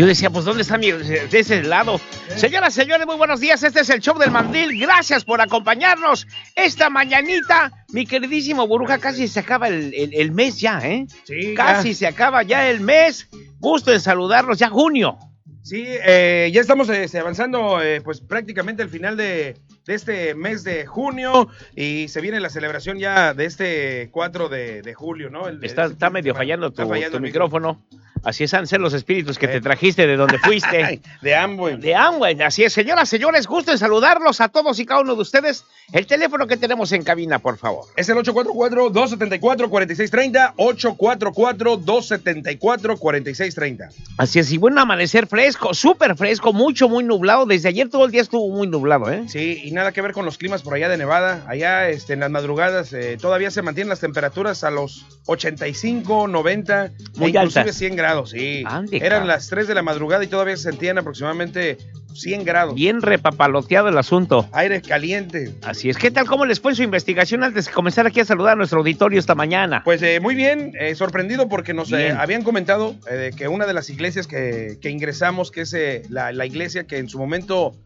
Yo decía, pues, ¿dónde está mi, de ese lado? Señoras, señores, muy buenos días. Este es el show del mandil. Gracias por acompañarnos esta mañanita. Mi queridísimo Buruja, casi se acaba el, mes ya, ¿eh? Sí. Casi se acaba ya el mes. Gusto en saludarlos, ya junio. Sí, eh, ya estamos este, avanzando, eh, pues prácticamente al final de, este mes de junio y se viene la celebración ya de este 4 de, julio, ¿no? está, está medio fallando tu, tu micrófono. Así es, han ser los espíritus que te trajiste de donde fuiste. de Amway. De Amway, así es. Señoras, señores, gusto en saludarlos a todos y cada uno de ustedes. El teléfono que tenemos en cabina, por favor. Es el 844-274-4630. 844-274-4630. Así es, y bueno, amanecer fresco, súper fresco, mucho, muy nublado. Desde ayer todo el día estuvo muy nublado, ¿eh? Sí, y nada que ver con los climas por allá de Nevada. Allá este, en las madrugadas eh, todavía se mantienen las temperaturas a los 85, 90, muy e inclusive 100 grados sí. Eran las 3 de la madrugada y todavía se sentían aproximadamente 100 grados. Bien repapaloteado el asunto. Aire caliente. Así es. ¿Qué tal? ¿Cómo les fue su investigación antes de comenzar aquí a saludar a nuestro auditorio esta mañana? Pues eh, muy bien, eh, sorprendido porque nos eh, habían comentado que una de las iglesias que, ingresamos, que es la, iglesia que en su momento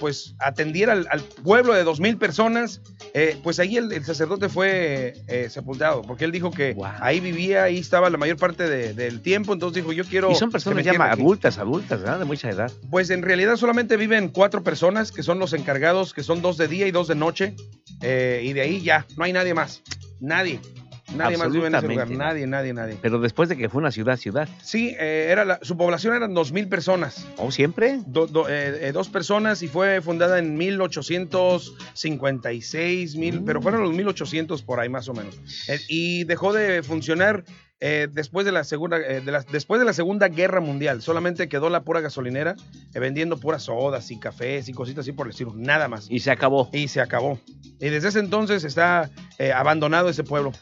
pues atendiera al, pueblo de dos mil personas, pues ahí el, sacerdote fue sepultado, porque él dijo que ahí vivía, ahí estaba la mayor parte del tiempo, entonces dijo yo quiero... Y son personas ya adultas, adultas, ¿verdad? De mucha edad. Pues en realidad solamente viven cuatro personas, que son los encargados, que son dos de día y dos de noche, eh, y de ahí ya, no hay nadie más, nadie. Nadie más vive en ese lugar, nadie, nadie, nadie. Pero después de que fue una ciudad, ciudad. Sí, eh, era su población eran dos mil personas. ¿Oh, siempre? Eh, dos personas y fue fundada en 1856, mil, pero fueron los 1800 por ahí más o menos. y dejó de funcionar eh, después, de la segunda, eh, de después de la Segunda Guerra Mundial, solamente quedó la pura gasolinera eh, vendiendo puras sodas y cafés y cositas así por decirlo, nada más. Y se acabó. Y se acabó. Y desde ese entonces está abandonado ese pueblo.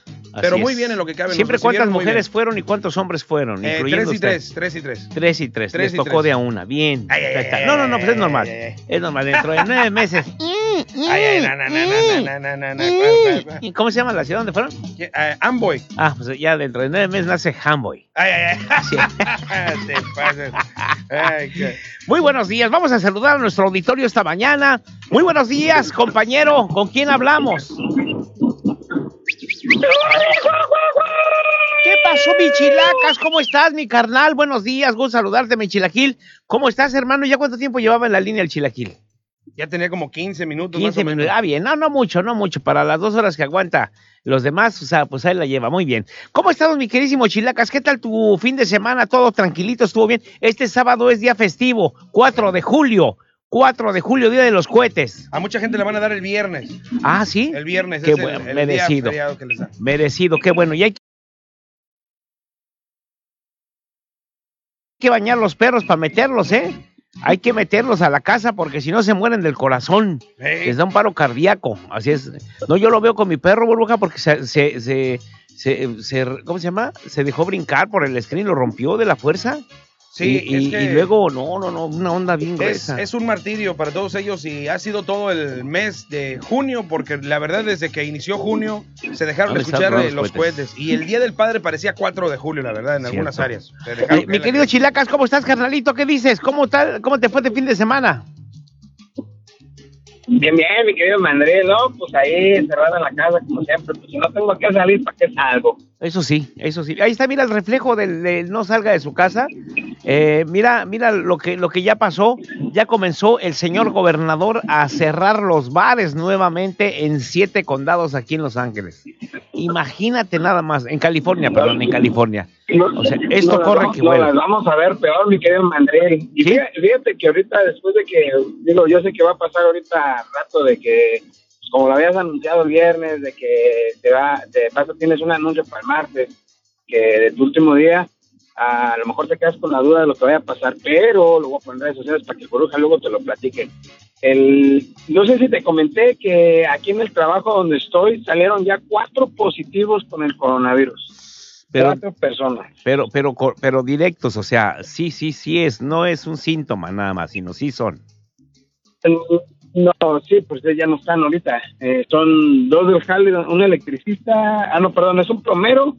Pero muy bien en lo que cabe. Siempre cuántas mujeres fueron y cuántos hombres fueron. tres y tres, tres y tres. Tres y tres. Les tocó de a una. Bien. no, no, no, pues es normal. es normal. Dentro de nueve meses. ¿Cómo se llama la ciudad donde fueron? Amboy. Ah, pues ya dentro de nueve mes nace Hamboy. Ay, ay, ay. Muy buenos días. Vamos a saludar a nuestro auditorio esta mañana. Muy buenos días, compañero. ¿Con quién hablamos? ¿Qué pasó, Michilacas? ¿Cómo estás, mi carnal? Buenos días, gusto saludarte, mi chilaquil. ¿Cómo estás, hermano? ¿Ya cuánto tiempo llevaba en la línea el chilaquil? Ya tenía como 15 minutos. 15 minutos. Ah, bien. No, no mucho, no mucho. Para las dos horas que aguanta los demás, o sea, pues ahí la lleva. Muy bien. ¿Cómo estamos, mi queridísimo Chilacas? ¿Qué tal tu fin de semana? Todo tranquilito, estuvo bien. Este sábado es día festivo, 4 de julio. 4 de julio, día de los cohetes. A mucha gente le van a dar el viernes. Ah, sí. El viernes. Qué bueno, merecido. Merecido, qué bueno. Y hay que bañar los perros para meterlos, ¿eh? Hay que meterlos a la casa porque si no se mueren del corazón. Les da un paro cardíaco. Así es. No, yo lo veo con mi perro, burbuja, porque se, se, se, se, ¿cómo se llama? Se dejó brincar por el screen, lo rompió de la fuerza. Sí, y, luego, no, no, no, una onda bien gruesa. Es, un martirio para todos ellos y ha sido todo el mes de junio, porque la verdad desde que inició junio se dejaron de escuchar los, cohetes. Y el Día del Padre parecía 4 de julio, la verdad, en algunas áreas. mi querido Chilacas, ¿cómo estás, carnalito? ¿Qué dices? ¿Cómo, tal, ¿Cómo te fue de fin de semana? Bien, bien, mi querido Mandré, ¿no? Pues ahí encerrado en la casa, como siempre. Pues si no tengo que salir, ¿para qué salgo? Eso sí, eso sí. Ahí está, mira el reflejo del, no salga de su casa. Eh, mira, mira lo que, lo que ya pasó. Ya comenzó el señor gobernador a cerrar los bares nuevamente en siete condados aquí en Los Ángeles. Imagínate nada más, en California, perdón, en California. o sea, esto corre que bueno. vamos a ver peor, mi querido Mandré. Y fíjate que ahorita, después de que, digo, yo sé que va a pasar ahorita rato de que como lo habías anunciado el viernes, de que te va, de paso tienes un anuncio para el martes, que de tu último día, a lo mejor te quedas con la duda de lo que vaya a pasar, pero lo voy a poner en redes sociales para que el Coruja luego te lo platique. El, no sé si te comenté que aquí en el trabajo donde estoy salieron ya cuatro positivos con el coronavirus. Pero, cuatro personas. Pero, pero, pero directos, o sea, sí, sí, sí es, no es un síntoma nada más, sino sí son. No, sí, pues ya no están ahorita. Eh, son dos del Jale, un electricista, ah, no, perdón, es un plomero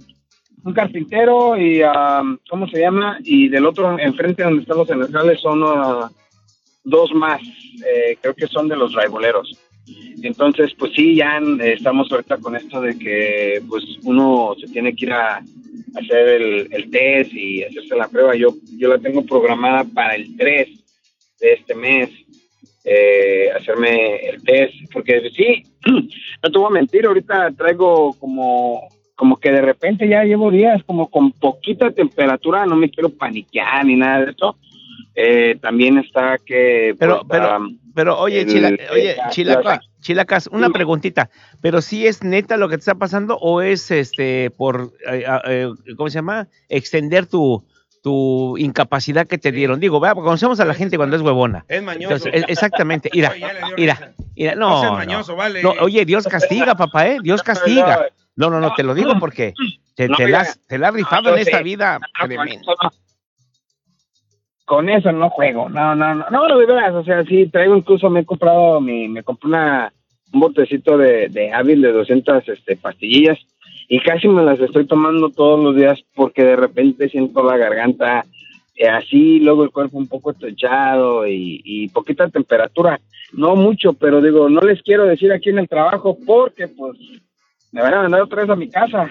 un carpintero y, um, ¿cómo se llama? Y del otro, enfrente donde están los centrales son uh, dos más, eh, creo que son de los raiboleros. Entonces, pues sí, ya estamos ahorita con esto de que pues uno se tiene que ir a hacer el, el test y hacerse la prueba. Yo, yo la tengo programada para el 3 de este mes eh, hacerme el test, porque sí, no te voy a mentir, ahorita traigo como, como que de repente ya llevo días como con poquita temperatura, no me quiero paniquear ni nada de eso. Eh, también está que... Pero, pues, pero, pero, oye, oye Chilacas, una preguntita, pero si es neta lo que te está pasando o es este por, eh, ¿cómo se llama? Extender tu, tu incapacidad que te dieron. Digo, vea, conocemos a la gente cuando es huevona. Es mañoso. exactamente. Mira, mira, mira, no, no, oye, Dios castiga, papá, ¿eh? Dios castiga. No, no, no, te lo digo porque te, te, la, te la has rifado en esta vida Con eso no juego, no, no, no, no, de verdad, o sea, sí, traigo incluso, me he comprado, mi, me compré una, un botecito de, de hábil de 200 este, pastillillas y casi me las estoy tomando todos los días porque de repente siento la garganta eh, así, luego el cuerpo un poco estrechado y, y, poquita temperatura. No mucho, pero digo, no les quiero decir aquí en el trabajo porque pues me van a mandar otra vez a mi casa.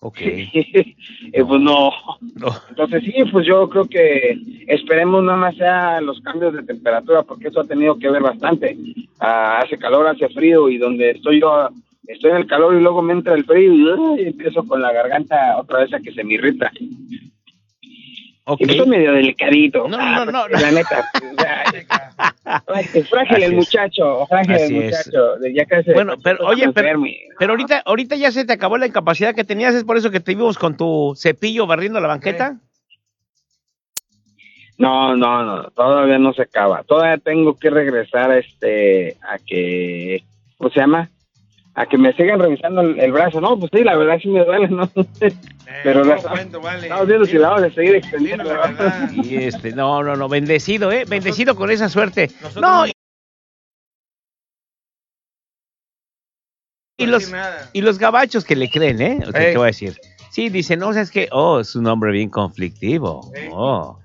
Ok. Eh, pues no. Entonces sí, pues yo creo que esperemos nada más sea los cambios de temperatura porque eso ha tenido que ver bastante. Ah, hace calor, hace frío y donde estoy yo estoy en el calor y luego me entra el frío y, empiezo con la garganta otra vez a que se me irrita. Okay. estoy medio delicadito. No, no, no, La neta. es frágil el muchacho, frágil el muchacho. Ya bueno, pero oye, pero, pero, ahorita, ahorita ya se te acabó la incapacidad que tenías, es por eso que te vimos con tu cepillo barriendo la banqueta. No, no, no, todavía no se acaba. Todavía tengo que regresar este a que, ¿cómo se llama? A que me sigan revisando el, brazo. No, pues sí, la verdad sí me duele, ¿no? Eh, Pero no, vale. estamos viendo si la vamos a seguir extendiendo. Y este, no, no, no, bendecido, ¿eh? Bendecido con esa suerte. no. Y los, y los gabachos que le creen, ¿eh? Te voy a decir. Sí, dice, no, es que, oh, es un hombre bien conflictivo. Oh,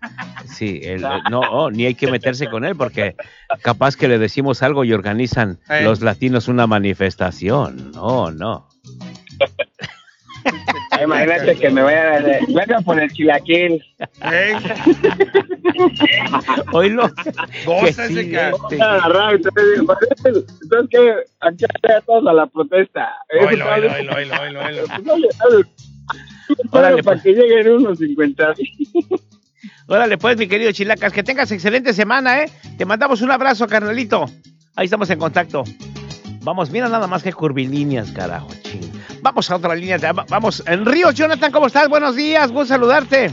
sí, no, oh, ni hay que meterse con él porque capaz que le decimos algo y organizan los latinos una manifestación. No, no. Imagínate que me vaya a venga por el chilaquil. ¿Eh? Oílo. Goza ese sí, este. Entonces, ¿qué? Aquí a todos a la protesta. Oílo, oílo, oílo, oílo, oílo. Órale, para pues. que lleguen unos 50 Órale, pues, mi querido Chilacas, que tengas excelente semana, ¿eh? Te mandamos un abrazo, carnalito. Ahí estamos en contacto. Vamos, mira nada más que curvilíneas, carajo, ching. Vamos a otra línea. Vamos, en Río, Jonathan, ¿cómo estás? Buenos días, gusto saludarte.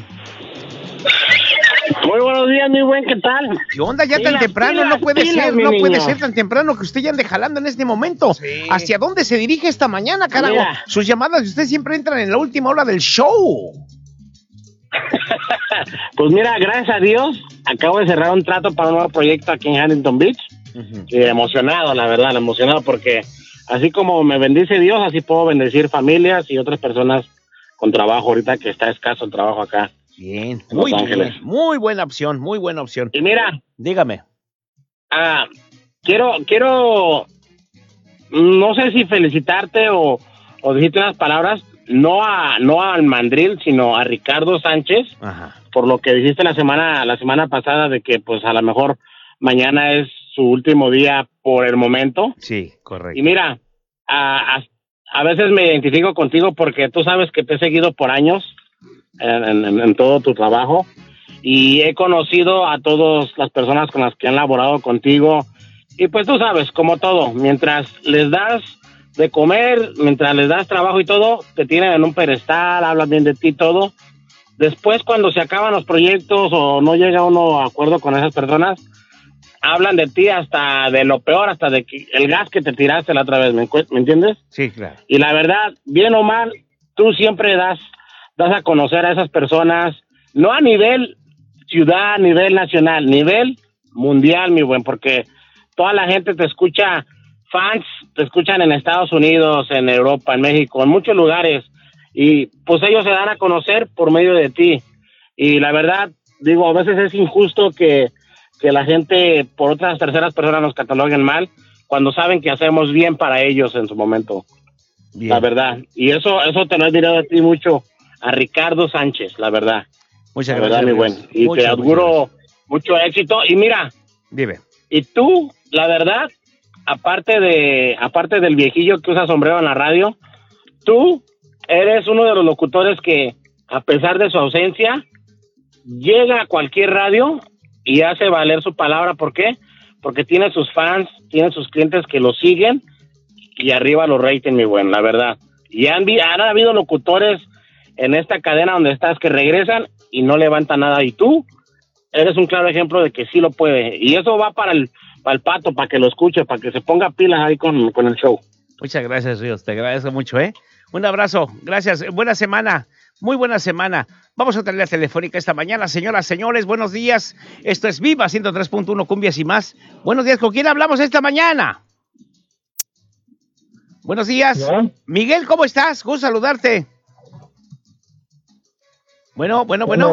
Muy buenos días, mi buen, ¿qué tal? ¿Qué onda ya tan temprano? no puede ser, no puede ser tan temprano que usted ya ande jalando en este momento. ¿Hacia dónde se dirige esta mañana, carajo? Sus llamadas de usted siempre entran en la última hora del show. pues mira, gracias a Dios, acabo de cerrar un trato para un nuevo proyecto aquí en Huntington Beach. Y emocionado, la verdad, emocionado porque así como me bendice Dios, así puedo bendecir familias y otras personas con trabajo ahorita que está escaso el trabajo acá. Bien, muy bien, muy buena opción, muy buena opción. Y mira, dígame. Ah, quiero, quiero, no sé si felicitarte o, o decirte unas palabras, no a, no al mandril, sino a Ricardo Sánchez, por lo que dijiste la semana, la semana pasada de que pues a lo mejor mañana es su último día por el momento. Sí, correcto. Y mira, a, a veces me identifico contigo porque tú sabes que te he seguido por años en, todo tu trabajo y he conocido a todas las personas con las que han laborado contigo y pues tú sabes, como todo, mientras les das de comer, mientras les das trabajo y todo, te tienen en un pedestal, hablan bien de ti todo. Después cuando se acaban los proyectos o no llega uno a acuerdo con esas personas, hablan de ti hasta de lo peor, hasta de que el gas que te tiraste la otra vez, ¿me, ¿me entiendes? Sí, claro. Y la verdad, bien o mal, tú siempre das das a conocer a esas personas, no a nivel ciudad, a nivel nacional, nivel mundial, mi buen, porque toda la gente te escucha, fans te escuchan en Estados Unidos, en Europa, en México, en muchos lugares, y pues ellos se dan a conocer por medio de ti. Y la verdad, digo, a veces es injusto que, que la gente por otras terceras personas nos cataloguen mal cuando saben que hacemos bien para ellos en su momento. La verdad. Y eso, eso te lo he diré a ti mucho, a Ricardo Sánchez, la verdad. Muchas la gracias. Verdad, mi buen. Y te auguro mucho éxito. Y mira, Dime. y tú, la verdad, aparte de, aparte del viejillo que usa sombrero en la radio, tú eres uno de los locutores que, a pesar de su ausencia, llega a cualquier radio y hace valer su palabra. ¿Por qué? Porque tiene sus fans, tiene sus clientes que lo siguen y arriba los rating, mi buen, la verdad. Y han, han habido locutores en esta cadena donde estás que regresan y no levantan nada. Y tú eres un claro ejemplo de que sí lo puede. Y eso va para el, para el pato, para que lo escuche, para que se ponga pilas ahí con, con el show. Muchas gracias, Ríos. Te agradezco mucho, ¿eh? Un abrazo. Gracias. Buena semana. Muy buena semana. Vamos a tener la telefónica esta mañana. Señoras, señores, buenos días. Esto es Viva 103.1 Cumbias y más. Buenos días. ¿Con quién hablamos esta mañana? Buenos días. Miguel, ¿cómo estás? Gusto saludarte. Bueno, bueno, bueno.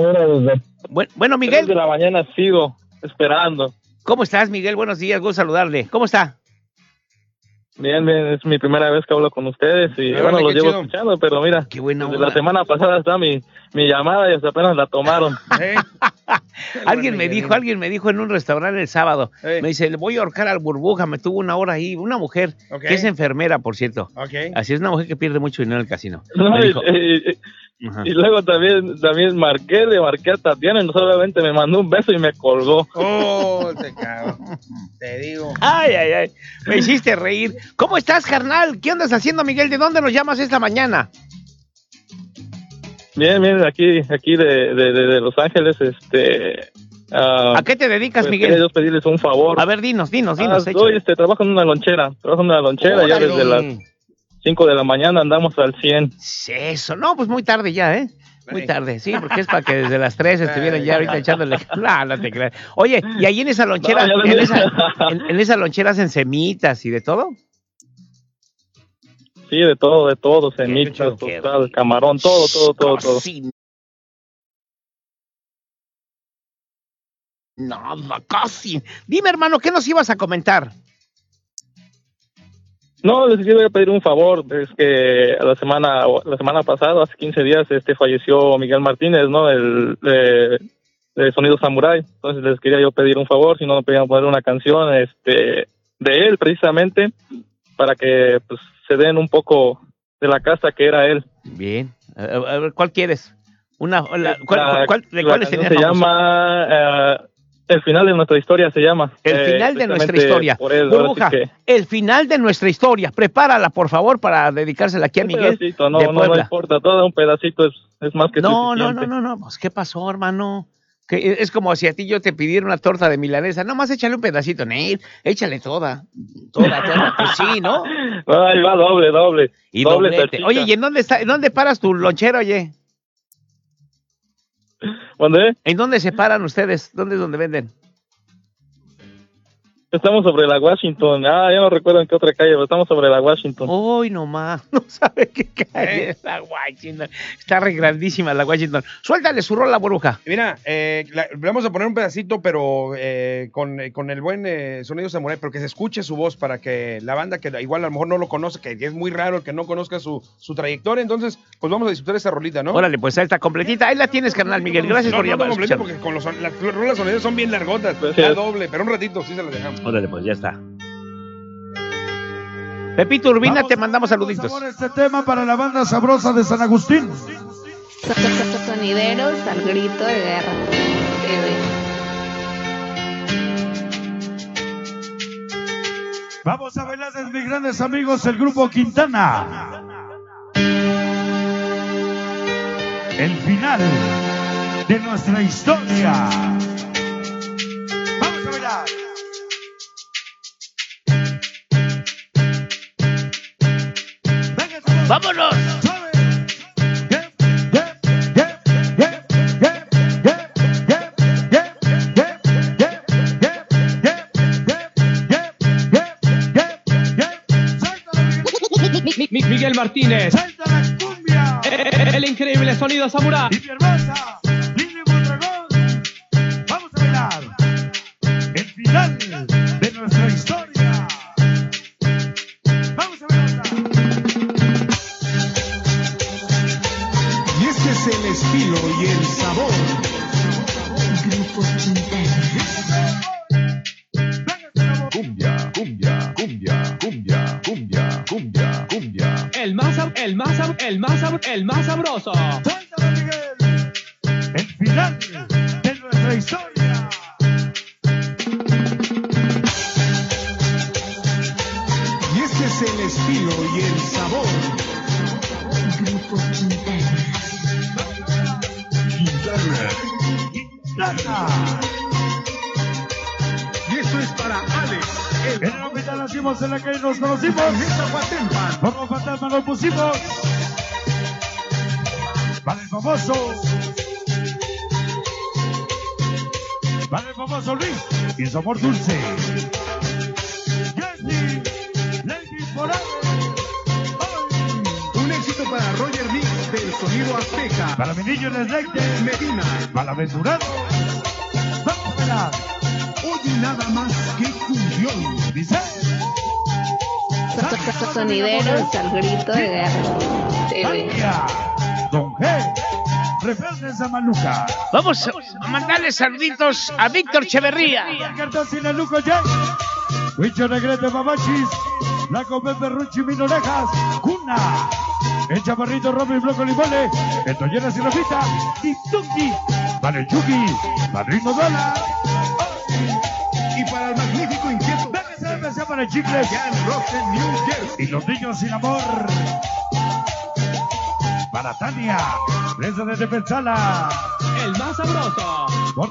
Bu- Bueno, Miguel. de la mañana sigo esperando. ¿Cómo estás, Miguel? Buenos días. Gusto saludarle. ¿Cómo está? Bien, bien, es mi primera vez que hablo con ustedes y Órale, bueno, los llevo chido. escuchando, pero mira, Qué buena desde la semana pasada está mi, mi llamada y hasta apenas la tomaron. ¿Eh? Alguien me Bueno, dijo, alguien me dijo en un restaurante el sábado, Ey. me dice, le voy a ahorcar al burbuja, me tuvo una hora ahí, una mujer, que es enfermera, por cierto. Ok. Así es una mujer que pierde mucho dinero en el casino. No, dijo, y- y- ajá. y luego también también marqué, le marqué a Tatiana y no solamente me mandó un beso y me colgó. Oh, te cago. Te digo. Ay, ay, ay, me hiciste reír. ¿Cómo estás, carnal? ¿Qué andas haciendo, Miguel? ¿De dónde nos llamas esta mañana? Bien, bien, aquí aquí de, de, de- de Los Ángeles, este... ah, ¿A qué te dedicas, pues, Miguel? quería yo pedirles un favor. A ver, dinos, dinos, Ah, dinos. estoy, este, trabajo en una lonchera, trabajo en una lonchera ya desde las 5 de la mañana andamos al 100. Eso, no, pues muy tarde ya, ¿eh? Muy tarde, sí, porque es para que desde las 3 estuvieran ya ahorita echándole. No, no te creas. Oye, ¿y ahí en esa lonchera, No, en esa, en, en esa lonchera hacen semitas y de todo? Sí, de todo, de todo, semitas, tostal, camarón, todo, todo, todo, todo. Casi Nada, casi. Dime, hermano, ¿qué nos ibas a comentar? No, les quería pedir un favor, es que la semana la semana pasada, hace 15 días, este falleció Miguel Martínez, ¿no? El de, de Sonido Samurai. Entonces les quería yo pedir un favor, si no me podían poner una canción este de él precisamente para que pues se den un poco de la casa que era él. Bien. A, ver, ¿cuál quieres? Una, la- ¿cuál, La- cuál- ¿De la cuáles canción tenías se famoso? llama eh, El final de nuestra historia se llama. El Eh, final de nuestra historia. él, sí Burbuja, que- el final de nuestra historia. Prepárala, por favor, para dedicársela aquí a un Miguel pedacito, no, de no, importa, todo un pedacito es, es más que No, no, no, no, no. Pues, ¿qué pasó, hermano? Que es como si a ti yo te pidiera una torta de milanesa. Nomás échale un pedacito, Neil. Échale toda. Toda, toda. Pues sí, ¿no? Ahí va doble, doble. Y doble doblete. Oye, ¿y en dónde está, en dónde paras tu lonchero, oye? ¿En dónde se paran ustedes? ¿Dónde es donde venden? Estamos sobre la Washington. Ah, ya no recuerdo en qué otra calle, pero estamos sobre la Washington. Uy, nomás. No sabe qué calle ¿Eh? es la Washington. Está re grandísima la Washington. Suéltale su rola, burbuja. Mira, eh, la- le vamos a poner un pedacito, pero eh, con, eh, con el buen eh, sonido samurai, pero que se escuche su voz para que la banda que igual a lo mejor no lo conoce, que es muy raro el que no conozca su, su trayectoria, entonces pues vamos a disfrutar esa rolita, ¿no? Órale, pues ahí está completita. Ahí la tienes, carnal Miguel. Gracias no, por no, no llamar. completo escucharnos. porque con los, son- las rolas sonidas son bien largotas, Pues, sí. doble, pero un ratito sí se las dejamos. Órale, pues ya está. Pepito Urbina, Vamos te mandamos por saluditos. favor, este tema para la banda sabrosa de San Agustín. Sonideros al grito de guerra. Vamos a bailarles, mis grandes amigos, el grupo Quintana. El final de nuestra historia. Martínez, Suelta la cumbia. El increíble sonido samurai. Y mi hermosa, pusimos. Para el famoso. Para el famoso Luis y su amor dulce. Jessie, Lady. Ay. Un éxito para Roger Mix del sonido azteca. Para mi niño en el de Medina. Malaventurado. Vamos a. Oye nada más que cumbión. Dice. Sonideros al grito de guerra. TV. Don G. Rebelde Zamaluca. Vamos a mandarle saluditos a Víctor Cheverría. El cartón sin el luco Jay. Huicho Negrete Babachis. La Pepe Ruchi Minorejas. Cuna. El chaparrito Robin Bloco Limole. El Tollera Sin Rafita. Y Tuki. Para el Chucky. Padrino Dólar. Y para el magnífico para el Jersey. Y los niños sin amor. Para Tania. Presa de Defensala. El más sabroso.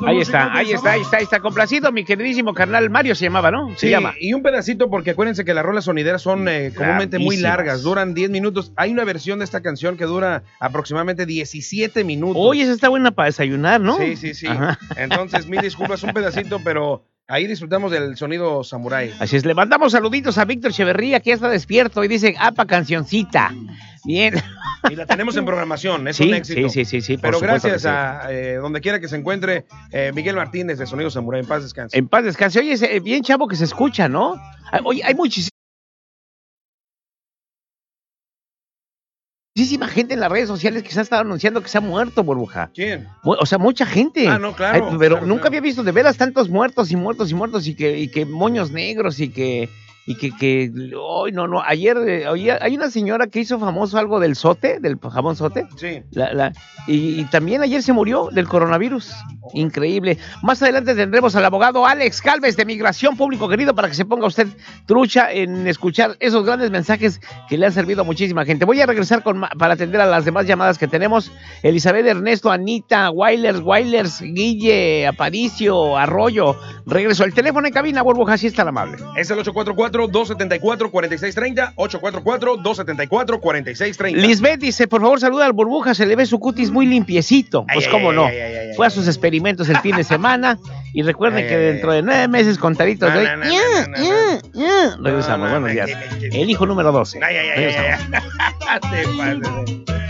Ahí está, ahí está, ahí está, ahí está complacido, mi queridísimo carnal Mario se llamaba, ¿no? Se Sí, llama. y un pedacito porque acuérdense que las rolas sonideras son eh, comúnmente muy largas, duran 10 minutos. Hay una versión de esta canción que dura aproximadamente 17 minutos. Oye, esa está buena para desayunar, ¿no? Sí, sí, sí. Ajá. Entonces, mil disculpas, un pedacito, pero ahí disfrutamos del sonido samurái. Así es, le mandamos saluditos a Víctor Cheverría, que ya está despierto y dice, apa cancioncita. Bien. Y la tenemos en programación, es Sí, un éxito. sí, sí, sí, sí, Pero gracias sí. a eh, donde quiera que se encuentre eh, Miguel Martínez de Sonido Samurái, en paz descanse. En paz descanse. Oye, ese, bien chavo que se escucha, ¿no? Ay, Oye, hay muchísima muchísima gente en las redes sociales que se ha estado anunciando que se ha muerto, burbuja. ¿Quién? O sea, mucha gente. Ah, no, claro, Ay, pero claro, nunca claro. había visto de veras tantos muertos y muertos y muertos y que, y que moños negros y que y que, que ay, no, no, ayer, eh, oye, hay una señora que hizo famoso algo del sote, del jabón sote, Sí. la- la- y, y también ayer se murió del coronavirus. Increíble. Más adelante tendremos al abogado Alex Calves de Migración Público Querido para que se ponga usted trucha en escuchar esos grandes mensajes que le han servido a muchísima gente. Voy a regresar con para atender a las demás llamadas que tenemos. Elizabeth, Ernesto, Anita, Wailers, Wailers, Guille, Aparicio, Arroyo. Regreso. El teléfono en cabina, burbuja, si es tan amable. Es el 844-274-4630. 844-274-4630. Lisbeth dice, por favor, saluda al burbuja, se le ve su cutis muy limpiecito. Pues Ay, cómo ay, no. ay, Fue a sus experimentos el fin de semana y recuerden que ay, dentro de nueve meses contaditos de hoy, regresamos. No, no, Buenos no, días. El hijo número 12. Ay, ay, ay, ay, Regresamos.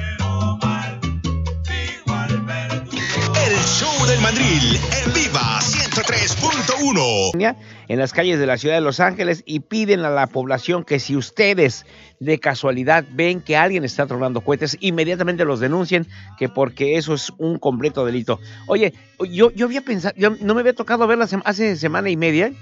show del mandril en viva 103.1. en las calles de la ciudad de Los Ángeles y piden a la población que si ustedes de casualidad ven que alguien está tronando cohetes, inmediatamente los denuncien, que porque eso es un completo delito. Oye, yo, yo había pensado, yo no me había tocado verlas hace semana y media,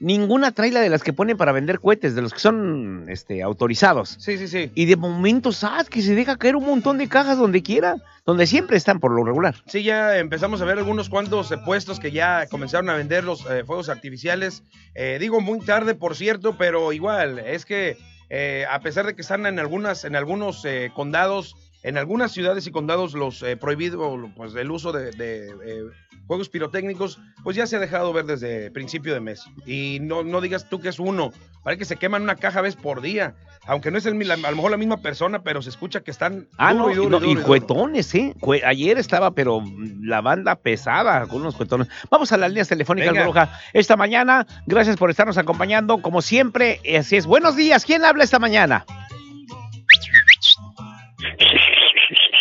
ninguna traila de las que ponen para vender cohetes, de los que son este, autorizados. Sí, sí, sí. Y de momento, ¿sabes? Que se deja caer un montón de cajas donde quiera, donde siempre están por lo regular. Sí, ya empezamos a ver algunos cuantos puestos que ya comenzaron a vender los eh, fuegos artificiales. Eh, digo muy tarde, por cierto, pero igual, es que eh, a pesar de que están en algunas, en algunos eh, condados, en algunas ciudades y condados los eh, prohibido pues el uso de, de, eh, juegos pirotécnicos, pues ya se ha dejado ver desde principio de mes. Y no, no digas tú que es uno, parece que se queman una caja vez por día. Aunque no es el, la- a lo mejor la misma persona, pero se escucha que están Ah, duro no, y duro, no, y duro cuetones, ¿eh? Ayer estaba, pero la banda pesada con unos cuetones. Vamos a las líneas telefónicas. Bruja. Esta mañana, gracias por estarnos acompañando, como siempre. Así es. Buenos días, ¿quién habla esta mañana?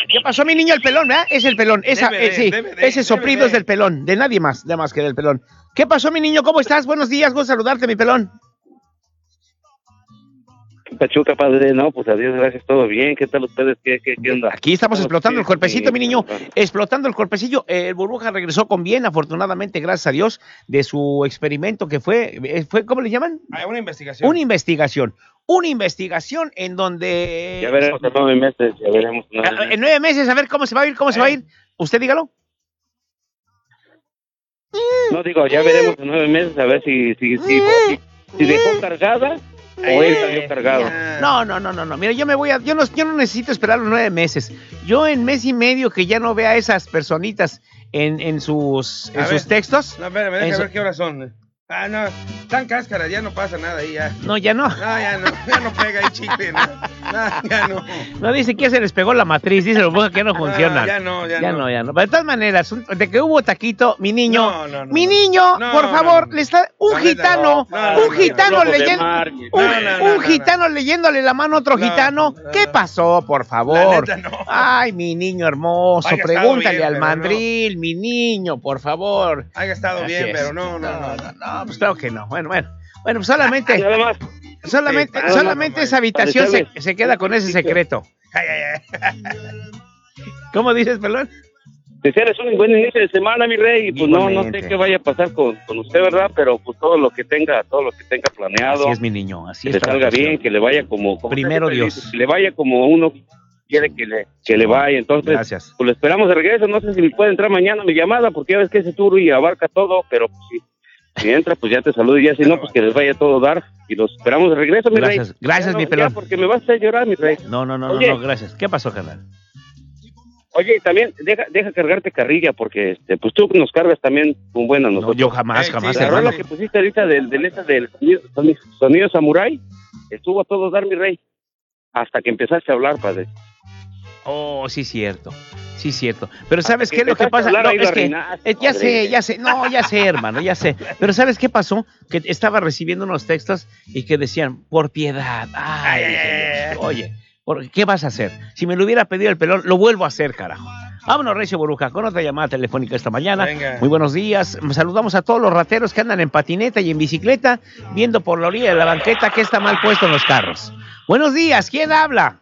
¿Qué pasó, mi niño? El pelón, ¿verdad? Es el pelón. Esa, eh, sí, ese soplido es del pelón. De nadie más, de más que del pelón. ¿Qué pasó, mi niño? ¿Cómo estás? Buenos días. Gusto saludarte, mi pelón. Pachuca, padre, no, pues adiós, gracias, todo bien. ¿Qué tal ustedes? ¿Qué, qué, qué onda? Aquí estamos explotando el cuerpecito, mi niño. Sí, Explotando el cuerpecillo. Eh, el burbuja regresó con bien, afortunadamente, gracias a Dios, de su experimento que fue, eh, fue ¿cómo le llaman? Hay una investigación. Una investigación. Una investigación en donde... Ya veremos en nueve meses, ya veremos en nueve Ah, meses. En nueve meses, a ver cómo se va a ir, cómo se va a ir. Usted dígalo. No digo, ya veremos en nueve meses a ver si, si, si, si, si dejó cargada o él salió cargado. No, no, no, no, no. Mira, yo me voy a, yo no, yo no necesito esperar los nueve meses. Yo en mes y medio que ya no vea a esas personitas en, en sus, en A sus ver. textos. No, espérame, ver qué horas son. Ah, no, están cáscaras, ya no pasa nada ahí, ya. No, ya no. No, ya no, ya no pega ahí chicle, no. No, ya no. No dice que se les pegó la matriz, dice el burbuja que no funciona. ya no, ya ya no. no, ya no. Pero de todas maneras, un- de que hubo taquito, mi niño, No, no, no, mi no. niño, No, por no, favor, no. le está un gitano, no, no, un no, gitano no, no, leyendo, no, no, un, no, no, no, gitano leyéndole la mano a otro No, gitano. no, ¿Qué no. pasó, por favor? La neta, no. Ay, mi niño hermoso, Haya pregúntale bien, al no. mandril, mi niño, por favor. Haya estado Así bien, es. pero no, no, no. No, pues claro que no. Bueno, bueno. Bueno, pues solamente, Nada más, solamente, Sí, más, solamente esa habitación se, se queda con ese secreto. Ay, ay, ay. ¿Cómo dices, pelón? desearles un buen inicio de semana, mi rey. Y pues no, no Igualmente. sé qué vaya a pasar con, con usted, ¿verdad? Pero pues todo lo que tenga, todo lo que tenga planeado, Así es, mi niño, así que es. le para salga bien, que le vaya como, como Primero Dios. dice, que le vaya como uno quiere que le, que le vaya. Entonces, Gracias. pues lo esperamos de regreso. No sé si me puede entrar mañana mi llamada, porque ya ves que ese tour y abarca todo, pero pues, si, si entra, pues ya te saludo. Y ya si no, pues que les vaya todo dar. Y los esperamos de regreso, mi Gracias, rey. gracias, Ya mi no, pelón. ya, porque me vas a hacer llorar, mi rey. No, no, no, no, Oye. no, gracias. ¿Qué pasó, carnal? Oye, y también deja, deja cargarte carrilla, porque este, pues tú nos cargas también con buenas No, nosotros. yo jamás, Eh, jamás, sí, La rola que pusiste ahorita del, del, del sonido, sonido, sonido samurai estuvo a todo dar, mi rey. Hasta que empezaste a hablar, padre. Oh, sí, cierto. Sí, cierto. Pero ¿sabes qué es lo que pasa? No, es que, eh, ya sé, ya sé. No, ya sé, hermano, ya sé. Pero ¿sabes qué pasó? Que estaba recibiendo unos textos y que decían, por piedad. Ay, oye, ¿por- ¿qué vas a hacer? Si me lo hubiera pedido el pelón, lo vuelvo a hacer, carajo. Vámonos, Recio Boruja, con otra llamada telefónica esta mañana. Venga. Muy buenos días. Saludamos a todos los rateros que andan en patineta y en bicicleta, viendo por la orilla de la banqueta que está mal puesto en los carros. Buenos días, ¿quién habla?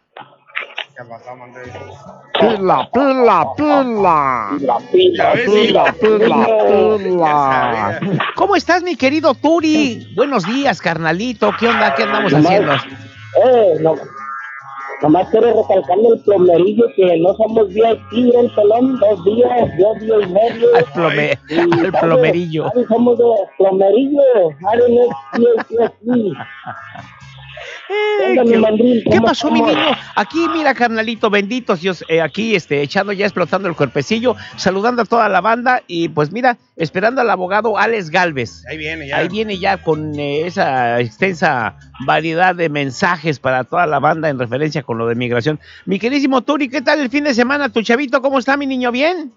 Pila, pila, pila. Pila, pila, pila. sabía. ¿Cómo estás, mi querido Turi? Buenos días, carnalito. ¿Qué onda? ¿Qué andamos Nomás- haciendo? Eh, no, nomás quiero recalcarle el plomerillo que no somos VIP en pelón, dos días, dos días y medio. Al, plome- Y, al plomerillo. Somos de plomerillo. I don't know, VIP. Eh, ¿Qué, mandril, qué ¿cómo pasó, mi niño? Aquí, mira, carnalito, benditos Dios, eh, aquí este, echando ya, explotando el cuerpecillo, saludando a toda la banda y pues mira, esperando al abogado Alex Galvez. Ahí viene ya. Ahí viene ya con eh, esa extensa variedad de mensajes para toda la banda en referencia con lo de migración. Mi queridísimo Turi, ¿qué tal el fin de semana? ¿Tu chavito cómo está, mi niño? ¿Bien?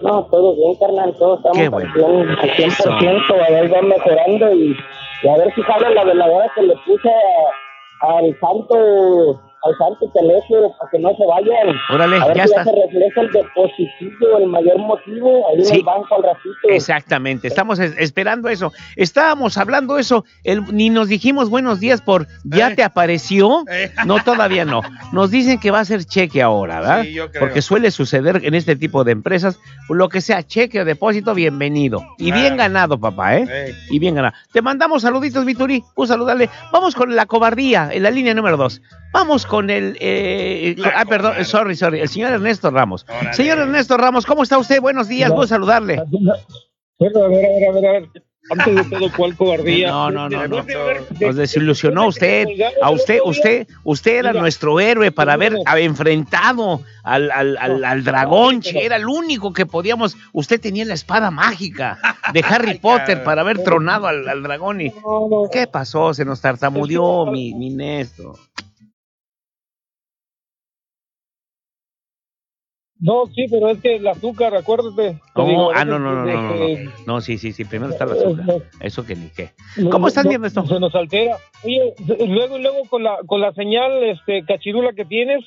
No, todo bien, carnal, todos estamos Qué al bueno. 100%, al 100%, a ver, va mejorando y, y a ver si sale la veladora que le puse al santo, al santo teléfono para que no se vayan. Órale, a ver ya si está. ya se refleja el depositivo, el mayor motivo, ahí Sí. en el banco al ratito. Exactamente, estamos es- esperando eso. Estábamos hablando eso, el- ni nos dijimos buenos días por ¿ya Eh. te apareció? Eh. No, todavía no. Nos dicen que va a ser cheque ahora, ¿verdad? Sí, yo creo. Porque suele suceder en este tipo de empresas, lo que sea cheque o depósito, bienvenido. Y bien ganado, papá, ¿eh? Y bien ganado. Te mandamos saluditos, Vituri. Un saludarle. Vamos con la cobardía en la línea número dos. Vamos con el. eh, ah, perdón, sorry, sorry. El señor Ernesto Ramos. Órale. Señor Ernesto Ramos, ¿cómo está usted? Buenos días, No. gusto saludarle. Pero, a ver, a ver, a ver, a ver. Antes de todo, ¿cuál cobardía? No, no, no, no. Nos desilusionó usted. A usted, usted, usted era Mira, nuestro héroe para haber enfrentado al, al, al, al dragón. che, Era el único que podíamos. Usted tenía la espada mágica de Harry Potter para haber tronado al, al dragón. Y. ¿Qué pasó? Se nos tartamudeó mi, mi Néstor. No, sí, pero es que el azúcar, acuérdate. Digo, ah, no, no, no, no, no, no. No, sí, sí, sí. Primero está la azúcar. Eso que ni qué. no, ¿Cómo estás, mi Ernesto? Se nos altera. Oye, luego y luego con la con la señal este cachirula que tienes,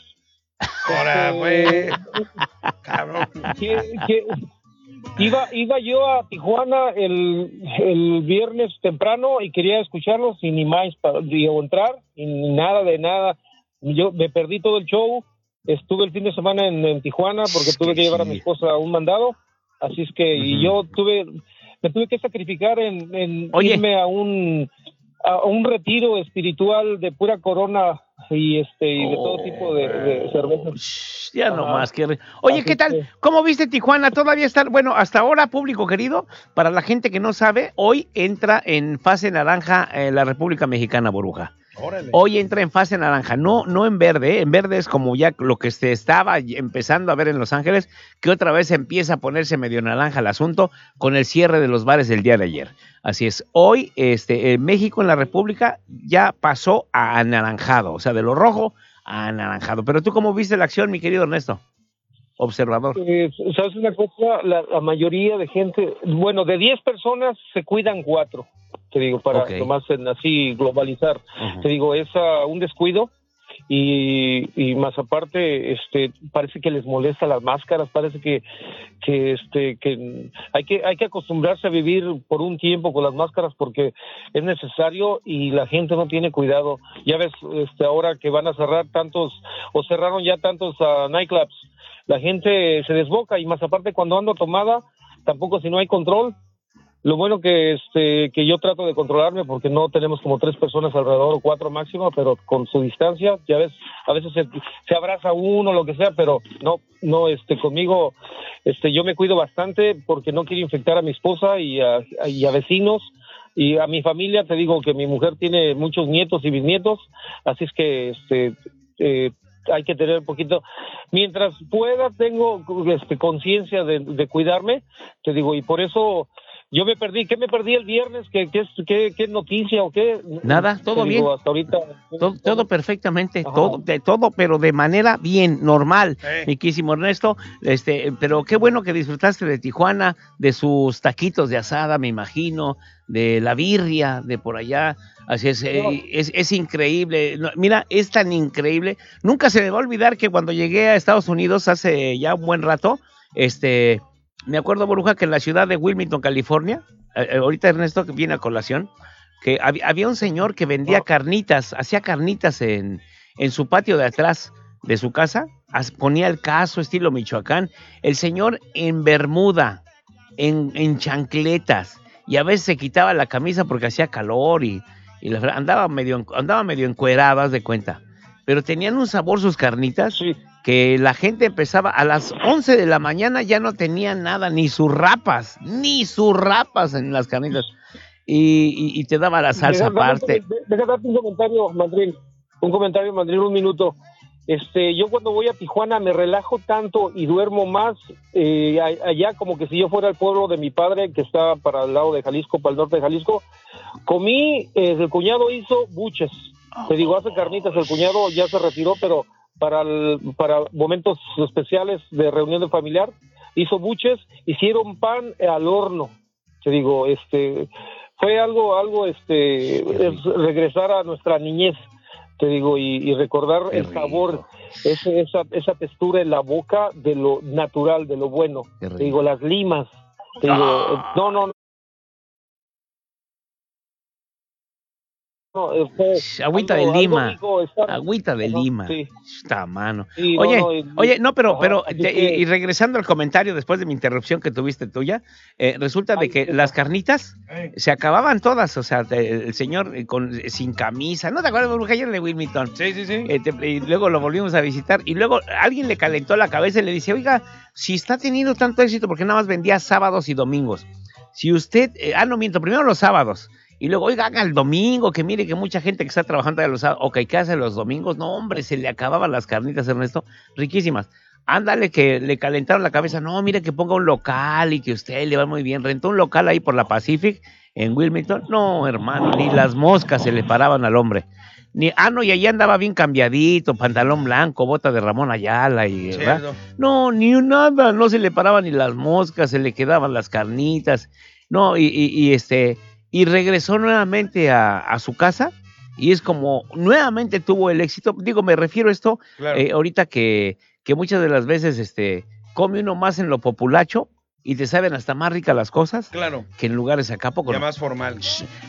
Ahora, Este, pues. Cabrón. que- que- iba, iba yo a Tijuana el, el viernes temprano y quería escucharlos y ni más para digo, entrar y ni nada de nada. Yo me perdí todo el show. Estuve el fin de semana en, en Tijuana porque tuve que llevar a mi esposa a un mandado. Así es que y yo tuve, me tuve que sacrificar en, en Oye. irme a un a un retiro espiritual de pura corona y este y de todo tipo de, de cervezas. Ya nomás que... Oye, ¿qué tal? ¿Cómo viste Tijuana? Todavía está... Bueno, hasta ahora, público querido, para la gente que no sabe, hoy entra en fase naranja eh, la República Mexicana, Boruja. Hoy entra en fase naranja, no, no en verde, ¿eh? en verde es como ya lo que se estaba empezando a ver en Los Ángeles, que otra vez empieza a ponerse medio naranja el asunto con el cierre de los bares del día de ayer. Así es, hoy este, en México, en la República, ya pasó a anaranjado, o sea, de lo rojo a anaranjado. Pero tú, ¿cómo viste la acción, mi querido Ernesto? Observador. Eh, ¿Sabes una cosa? La, la mayoría de gente, bueno, de 10 personas se cuidan cuatro, te digo, para Ok. nomás en así globalizar. Te digo, es ah, un descuido y, y más aparte, este, parece que les molesta las máscaras, parece que, que, este, que hay que, hay que acostumbrarse a vivir por un tiempo con las máscaras porque es necesario y la gente no tiene cuidado. Ya ves, este, ahora que van a cerrar tantos, o cerraron ya tantos ah, nightclubs, la gente se desboca y más aparte cuando ando tomada, tampoco si no hay control. Lo bueno que este que yo trato de controlarme porque no tenemos como tres personas alrededor o cuatro máximo, pero con su distancia, ya ves, a veces se, abraza uno lo que sea, pero no no este conmigo este yo me cuido bastante porque no quiero infectar a mi esposa y a, y a vecinos y a mi familia, te digo que mi mujer tiene muchos nietos y bisnietos, así es que este eh, hay que tener un poquito mientras pueda tengo este conciencia de, de cuidarme te digo y por eso yo me perdí qué me perdí el viernes qué qué, es- qué, qué noticia o qué Nada, todo digo, bien. hasta ahorita Todo, todo perfectamente, todo, de todo, pero de manera bien, normal, mi quísimo Ernesto. Este, pero qué bueno que disfrutaste de Tijuana, de sus taquitos de asada, me imagino, de la birria, de por allá. Así es, eh, es, es increíble. No, mira, es tan increíble. Nunca se me va a olvidar que cuando llegué a Estados Unidos hace ya un buen rato, este, me acuerdo, Boruja, que en la ciudad de Wilmington, California, eh, eh, ahorita Ernesto que viene a colación, que hab- había un señor que vendía carnitas, hacía carnitas en, en su patio de atrás de su casa, as- ponía el caso estilo Michoacán, el señor en bermuda, en, en chancletas, y a veces se quitaba la camisa porque hacía calor y, y la fre- andaba medio, andaba medio encuerado, haz de cuenta. Pero tenían un sabor sus carnitas que la gente empezaba a las 11 de la mañana ya no tenía nada, ni sus rapas, ni sus rapas en las carnitas. Y, y- y te daba la salsa Deja- aparte. de- Deja darte un comentario, Mandril. Un comentario, Mandril, un minuto. Este, yo cuando voy a Tijuana me relajo tanto y duermo más eh, allá como que si yo fuera el pueblo de mi padre que está para el lado de Jalisco, para el norte de Jalisco. Comí, eh, el cuñado hizo buches. Te digo, hace carnitas, el cuñado ya se retiró, pero para, el- para momentos especiales de reunión de familiar hizo buches, hicieron pan al horno. Te digo, este, fue algo, algo, este, es regresar a nuestra niñez, te digo, y, y recordar el sabor, ese- esa, esa textura en la boca de lo natural, de lo bueno. Te digo, las limas, te digo, eh, no, no, no. Eh, Agüita de lima. Agüita de lima. sí. Está mano. Sí, oye, no, y- oye, no, pero, pero, y, y regresando al comentario después de mi interrupción que tuviste tuya, eh, resulta de que las carnitas se acababan todas, o sea, el señor eh, con, sin camisa, ¿no te acuerdas, Burbuja, ayer de Wilmington? Sí, sí, sí. Eh, te- y luego lo volvimos a visitar y luego alguien le calentó la cabeza y le dice, oiga, si está teniendo tanto éxito, porque nada más vendía sábados y domingos? Si usted, eh, ah, no miento, primero los sábados. Y luego, oiga, haga el domingo, que mire que mucha gente que está trabajando de los sábados, ok, ¿qué hace los domingos? No, hombre, se le acababan las carnitas, Ernesto, riquísimas. Ándale, que le calentaron la cabeza, no, mire que ponga un local y que usted le va muy bien. Rentó un local ahí por la Pacific, en Wilmington. No, hermano, ni las moscas se le paraban al hombre. Ni, ah, no, y allí andaba bien cambiadito, pantalón blanco, bota de Ramón Ayala y. No, ni nada, no se le paraban ni las moscas, se le quedaban las carnitas. No, y, y- y, este, y regresó nuevamente a, a su casa y es como nuevamente tuvo el éxito. Digo, me refiero a esto Claro. eh, ahorita que, que muchas de las veces este, come uno más en lo populacho y te saben hasta más ricas las cosas Claro. que en lugares acá poco. Ya más formal.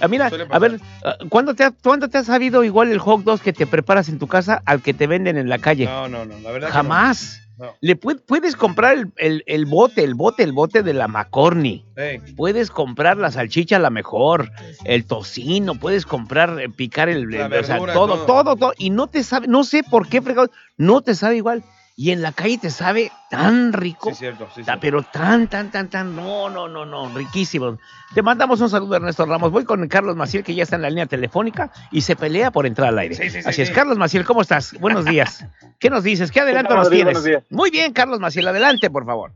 Ah, mira, a ver, ah, ¿cuándo te, ha, ¿cuándo te has sabido igual el hot dog que te preparas en tu casa al que te venden en la calle? No, no, no, la verdad. que Jamás. no. No. Le pu- puedes comprar el, el- el bote, el bote, el bote de la McCorney. Ey, Puedes comprar la salchicha la mejor, el tocino, puedes comprar, eh, picar el, o sea, todo, todo. todo, todo, y no te sabe, no sé por qué fregado, no te sabe igual. Y en la calle te sabe tan rico, sí, cierto. Sí, cierto. pero tan, tan, tan, tan, no, no, no, no, riquísimo. Te mandamos un saludo, Ernesto Ramos. Voy con Carlos Maciel, que ya está en la línea telefónica y se pelea por entrar al aire. Sí, sí, sí, Así es, sí. Carlos Maciel, ¿cómo estás? Buenos días. ¿Qué nos dices? ¿Qué adelanto nos tienes? Buenos días. Muy bien, Carlos Maciel, adelante, por favor.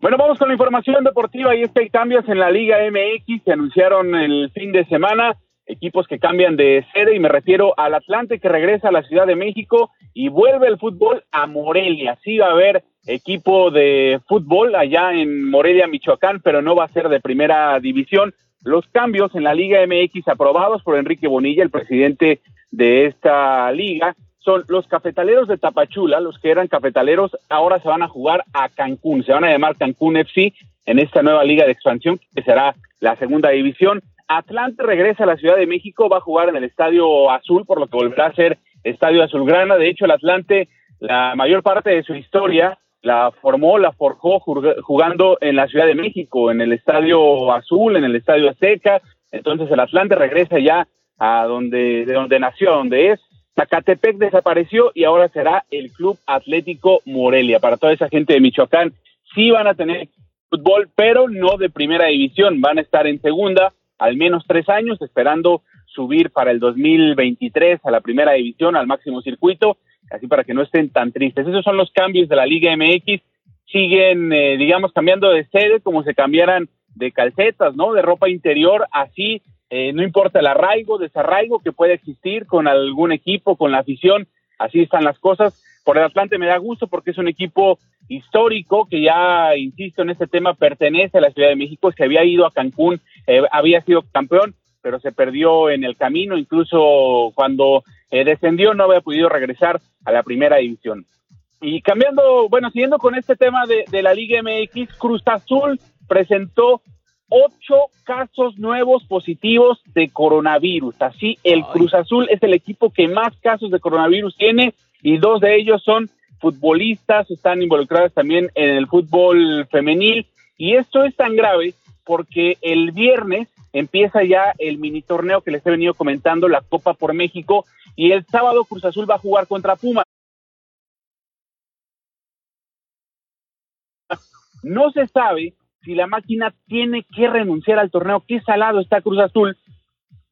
Bueno, vamos con la información deportiva y es que hay cambios en la Liga MX. Se anunciaron el fin de semana equipos que cambian de sede y me refiero al Atlante que regresa a la Ciudad de México y vuelve el fútbol a Morelia. Sí va a haber equipo de fútbol allá en Morelia, Michoacán, pero no va a ser de primera división. Los cambios en la Liga MX aprobados por Enrique Bonilla, el presidente de esta liga, son los cafetaleros de Tapachula, los que eran cafetaleros, ahora se van a jugar a Cancún, se van a llamar Cancún FC en esta nueva liga de expansión que será la segunda división. Atlante regresa a la Ciudad de México, va a jugar en el Estadio Azul, por lo que volverá a ser Estadio Azulgrana. De hecho, el Atlante, la mayor parte de su historia la formó, la forjó jugando en la Ciudad de México, en el Estadio Azul, en el Estadio Azteca. Entonces el Atlante regresa ya a donde, de donde nació, donde es. Zacatepec desapareció y ahora será el Club Atlético Morelia. Para toda esa gente de Michoacán, sí van a tener fútbol, pero no de primera división. Van a estar en segunda al menos tres años, esperando subir para el 2023 a la primera división, al máximo circuito, así para que no estén tan tristes. Esos son los cambios de la Liga MX. Siguen, eh, digamos, cambiando de sede como se cambiaran de calcetas, ¿no? De ropa interior, así, eh, no importa el arraigo, desarraigo que puede existir con algún equipo, con la afición, así están las cosas. Por el Atlante me da gusto porque es un equipo histórico que ya, insisto en este tema, pertenece a la Ciudad de México, se había ido a Cancún, eh, había sido campeón, pero se perdió en el camino, incluso cuando eh, descendió no había podido regresar a la primera división. Y cambiando, bueno, siguiendo con este tema de, de la Liga MX, Cruz Azul presentó ocho casos nuevos positivos de coronavirus. Así, el Cruz Azul es el equipo que más casos de coronavirus tiene y dos de ellos son futbolistas, están involucrados también en el fútbol femenil. Y esto es tan grave porque el viernes empieza ya el mini torneo que les he venido comentando, la Copa por México, y el sábado Cruz Azul va a jugar contra Puma. No se sabe si la máquina tiene que renunciar al torneo. Qué salado está Cruz Azul,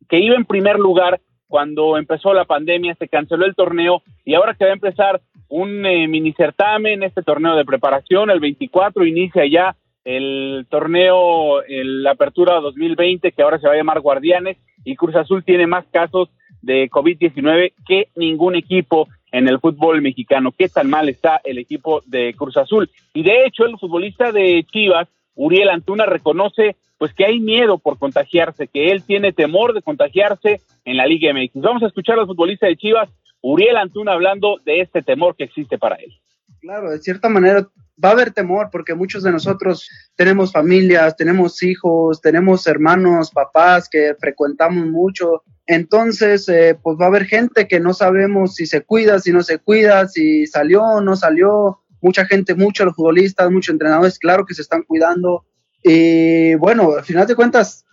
que iba en primer lugar cuando empezó la pandemia, se canceló el torneo y ahora que va a empezar un eh, mini certamen, este torneo de preparación, el 24 inicia ya el torneo, la apertura 2020, que ahora se va a llamar Guardianes, y Cruz Azul tiene más casos de COVID-19 que ningún equipo en el fútbol mexicano. ¿Qué tan mal está el equipo de Cruz Azul? Y de hecho, el futbolista de Chivas, Uriel Antuna, reconoce pues que hay miedo por contagiarse, que él tiene temor de contagiarse en la Liga MX. Vamos a escuchar al futbolista de Chivas, Uriel Antuna, hablando de este temor que existe para él. Claro, de cierta manera va a haber temor porque muchos de nosotros tenemos familias, tenemos hijos, tenemos hermanos, papás que frecuentamos mucho. Entonces, eh, pues va a haber gente que no sabemos si se cuida, si no se cuida, si salió o no salió. Mucha gente, muchos futbolistas, muchos entrenadores, claro que se están cuidando. Y bueno, al final de cuentas,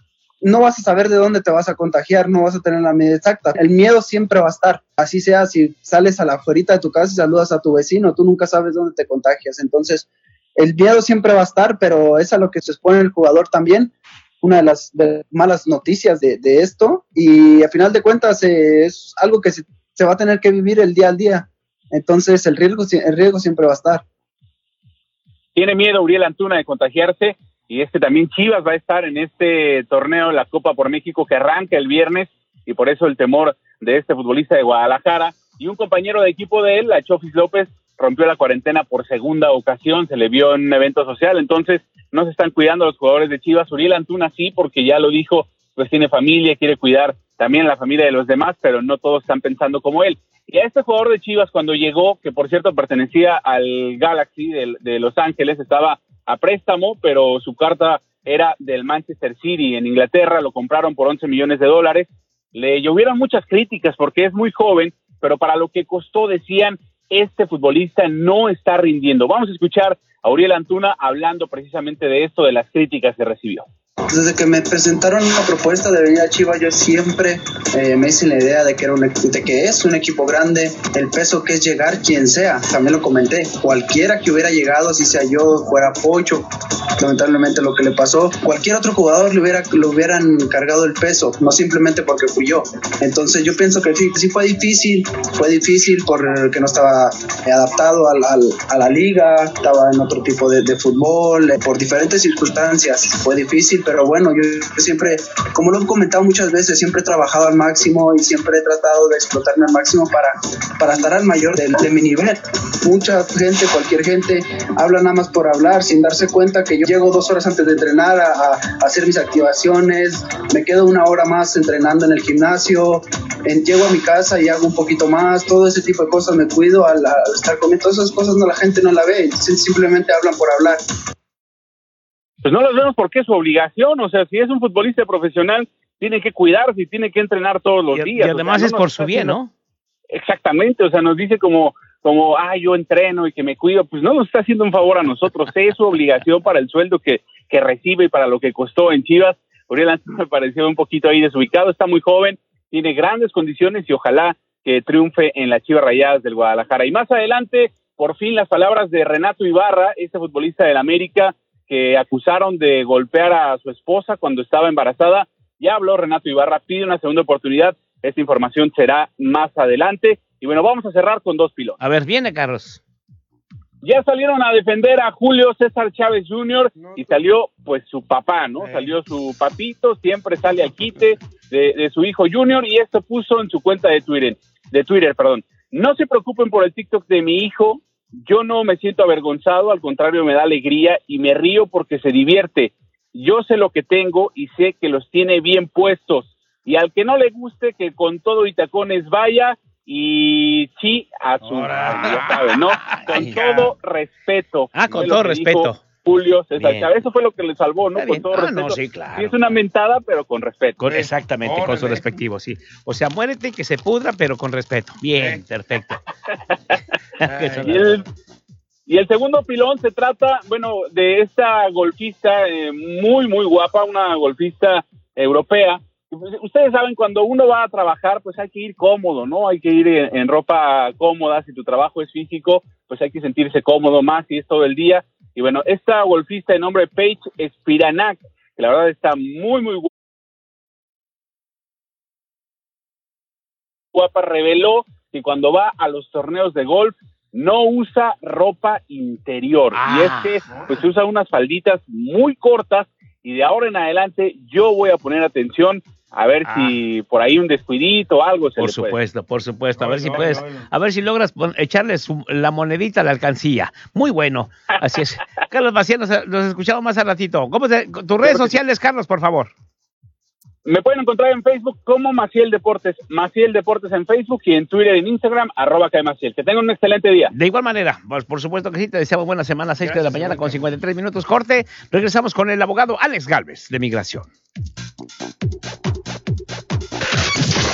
no vas a saber de dónde te vas a contagiar, no vas a tener la medida exacta. El miedo siempre va a estar. Así sea, si sales a la afuera de tu casa y saludas a tu vecino, tú nunca sabes dónde te contagias. Entonces, el miedo siempre va a estar, pero es a lo que se expone el jugador también. Una de las malas noticias de, de esto. Y a final de cuentas, eh, es algo que se, va a tener que vivir el día al día. Entonces, el riesgo, el riesgo siempre va a estar. Tiene miedo Uriel Antuna de contagiarse y este también Chivas va a estar en este torneo, la Copa por México, que arranca el viernes y por eso el temor de este futbolista de Guadalajara. Y un compañero de equipo de él, la Chofis López, rompió la cuarentena por segunda ocasión, se le vio en un evento social, entonces no se están cuidando los jugadores de Chivas. Uriel Antuna sí, porque ya lo dijo, pues tiene familia, quiere cuidar también la familia de los demás, pero no todos están pensando como él. Y a este jugador de Chivas cuando llegó, que por cierto pertenecía al Galaxy de, de Los Ángeles, estaba a préstamo, pero su carta era del Manchester City en Inglaterra, lo compraron por 11 millones de dólares. Le llovieron muchas críticas porque es muy joven, pero para lo que costó decían, este futbolista no está rindiendo. Vamos a escuchar a Uriel Antuna hablando precisamente de esto, de las críticas que recibió. Desde que me presentaron una propuesta de venir a Chivas, yo siempre eh, me hice la idea de que, era un, de que es un equipo grande, el peso que es llegar quien sea, también lo comenté, cualquiera que hubiera llegado, si sea yo, fuera Pocho, lamentablemente lo que le pasó, cualquier otro jugador le, hubiera, le hubieran cargado el peso, no simplemente porque fui yo. Entonces yo pienso que sí, sí fue difícil, fue difícil porque no estaba adaptado a la liga, estaba en otro tipo de, de fútbol, por diferentes circunstancias, fue difícil, pero bueno, yo siempre, como lo he comentado muchas veces, siempre he trabajado al máximo y siempre he tratado de explotarme al máximo para, para estar al mayor de, mi nivel. Mucha gente, cualquier gente, habla nada más por hablar, sin darse cuenta que yo llego dos horas antes de entrenar a, hacer mis activaciones, me quedo una hora más entrenando en el gimnasio, en, llego a mi casa y hago un poquito más, todo ese tipo de cosas, me cuido al, al estar comiendo, todas esas cosas no la gente no la ve, simplemente hablan por hablar pues no los vemos porque es su obligación, o sea, si es un futbolista profesional, tiene que cuidarse y tiene que entrenar todos los Y, días. y o además es por su bien, ¿no? Exactamente, o sea, nos dice como, como, ah, yo entreno y que me cuido, pues no nos está haciendo un favor a nosotros, es su obligación para el sueldo que, que recibe y para lo que costó en Chivas. Uriel me pareció un poquito ahí desubicado, está muy joven, tiene grandes condiciones y ojalá que triunfe en las Chivas Rayadas del Guadalajara. Y más adelante, por fin las palabras de Renato Ibarra, este futbolista del América que acusaron de golpear a su esposa cuando estaba embarazada. Ya habló Renato Ibarra, pide una segunda oportunidad. Esta información será más adelante. Y bueno, vamos a cerrar con dos pilotos. A ver, viene, Carlos. Ya salieron a defender a Julio César Chávez Jr. y salió pues su papá, ¿no? Salió su papito, siempre sale al quite de, de su hijo Junior y esto puso en su cuenta de Twitter, de Twitter, perdón. No se preocupen por el TikTok de mi hijo, yo no me siento avergonzado, al contrario me da alegría y me río porque se divierte. Yo sé lo que tengo y sé que los tiene bien puestos. Y al que no le guste, que con todo y tacones vaya y sí a su ya sabe, ¿no? Con todo respeto. Ah, con todo respeto. Julio César Bien. Chávez. Eso fue lo que le salvó, ¿no? Está Con bien. todo Ah, respeto. no, sí, claro. es una mentada, pero con respeto. Con, exactamente, con su respectivo, sí. O sea, muérete y que se pudra, pero con respeto. Bien, perfecto. Y el, y el segundo pilón se trata, bueno, de esta golfista eh, muy, muy guapa, una golfista europea. Ustedes saben, cuando uno va a trabajar, pues hay que ir cómodo, ¿no? Hay que ir en, en ropa cómoda. Si tu trabajo es físico, pues hay que sentirse cómodo más si es todo el día. Y bueno, esta golfista de nombre Paige Spiranak, que la verdad está muy, muy guapa reveló que cuando va a los torneos de golf no usa ropa interior y es que pues usa unas falditas muy cortas y de ahora en adelante yo voy a poner atención a ver si por ahí un descuidito o algo se Por le puede. supuesto, por supuesto. A ver si puedes, a ver si logras echarle su- la monedita a la alcancía. Muy bueno. Así es. Carlos Macías, nos, nos escuchamos más al ratito. ¿Cómo se- tus redes sociales, Carlos, por favor? Me pueden encontrar en Facebook como Maciel Deportes, Maciel Deportes en Facebook y en Twitter, en Instagram, arroba Cae Maciel. Que tengan un excelente día. De igual manera, pues, por supuesto que sí, te deseamos buena semana, 6 de la mañana con 53 minutos corte. Regresamos con el abogado Alex Galvez de Migración.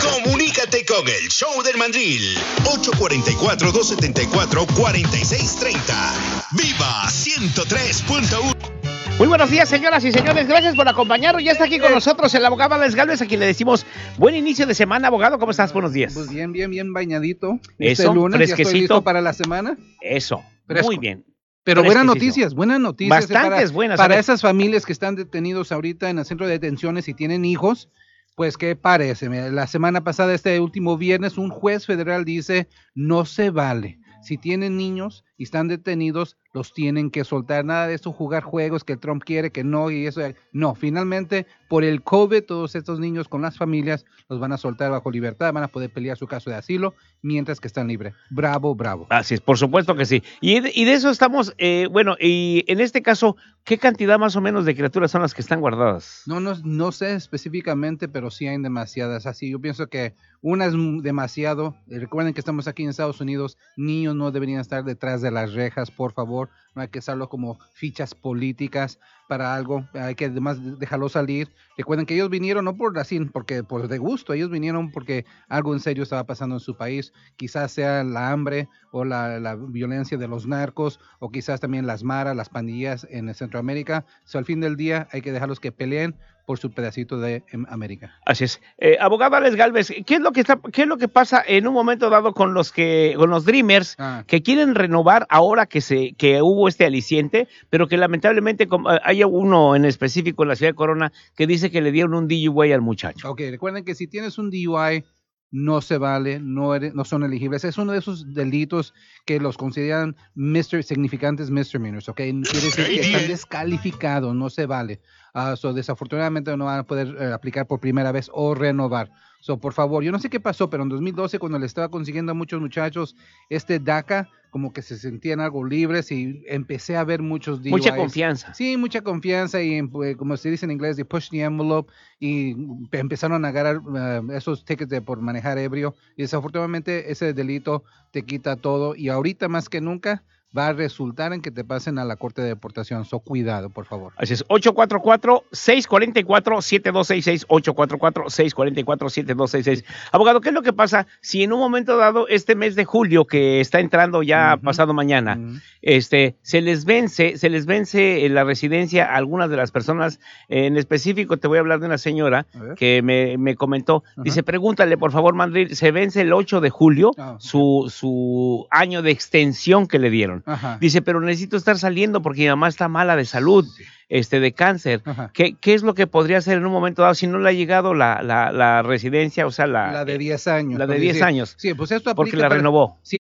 Comunícate con el Show del Mandril. 844-274-4630. ¡Viva 103.1! Muy buenos días, señoras y señores. Gracias por acompañarnos. Ya está aquí con nosotros el abogado Alex Galvez, a quien le decimos buen inicio de semana, abogado. ¿Cómo estás? Buenos días. Pues bien, bien, bien bañadito. Este Eso, lunes ya estoy fresquecito. listo para la semana. Eso, Fresco. muy bien. Pero buenas Fresquecito. noticias, buenas noticias. Bastantes para, buenas, Para esas familias que están detenidos ahorita en el centro de detenciones y tienen hijos, pues qué parece. La semana pasada, este último viernes, un juez federal dice, no se vale. Si tienen niños y están detenidos, los tienen que soltar. Nada de eso, jugar juegos que Trump quiere, que no, y eso. No, finalmente, por el COVID, todos estos niños con las familias los van a soltar bajo libertad, van a poder pelear su caso de asilo mientras que están libres. Bravo, bravo. Así es, por supuesto que sí. Y, de- y de eso estamos, eh, bueno, y en este caso, ¿qué cantidad más o menos de criaturas son las que están guardadas? No, no, no sé específicamente, pero sí hay demasiadas. Así, yo pienso que una es demasiado. Recuerden que estamos aquí en Estados Unidos. Niños no deberían estar detrás de las rejas, por favor. No hay que usarlo como fichas políticas para algo. Hay que además de- dejarlo salir. Recuerden que ellos vinieron no por así, porque por de gusto. Ellos vinieron porque algo en serio estaba pasando en su país. Quizás sea la hambre o la, violencia de los narcos o quizás también las maras, las pandillas en Centroamérica. So, al fin del día hay que dejarlos que peleen por su pedacito de em, América. Así es. Eh, abogado Alex Galvez, ¿qué es lo que está, qué es lo que pasa en un momento dado con los que, con los Dreamers Ah. que quieren renovar ahora que se, que hubo este aliciente, pero que lamentablemente como, eh, hay uno en específico en la ciudad de Corona que dice que le dieron un DUI al muchacho. Ok, recuerden que si tienes un DUI no se vale, no, eres- no son elegibles. Es uno de esos delitos que los consideran mister, significantes misdemeanors, ¿ok? Quiere decir que están descalificados, no se vale. Ah, so, desafortunadamente no van a poder eh, aplicar por primera vez o renovar. So, por favor, yo no sé qué pasó, pero en 2012 cuando le estaba consiguiendo a muchos muchachos este DACA, como que se sentían algo libres y empecé a ver muchos DUIs. Mucha confianza. Sí, mucha confianza y pues, como se dice en inglés, de push the envelope y pe- empezaron a agarrar eh, esos tickets de por manejar ebrio y desafortunadamente ese delito te quita todo y ahorita más que nunca va a resultar en que te pasen a la corte de deportación. So cuidado, por favor. Así es, 844-644-7266, 844-644-7266. Abogado, ¿qué es lo que pasa si en un momento dado, este mes de julio que está entrando ya pasado mañana, este, se les vence, se les vence en la residencia a algunas de las personas, en específico te voy a hablar de una señora que me, me comentó, dice, pregúntale por favor, Mandril, se vence el 8 de julio Ah, su, su año de extensión que le dieron. Ajá. Dice, pero necesito estar saliendo porque mi mamá está mala de salud, este, de cáncer. ¿Qué, qué es lo que podría hacer en un momento dado si no le ha llegado la, la, la residencia, o sea, la, La de 10 años. la de Porque 10 sí, años? Sí, pues esto Porque aplica la para- renovó. Sí.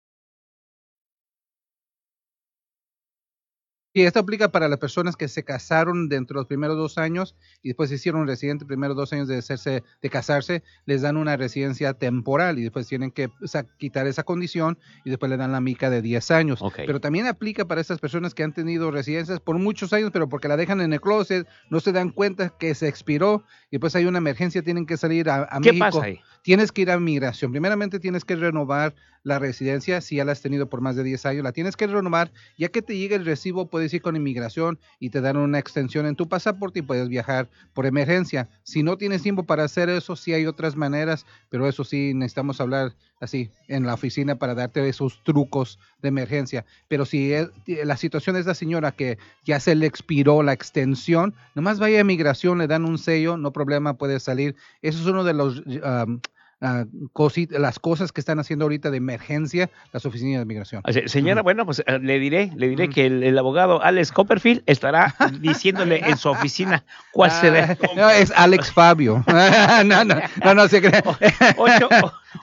Sí, esto aplica para las personas que se casaron dentro de los primeros dos años y después se hicieron residente primeros dos años de hacerse, de casarse, les dan una residencia temporal y después tienen que o sea, quitar esa condición y después le dan la mica de 10 años. Pero también aplica para estas personas que han tenido residencias por muchos años, pero porque la dejan en el closet, no se dan cuenta que se expiró y pues hay una emergencia, tienen que salir a, a ¿Qué México. pasa ahí? Tienes que ir a migración. Primeramente tienes que renovar la residencia si ya la has tenido por más de 10 años. La tienes que renovar. Ya que te llegue el recibo, puedes ir con inmigración y te dan una extensión en tu pasaporte y puedes viajar por emergencia. Si no tienes tiempo para hacer eso, sí hay otras maneras, pero eso sí necesitamos hablar así en la oficina para darte esos trucos de emergencia. Pero si la situación es la señora que ya se le expiró la extensión, nomás vaya a migración, le dan un sello, no problema, puede salir. Eso es uno de los um, ah, cosi- las cosas que están haciendo ahorita de emergencia las oficinas de migración. Señora, bueno, pues eh, le diré, le diré que el, el abogado Alex Copperfield estará diciéndole en su oficina cuál será. Ah, no, es Alex Fabio. no, no, no, no se cree.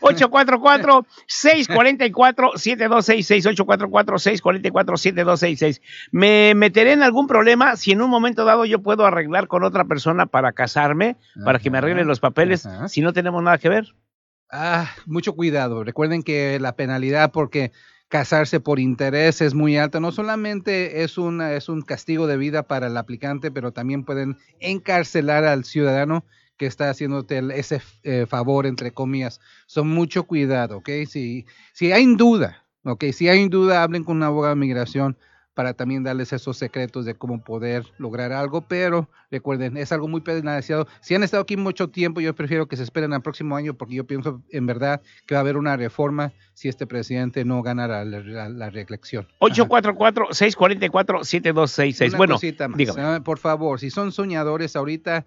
844-644-7266, 844-644-7266. Me meteré en algún problema si en un momento dado yo puedo arreglar con otra persona para casarme, para que me arreglen los papeles, si no tenemos nada que ver. Ah, mucho cuidado. Recuerden que la penalidad porque casarse por interés es muy alta. No solamente es un, es un castigo de vida para el aplicante, pero también pueden encarcelar al ciudadano que está haciéndote ese eh, favor, entre comillas. Son mucho cuidado, ¿ok? Si, si hay duda, ¿ok? Si hay duda, hablen con un abogado de migración para también darles esos secretos de cómo poder lograr algo, pero recuerden, es algo muy penalizado. Si han estado aquí mucho tiempo, yo prefiero que se esperen al próximo año porque yo pienso en verdad que va a haber una reforma si este presidente no gana la, la- la reelección. 844-644-7266. Una Bueno, más, ah, por favor, si son soñadores ahorita,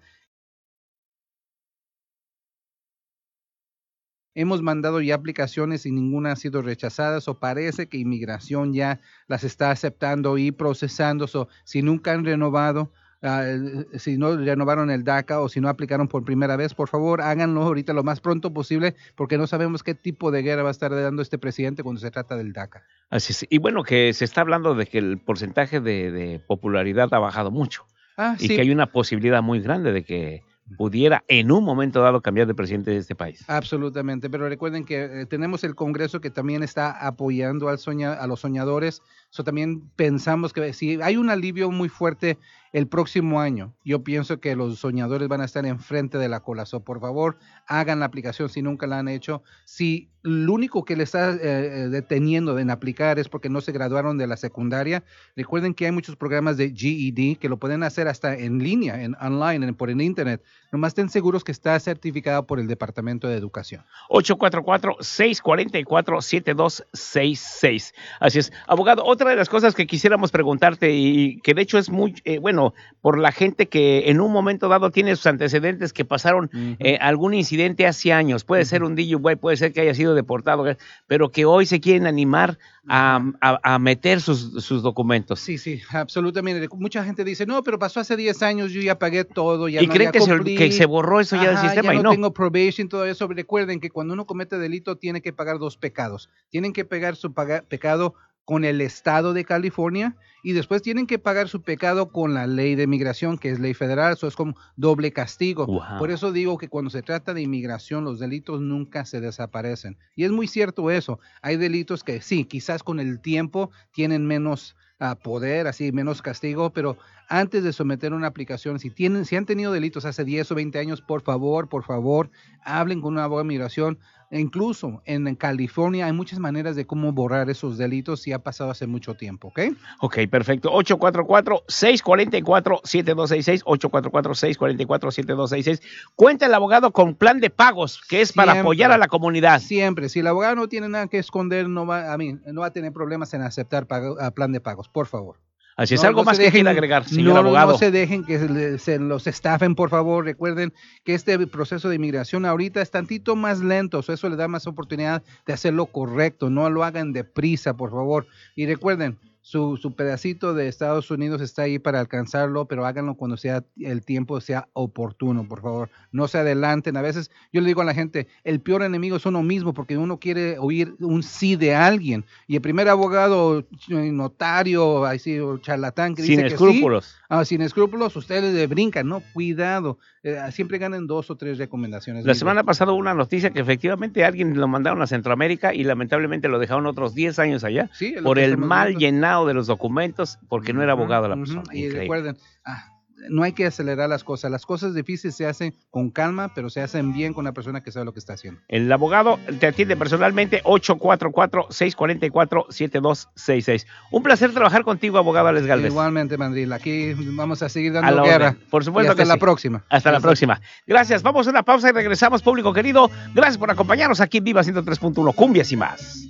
hemos mandado ya aplicaciones y ninguna ha sido rechazada, o parece que inmigración ya las está aceptando y procesando. So, si nunca han renovado, eh, si no renovaron el DACA o si no aplicaron por primera vez, por favor háganlo ahorita lo más pronto posible porque no sabemos qué tipo de guerra va a estar dando este presidente cuando se trata del DACA. Así es. Y bueno, que se está hablando de que el porcentaje de, de popularidad ha bajado mucho. Ah, y sí. que hay una posibilidad muy grande de que pudiera en un momento dado cambiar de presidente de este país. Absolutamente, pero recuerden que eh, tenemos el Congreso que también está apoyando al soña, a los soñadores. So, también pensamos que si hay un alivio muy fuerte el próximo año, yo pienso que los soñadores van a estar enfrente de la cola. Por favor, hagan la aplicación si nunca la han hecho. Si lo único que le está eh, eh, deteniendo en aplicar es porque no se graduaron de la secundaria, recuerden que hay muchos programas de GED que lo pueden hacer hasta en línea, en online, en- por el internet. Nomás estén seguros que está certificado por el Departamento de Educación. 844-644-7266. Así es. Abogado, otra de las cosas que quisiéramos preguntarte y que de hecho es muy, eh, bueno, por la gente que en un momento dado tiene sus antecedentes que pasaron eh, algún incidente hace años, puede ser un DUI, puede ser que haya sido deportado, pero que hoy se quieren animar a, a- a meter sus, sus documentos. Sí, sí, absolutamente. Mucha gente dice, no, pero pasó hace 10 años, yo ya pagué todo, ya Y no, creen que se- que se borró eso ya del sistema ya y no no. tengo probation, todo eso. Recuerden que cuando uno comete delito tiene que pagar dos pecados. Tienen que pagar su paga- pecado con el estado de California y después tienen que pagar su pecado con la ley de migración, que es ley federal, eso es como doble castigo. Wow. Por eso digo que cuando se trata de inmigración, los delitos nunca se desaparecen. Y es muy cierto eso. Hay delitos que sí, quizás con el tiempo tienen menos ah, poder, así menos castigo, pero antes de someter una aplicación, si tienen, si han tenido delitos hace 10 o 20 años, por favor, por favor, hablen con una abogado de migración. E incluso en, California hay muchas maneras de cómo borrar esos delitos si ha pasado hace mucho tiempo, ¿ok? Ok, perfecto. 844-644-7266. 844-644-7266. Cuenta el abogado con plan de pagos, que es para apoyar a la comunidad. Siempre, si el abogado no tiene nada que esconder, no va, a mí, no va a tener problemas en aceptar pago- plan de pagos, por favor. Así es, No, algo no más que dejen- quiera agregar, señor no, abogado. No se dejen que se, los estafen, por favor. Recuerden que este proceso de inmigración ahorita es tantito más lento, so eso le da más oportunidad de hacerlo correcto. No lo hagan deprisa, por favor. Y recuerden, su, su pedacito de Estados Unidos está ahí para alcanzarlo, pero háganlo cuando sea el tiempo sea oportuno, por favor. No se adelanten. A veces yo le digo a la gente, el peor enemigo es uno mismo, porque uno quiere oír un sí de alguien. Y el primer abogado, eh, notario, así, o charlatán que Sin dice que sí, escrúpulos. ah, sin escrúpulos, ustedes le brincan, ¿no? Cuidado. Eh, siempre ganen dos o tres recomendaciones. La semana pasada hubo una noticia que efectivamente alguien lo mandaron a Centroamérica y lamentablemente lo dejaron otros 10 años allá Sí, por el mal viendo. De los documentos porque no era abogado la persona. Y Increíble. recuerden, ah, no hay que acelerar las cosas. Las cosas difíciles se hacen con calma, pero se hacen bien con una persona que sabe lo que está haciendo. El abogado te atiende personalmente 844-644-7266. Un placer trabajar contigo, abogado Alex Galvez. Igualmente, Mandril. Aquí vamos a seguir A dando la guerra. orden. Por supuesto Y hasta que la sí. próxima. Hasta la próxima. Gracias. Vamos a una pausa y regresamos, público querido. Gracias por acompañarnos aquí en Viva 103.1 Cumbias y más.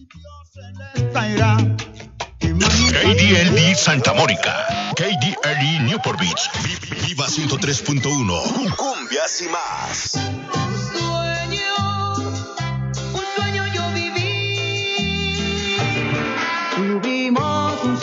KDLD Santa Mónica. KDLD Newport Beach. Vi- Viva 103.1. Cumbias y más. Un sueño yo viví. Tuvimos un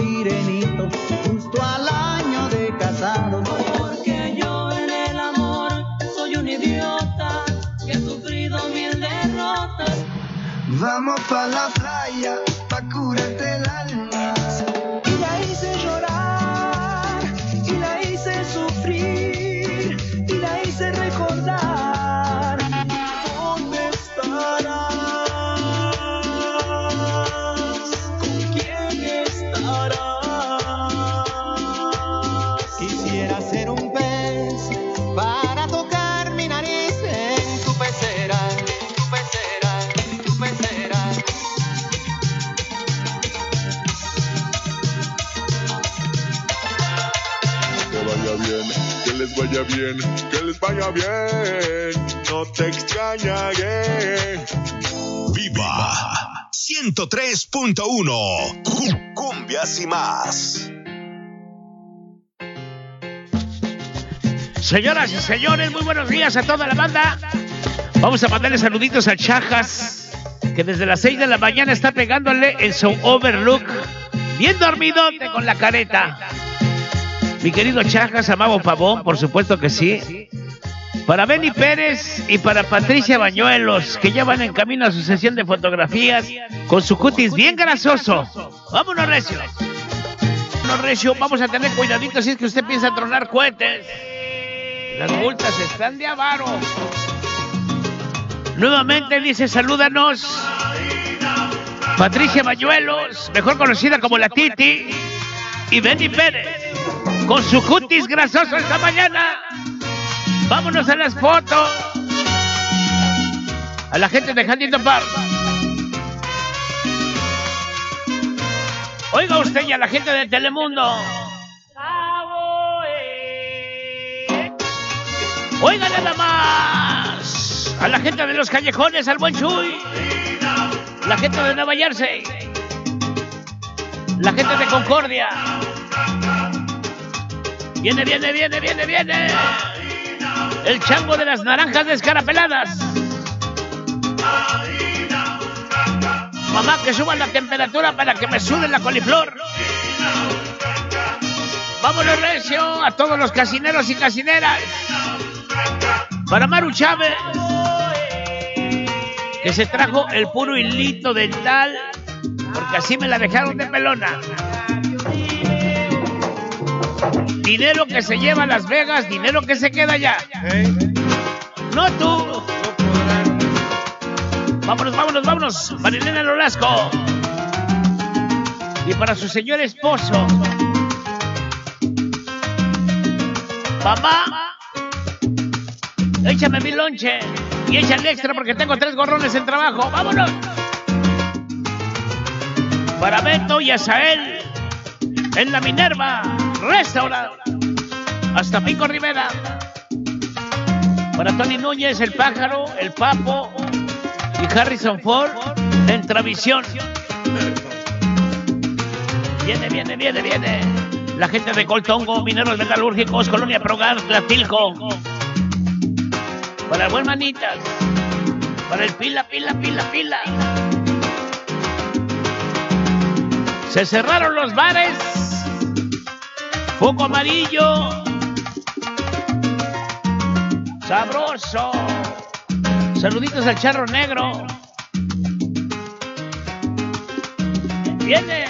vaya bien, que les vaya bien. No te extrañaré. Viva 103.1. Cum- Cumbias y más. Señoras y señores, muy buenos días a toda la banda. Vamos a mandarle saluditos a Chajas, que desde las 6 de la mañana está pegándole en su overlook. Bien dormidote con la careta. Mi querido Chajas, Amabo Pavón, por supuesto que sí. Para Benny Pérez y para Patricia Bañuelos, que ya van en camino a su sesión de fotografías con su cutis bien grasoso. Vámonos, Recio. Vámonos, Recio. Vamos a tener cuidadito si es que usted piensa tronar cohetes. Las multas están de avaro. Nuevamente dice, salúdanos. Patricia Bañuelos, mejor conocida como la Titi, y Benny Pérez, con su cutis grasoso esta mañana. Vámonos a las fotos. A la gente de Huntington Park. Oiga usted y a la gente de Telemundo. Oiga nada más. A la gente de los callejones, al buen Chuy. La gente de Nueva Jersey. La gente de Concordia. Viene, viene, viene, viene, viene. El chango de las naranjas descarapeladas. Mamá, que suban la temperatura para que me sude la coliflor. Vámonos, Recio, a todos los casineros y casineras. Para Maru Chávez, que se trajo el puro hilito dental, porque así me la dejaron de pelona. Dinero que se lleva a Las Vegas, dinero que se queda allá. No tú. Vámonos, vámonos, vámonos. Marilena Lolasco. Y para su señor esposo. Mamá. Échame mi lonche. Y échale extra porque tengo tres gorrones en trabajo. ¡Vámonos! Para Beto y Asael. En la Minerva. Restaurant. Hasta Pico Rivera. Para Tony Núñez, el pájaro, el papo y Harrison Ford en Travisión. Viene, viene, viene, viene. La gente de Coltongo, Mineros Metalúrgicos, Colonia Progar, Tlatilco. Para el buen manitas. Para el pila, pila, pila, pila. Se cerraron los bares. Foco amarillo. Sabroso. Saluditos al charro negro. Viene.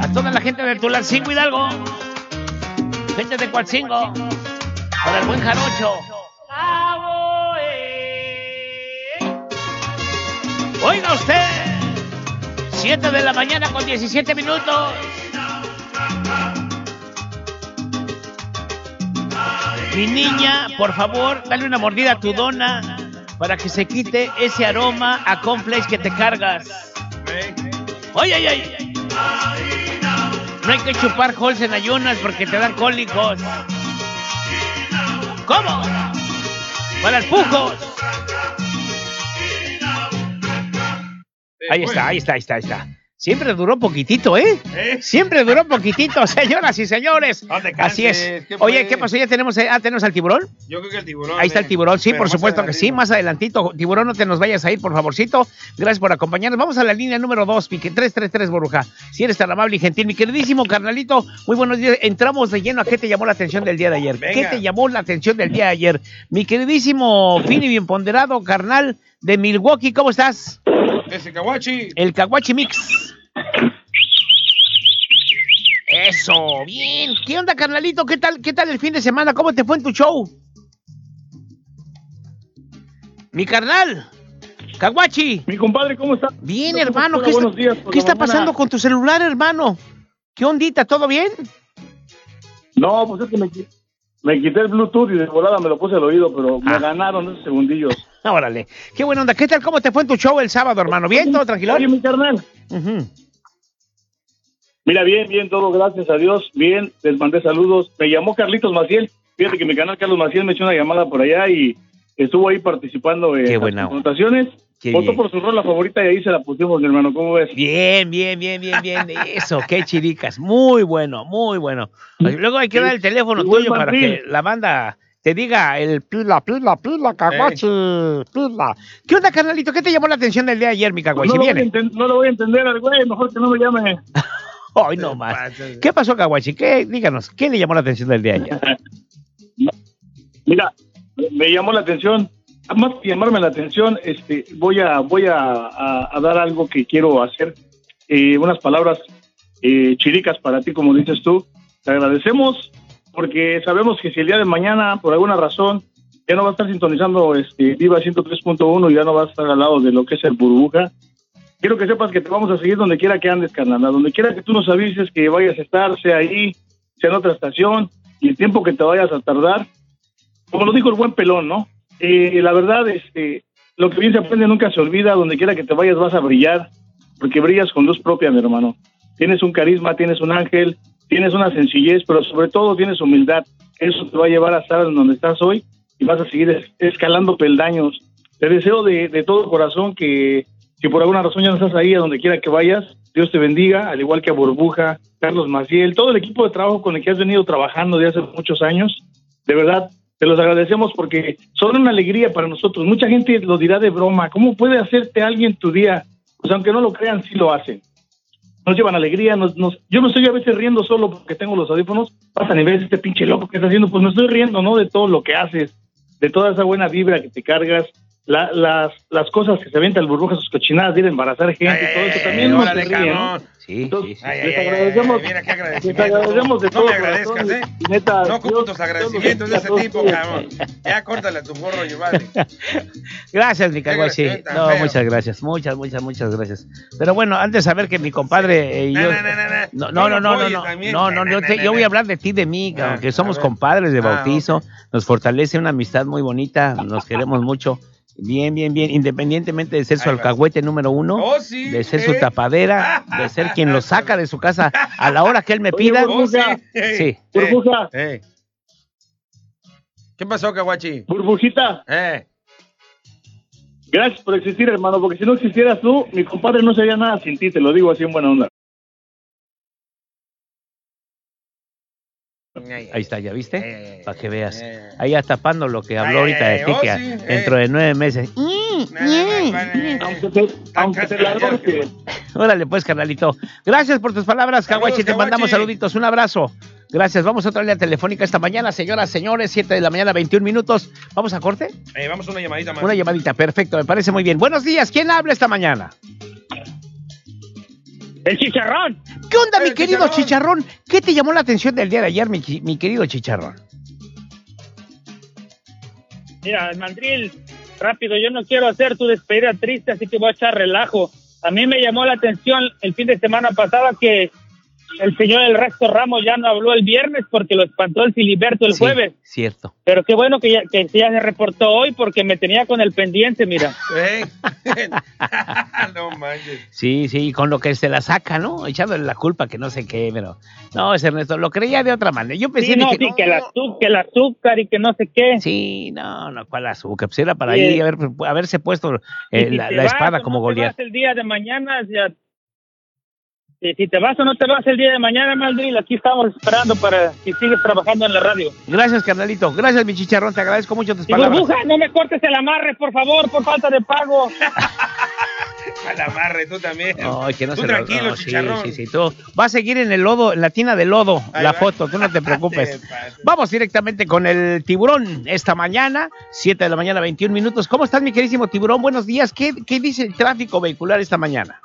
A toda la gente de Tulancingo Hidalgo. Gente de Cuatzingo. Para el buen jarocho. Oiga usted. 7 de la mañana con 17 minutos. Mi niña, por favor, dale una mordida a tu dona para que se quite ese aroma a complex que te cargas. Oye, ay, ay. No hay que chupar holes en ayunas porque te dan cólicos. ¿Cómo? Para pujos. Ahí está, ahí está, ahí está, ahí está. Siempre duró poquitito, ¿eh? Siempre duró poquitito, señoras y señores. Así es. Oye, ¿qué pasó? ¿Ya tenemos, ah, tenemos al tiburón? Yo creo que el tiburón. Ahí está el eh. tiburón, sí, por supuesto que sí. Más adelantito, tiburón, no te nos vayas a ir, por favorcito. Gracias por acompañarnos. Vamos a la línea número 2, pique 333, Boruja. Si eres tan amable y gentil, mi queridísimo carnalito, muy buenos días. Entramos de lleno a qué te llamó la atención del día de ayer. ¿Qué te llamó la atención del día de ayer? Mi queridísimo, fin y bien ponderado, carnal de Milwaukee, ¿cómo estás? Ese Kawachi. El Kawachi Mix. Eso, bien. ¿Qué onda, carnalito? ¿Qué tal, qué tal el fin de semana? ¿Cómo te fue en tu show? Mi carnal, Kawachi. Mi compadre, ¿cómo está? Bien, ¿Cómo hermano. está? ¿Qué está, Buenos días, ¿qué está pasando con tu celular, hermano? ¿Qué ondita? ¿Todo bien? No, pues es que me, qui- me quité el Bluetooth y de volada me lo puse al oído, pero Ah. me ganaron esos segundillos. Órale. Qué buena onda. ¿Qué tal? ¿Cómo te fue en tu show el sábado, hermano? ¿Bien? ¿Todo tranquilo? Oye, mi carnal. Mira, bien, bien, todo, gracias a Dios. Bien, les mandé saludos. Me llamó Carlitos Maciel. Fíjate que mi canal Carlos Maciel me echó una llamada por allá y estuvo ahí participando en Qué las confrontaciones. Qué Votó bien. por su rola favorita y ahí se la pusimos, mi hermano. ¿Cómo ves? Bien, bien, bien, bien, bien. Eso, qué chiricas. Muy bueno, muy bueno. Luego hay que dar el teléfono tuyo para que la banda te diga el pila, pila, pila, caguachi, pila. ¿Qué onda, carnalito? ¿Qué te llamó la atención del día de ayer, mi caguachi? no, lo voy a Viene. enten- no lo voy a entender al güey, mejor que no me llame. Hoy no más. ¿Qué pasó, Kawachi? ¿Qué, díganos, ¿qué le llamó la atención del día de ayer? Mira, me llamó la atención, más que llamarme la atención, este, voy a, voy a, a- a dar algo que quiero hacer, eh, unas palabras eh, chiricas para ti, como dices tú. Te agradecemos porque sabemos que si el día de mañana, por alguna razón, ya no va a estar sintonizando este, Viva 103.1 y ya no va a estar al lado de lo que es el burbuja, quiero que sepas que te vamos a seguir donde quiera que andes, carnal, donde quiera que tú nos avises que vayas a estar, sea ahí, sea en otra estación, y el tiempo que te vayas a tardar, como lo dijo el buen pelón, ¿no? Eh, la verdad, este, lo que bien se aprende nunca se olvida, donde quiera que te vayas vas a brillar, porque brillas con luz propia, mi hermano. Tienes un carisma, tienes un ángel, tienes una sencillez, pero sobre todo tienes humildad. Eso te va a llevar a estar en donde estás hoy y vas a seguir es- escalando peldaños. Te deseo de, de todo corazón que si por alguna razón ya no estás ahí, a donde quiera que vayas, Dios te bendiga, al igual que a Burbuja, Carlos Maciel, todo el equipo de trabajo con el que has venido trabajando de hace muchos años. De verdad, te los agradecemos porque son una alegría para nosotros. Mucha gente lo dirá de broma. ¿Cómo puede hacerte alguien tu día? Pues aunque no lo crean, sí lo hacen. Nos llevan alegría, nos, nos- yo me estoy a veces riendo solo porque tengo los audífonos. Pasan y ves este pinche loco que está haciendo, pues me estoy riendo, ¿no? De todo lo que haces, de toda esa buena vibra que te cargas, la- las, las cosas que se avientan el burbuja, sus cochinadas ir a embarazar gente y todo eso también nos órale, ¿no? cabrón. Sí, Entonces, Ay, les ay, ay, agradecemos, mira qué les agradecimiento. agradecemos de No todo me agradezcas, corazón, ¿eh? y neta, No ocupo tus agradecimientos de ese tipo, cabrón. Ya córtale a tu morro, Giovanni. Gracias, mi tan No, feo. muchas gracias, muchas, muchas, muchas gracias. Pero bueno, antes de saber que mi compadre eh, y yo... No, no, no, no, no, no, no, no, yo, te- yo voy a hablar de ti, de mí, cabrón, que somos compadres de Ah, bautizo, nos fortalece una amistad muy bonita, nos queremos mucho. Bien, bien, bien, independientemente de ser su alcahuete número uno, Oh, sí, de ser su eh. tapadera, de ser quien lo saca de su casa a la hora que él me pida. Burbuja. Sí. Burbuja. Eh. ¿Qué pasó, Kawachi? Burbujita. Eh. Gracias por existir, hermano, porque si no existieras tú, mi compadre no sería nada sin ti, te lo digo así en buena onda. Ahí está, ¿ya viste? Para que veas. Ahí ya tapando lo que habló ahorita de ti, oh, sí, dentro de nueve meses. Aunque te, aunque te la. Órale, pues, carnalito. Gracias por tus palabras, Kawachi. Te mandamos saluditos. Un abrazo. Gracias. Vamos a otra línea telefónica esta mañana, señoras, señores. 7 de la mañana, 21 minutos. ¿Vamos a corte? Eh, vamos a una llamadita más. Una llamadita, perfecto. Me parece muy bien. Buenos días. ¿Quién habla esta mañana? El chicharrón. ¿Qué onda, mi querido chicharrón? ¿Qué te llamó la atención del día de ayer, mi, mi querido chicharrón? Mira, mandril, rápido, yo no quiero hacer tu despedida triste, así que voy a echar relajo. A mí me llamó la atención el fin de semana pasada que el señor El Resto Ramos ya no habló el viernes porque lo espantó el Filiberto el Sí, jueves. Cierto. Pero qué bueno que ya, que ya se reportó hoy porque me tenía con el pendiente, mira. Eh. no manches. Sí, sí, con lo que se la saca, ¿no? Echándole la culpa que no sé qué, pero... No, ese Ernesto, lo creía de otra manera. Yo pensé Sí, no, dije, sí, que, el azúcar, que el azúcar y que no sé qué. Sí, no, no, ¿cuál azúcar? Pues era para Sí. ahí haber, haberse puesto eh, si la, la vas espada como no te Goliat. el día de mañana, ya. Si, si te vas o no te vas el día de mañana, Maldril, aquí estamos esperando para que sigues trabajando en la radio. Gracias, carnalito. Gracias, mi chicharrón. Te agradezco mucho tus Y palabras. burbuja, no me cortes el amarre, por favor, por falta de pago. Al amarre, tú también. Ay, que no tú se lo- tranquilo, no, sí, chicharrón. Sí, sí, tú. Va a seguir en el lodo, en la tina de lodo, Ahí la va. foto, tú no te preocupes. Vamos directamente con el tiburón esta mañana, 7 de la mañana, 21 minutos. ¿Cómo estás, mi querísimo tiburón? Buenos días. ¿Qué, qué dice el tráfico vehicular esta mañana?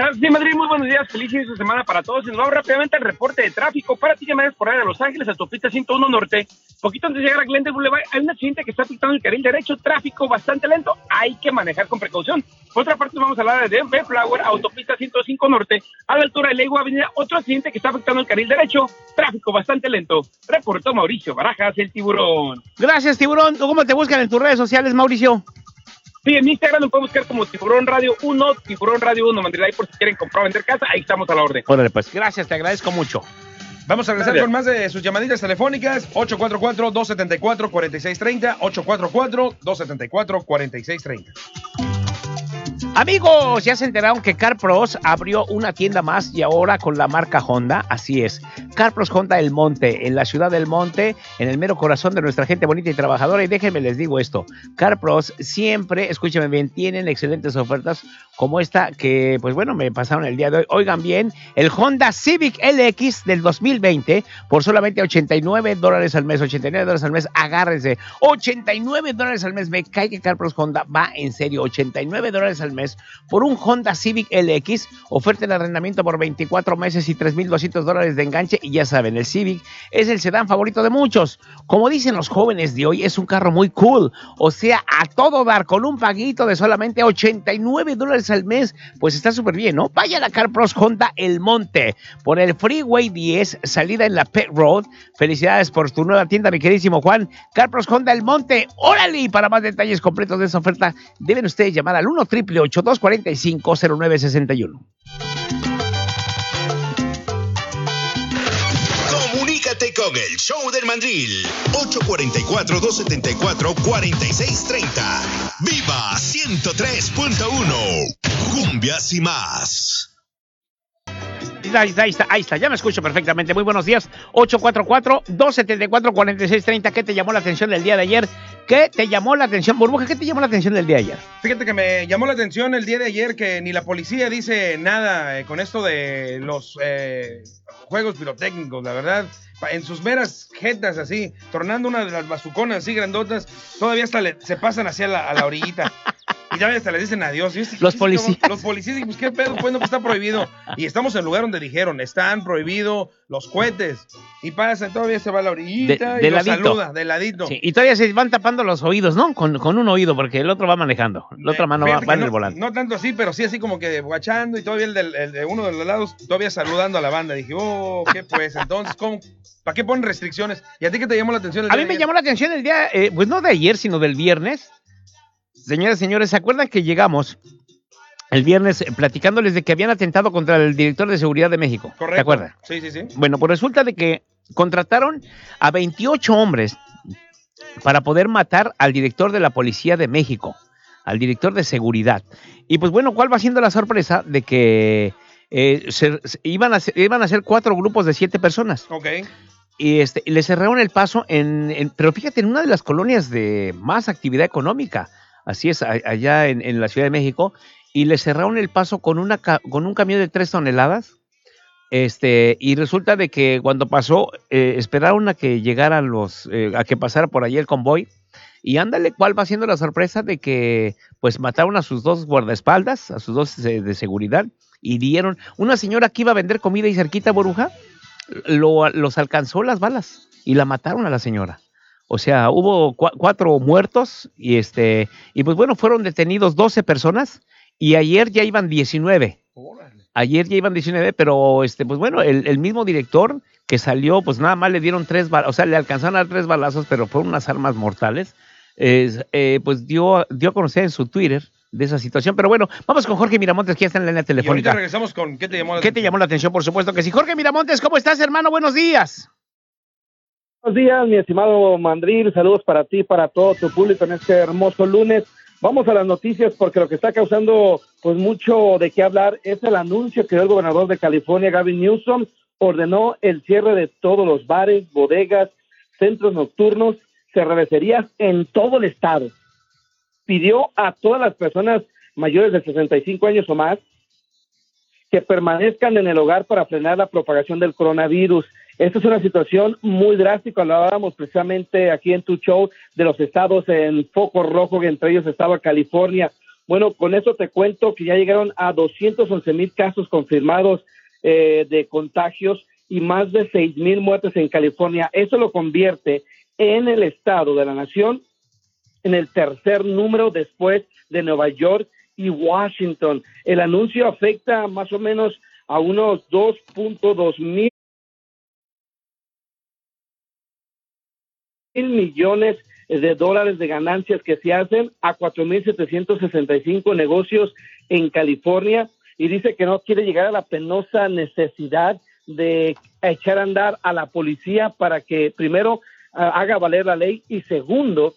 Sí, Madrid, muy buenos días, feliz inicio de semana para todos. Y nos vamos rápidamente al reporte de tráfico para ti que me por ahí de Los Ángeles, autopista 101 Norte. Poquito antes de llegar a Glendale Boulevard, hay un accidente que está afectando el carril derecho, tráfico bastante lento, hay que manejar con precaución. Por otra parte, vamos a hablar de Flower, autopista 105 Norte, a la altura de Legua Avenida, otro accidente que está afectando el carril derecho, tráfico bastante lento. Reportó Mauricio Barajas, el tiburón. Gracias, tiburón. ¿Cómo te buscan en tus redes sociales, Mauricio? Sí, en Instagram nos pueden buscar como Tiburón Radio 1, Tiburón Radio 1, Madrid, ahí por si quieren comprar o vender casa, ahí estamos a la orden. Órale, pues. Gracias, te agradezco mucho. Vamos a regresar Gracias. con más de sus llamaditas telefónicas. 844-274-4630. 844-274-4630. Amigos, ya se enteraron que CarPros abrió una tienda más y ahora con la marca Honda. Así es. Carpros Honda El Monte, en la ciudad del Monte, en el mero corazón de nuestra gente bonita y trabajadora. Y déjenme les digo esto, Carpros siempre, escúchenme bien, tienen excelentes ofertas como esta que, pues bueno, me pasaron el día de hoy. Oigan bien, el Honda Civic LX del 2020 por solamente 89 dólares al mes, 89 dólares al mes, agárrense, 89 dólares al mes, me cae que Carpros Honda va en serio, 89 dólares al por un Honda Civic LX, oferta de arrendamiento por 24 meses y 3.200 dólares de enganche y ya saben, el Civic es el sedán favorito de muchos. Como dicen los jóvenes de hoy, es un carro muy cool, o sea, a todo dar con un paguito de solamente 89 dólares al mes, pues está súper bien, ¿no? Vayan a CarPros Honda El Monte por el Freeway 10, salida en la Pet Road. Felicidades por tu nueva tienda, mi queridísimo Juan. CarPros Honda El Monte, órale, para más detalles completos de esa oferta, deben ustedes llamar al 1 888 245 0961 Comunícate con el Show del Mandril. 844-274-4630. ¡Viva 103.1! Cumbias y más. Ahí está, ahí está, ahí está, ya me escucho perfectamente. Muy buenos días. 844-274-4630. ¿Qué te llamó la atención el día de ayer? ¿Qué te llamó la atención, Burbuja? ¿Qué te llamó la atención el día de ayer? Fíjate que me llamó la atención el día de ayer que ni la policía dice nada eh, con esto de los eh, juegos pirotécnicos, la verdad. En sus veras jetas así, tornando una de las bazuconas así grandotas, todavía hasta le- se pasan hacia la, a la orillita. Y ya hasta le dicen adiós. ¿viste? Los ¿Viste policías. Los policías, y pues qué pedo, pues no, pues está prohibido. Y estamos en el lugar donde dijeron, están prohibidos los cohetes. Y pasan, todavía se va a la orillita De- y de los ladito. saluda, de ladito. Sí, y todavía se van tapando los oídos, ¿no? Con, con un oído, porque el otro va manejando. La otra mano va, va en el no, volante. no tanto así, pero sí así como que guachando y todavía el, del, el de uno de los lados todavía saludando a la banda. Dije, oh, ¿qué pues? Entonces, ¿cómo? ¿Para qué ponen restricciones? ¿Y a ti qué te llamó la atención? el A día mí de me ayer? llamó la atención el día, eh, pues no de ayer, sino del viernes. Señoras y señores, ¿se acuerdan que llegamos el viernes platicándoles de que habían atentado contra el director de seguridad de México? Correcto. ¿Se acuerdan? Sí, sí, sí. Bueno, pues resulta de que contrataron a 28 hombres para poder matar al director de la Policía de México, al director de seguridad. Y pues bueno, ¿cuál va siendo la sorpresa de que eh, se- se- iban, a ser, iban a ser cuatro grupos de siete personas? Ok. Y este, le cerraron el paso en, en- pero fíjate, en una de las colonias de más actividad económica, así es, allá en, la Ciudad de México, y le cerraron el paso con, una, con un camión de tres toneladas. Este, y resulta de que cuando pasó, eh, esperaron a que llegaran los, eh, a que pasara por ahí el convoy, y ándale, ¿cuál va siendo la sorpresa de que pues mataron a sus dos guardaespaldas, a sus dos de seguridad, y dieron, una señora que iba a vender comida y cerquita, Boruja, lo- los alcanzó las balas y la mataron a la señora. O sea, hubo cua- cuatro muertos y este y pues bueno, fueron detenidos 12 personas y ayer ya iban 19. Ayer ya iban 19, pero este pues bueno, el, el mismo director que salió, pues nada más le dieron tres balas, o sea, le alcanzaron a dar tres balazos, pero fueron unas armas mortales. Es, eh, pues dio, dio a conocer en su Twitter de esa situación. Pero bueno, vamos con Jorge Miramontes, que ya está en la línea Y ahorita telefónica. regresamos con ¿qué te llamó la ¿Qué te llamó la atención? Por supuesto que sí. Jorge Miramontes, ¿cómo estás, hermano? Buenos días. Buenos días, mi estimado Mandril. Saludos para ti, para todo tu público en este hermoso lunes. Vamos a las noticias porque lo que está causando pues mucho de qué hablar es el anuncio que dio el gobernador de California, Gavin Newsom, ordenó el cierre de todos los bares, bodegas, centros nocturnos, cervecerías en todo el estado. Pidió a todas las personas mayores de 65 años o más que permanezcan en el hogar para frenar la propagación del coronavirus. Esta es una situación muy drástica. Hablábamos precisamente aquí en tu show de los estados en foco rojo, que entre ellos estaba California. Bueno, con eso te cuento que ya llegaron a 211 mil casos confirmados eh, de contagios y más de 6 mil muertes en California. Eso lo convierte en el estado de la nación en el tercer número después de Nueva York y Washington. El anuncio afecta más o menos a unos 2.2 mil millones de dólares de ganancias que se hacen a 4.765 negocios en California. Y dice que no quiere llegar a la penosa necesidad de echar a andar a la policía para que primero ah, haga valer la ley y segundo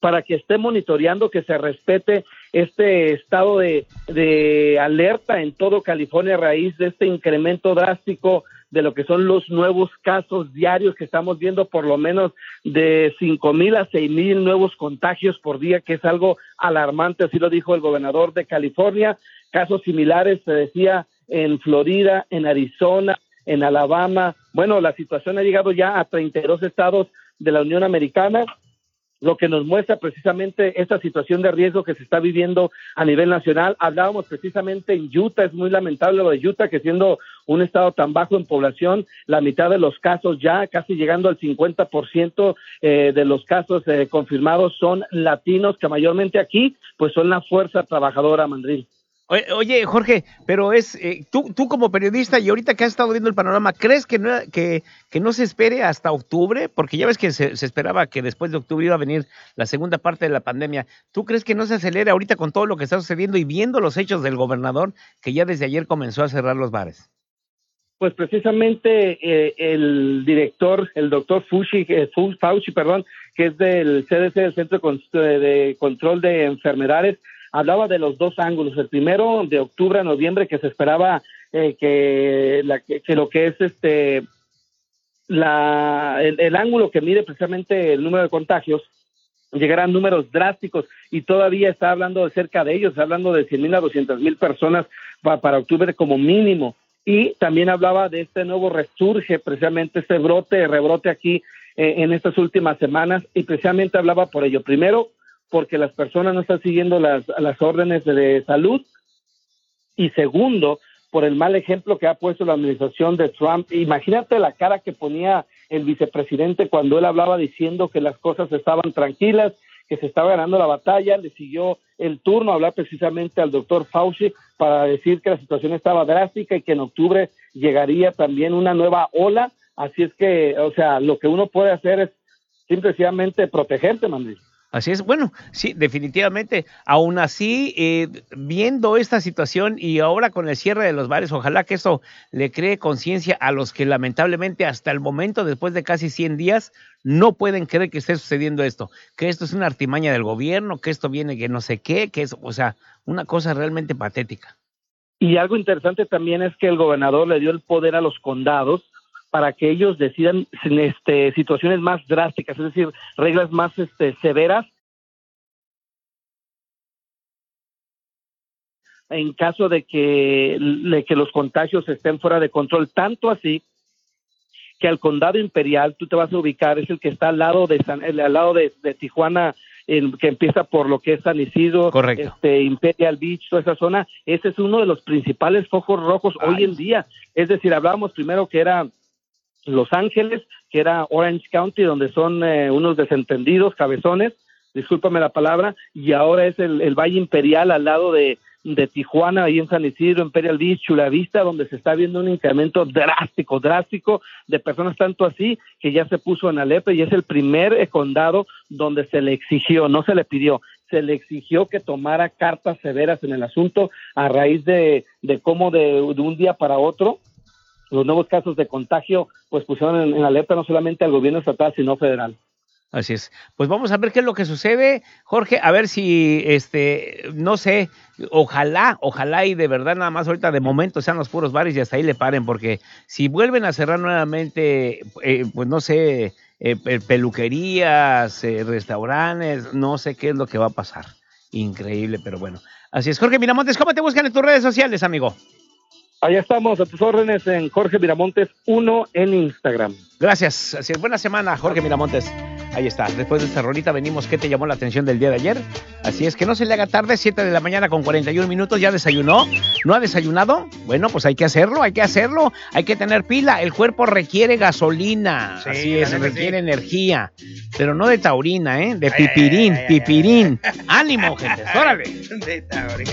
para que esté monitoreando que se respete este estado de, de alerta en todo California a raíz de este incremento drástico de lo que son los nuevos casos diarios que estamos viendo, por lo menos de cinco mil a seis mil nuevos contagios por día, que es algo alarmante, así lo dijo el gobernador de California. Casos similares se decía en Florida, en Arizona, en Alabama. Bueno, la situación ha llegado ya a 32 estados de la Unión Americana lo que nos muestra precisamente esta situación de riesgo que se está viviendo a nivel nacional. Hablábamos precisamente en Utah, es muy lamentable lo de Utah, que siendo un estado tan bajo en población, la mitad de los casos ya, casi llegando al 50% eh, de los casos eh, confirmados son latinos, que mayormente aquí, pues son la fuerza trabajadora, Mandril. Oye, Jorge, pero es eh, tú, tú como periodista y ahorita que has estado viendo el panorama, ¿crees que no, que, que no se espere hasta octubre? Porque ya ves que se, se, esperaba que después de octubre iba a venir la segunda parte de la pandemia. ¿Tú crees que no se acelere ahorita con todo lo que está sucediendo y viendo los hechos del gobernador que ya desde ayer comenzó a cerrar los bares? Pues precisamente eh, el director, el doctor Fauci, eh, Fauci, perdón, que es del CDC, el Centro de Control de Enfermedades, hablaba de los dos ángulos. El primero de octubre a noviembre que se esperaba eh, que, la, que, lo que es este la, el, ángulo que mide precisamente el número de contagios llegará a números drásticos y todavía está hablando de cerca de ellos, está hablando de 100 mil a 200 mil personas para, para octubre como mínimo. Y también hablaba de este nuevo resurge, precisamente este brote, rebrote aquí eh, en estas últimas semanas y precisamente hablaba por ello. Primero, porque las personas no están siguiendo las, órdenes de salud y segundo, por el mal ejemplo que ha puesto la administración de Trump. Imagínate la cara que ponía el vicepresidente cuando él hablaba diciendo que las cosas estaban tranquilas, que se estaba ganando la batalla, le siguió el turno a hablar precisamente al doctor Fauci para decir que la situación estaba drástica y que en octubre llegaría también una nueva ola. Así es que, o sea, lo que uno puede hacer es simplemente protegerte, Mandri. Así es, bueno, sí, definitivamente. Aún así, eh, viendo esta situación y ahora con el cierre de los bares, ojalá que eso le cree conciencia a los que lamentablemente hasta el momento, después de casi 100 días, no pueden creer que esté sucediendo esto, que esto es una artimaña del gobierno, que esto viene que no sé qué, que es, o sea, una cosa realmente patética. Y algo interesante también es que el gobernador le dio el poder a los condados para que ellos decidan este, situaciones más drásticas, es decir, reglas más este, severas en caso de que, de que los contagios estén fuera de control, tanto así que al condado imperial tú te vas a ubicar, es el que está al lado de San, al lado de, de Tijuana, en, que empieza por lo que es San Isidro, Correcto. este Imperial Beach, toda esa zona, ese es uno de los principales focos rojos Ay. hoy en día. Es decir, hablábamos primero que era los Ángeles, que era Orange County, donde son eh, unos desentendidos, cabezones, discúlpame la palabra, y ahora es el, el Valle Imperial al lado de, Tijuana, ahí en San Isidro, Imperial Beach, Chula Vista, donde se está viendo un incremento drástico, drástico de personas, tanto así que ya se puso en alerta y es el primer eh, condado donde se le exigió, no se le pidió, se le exigió que tomara cartas severas en el asunto a raíz de, de cómo de un día para otro los nuevos casos de contagio pues pusieron en, alerta no solamente al gobierno estatal sino federal. Así es. Pues vamos a ver qué es lo que sucede, Jorge, a ver si este no sé, ojalá, ojalá y de verdad nada más ahorita de momento sean los puros bares y hasta ahí le paren porque si vuelven a cerrar nuevamente eh, pues no sé, eh, peluquerías, eh, restaurantes, no sé qué es lo que va a pasar. Increíble, pero bueno. Así es, Jorge Miramontes, ¿cómo te buscan en tus redes sociales, amigo? Allá estamos, a tus órdenes en Jorge Miramontes 1 en Instagram. Gracias. Así es, buena semana, Jorge Miramontes. Ahí está. Después de esta rolita venimos. ¿Qué te llamó la atención del día de ayer? Así es que no se le haga tarde, 7 de la mañana con 41 minutos. ¿Ya desayunó? ¿No ha desayunado? Bueno, pues hay que hacerlo, hay que hacerlo. Hay que tener pila. El cuerpo requiere gasolina. Sí, Así es, requiere sí. energía. Pero no de taurina, ¿eh? De pipirín, ay, ay, ay, pipirín. Ánimo, gente. Órale. De taurina.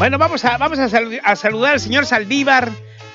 Bueno, vamos a, vamos a, sal, a, saludar al señor Saldívar,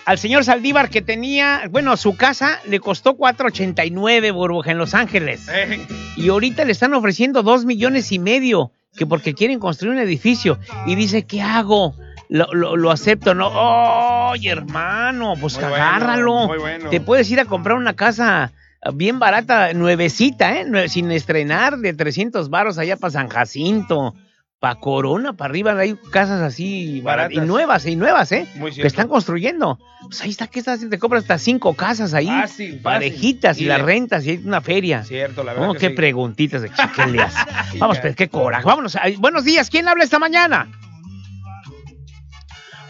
al señor Saldívar que tenía, bueno, su casa le costó 4.89 burbuja en Los Ángeles. Eh. Y ahorita le están ofreciendo 2 millones y medio, que porque quieren construir un edificio. Y dice, ¿qué hago? Lo, lo, lo acepto, ¿no? ¡Oye, hermano! Pues muy agárralo. Bueno, bueno. Te puedes ir a comprar una casa bien barata, nuevecita, ¿eh? Sin estrenar, de 300 varos allá para San Jacinto, para Corona, para arriba, hay casas así baratas, y nuevas, y nuevas, ¿eh? Muy Que están construyendo. Pues ahí está, ¿qué estás haciendo? Te compras hasta cinco casas ahí, Fácil, fácil. parejitas, y, Y las rentas, y hay una feria. Cierto, la verdad Oh, que qué sí. preguntitas de chiquilias. Vamos, pues, qué coraje. Vámonos. Buenos días, ¿quién habla esta mañana?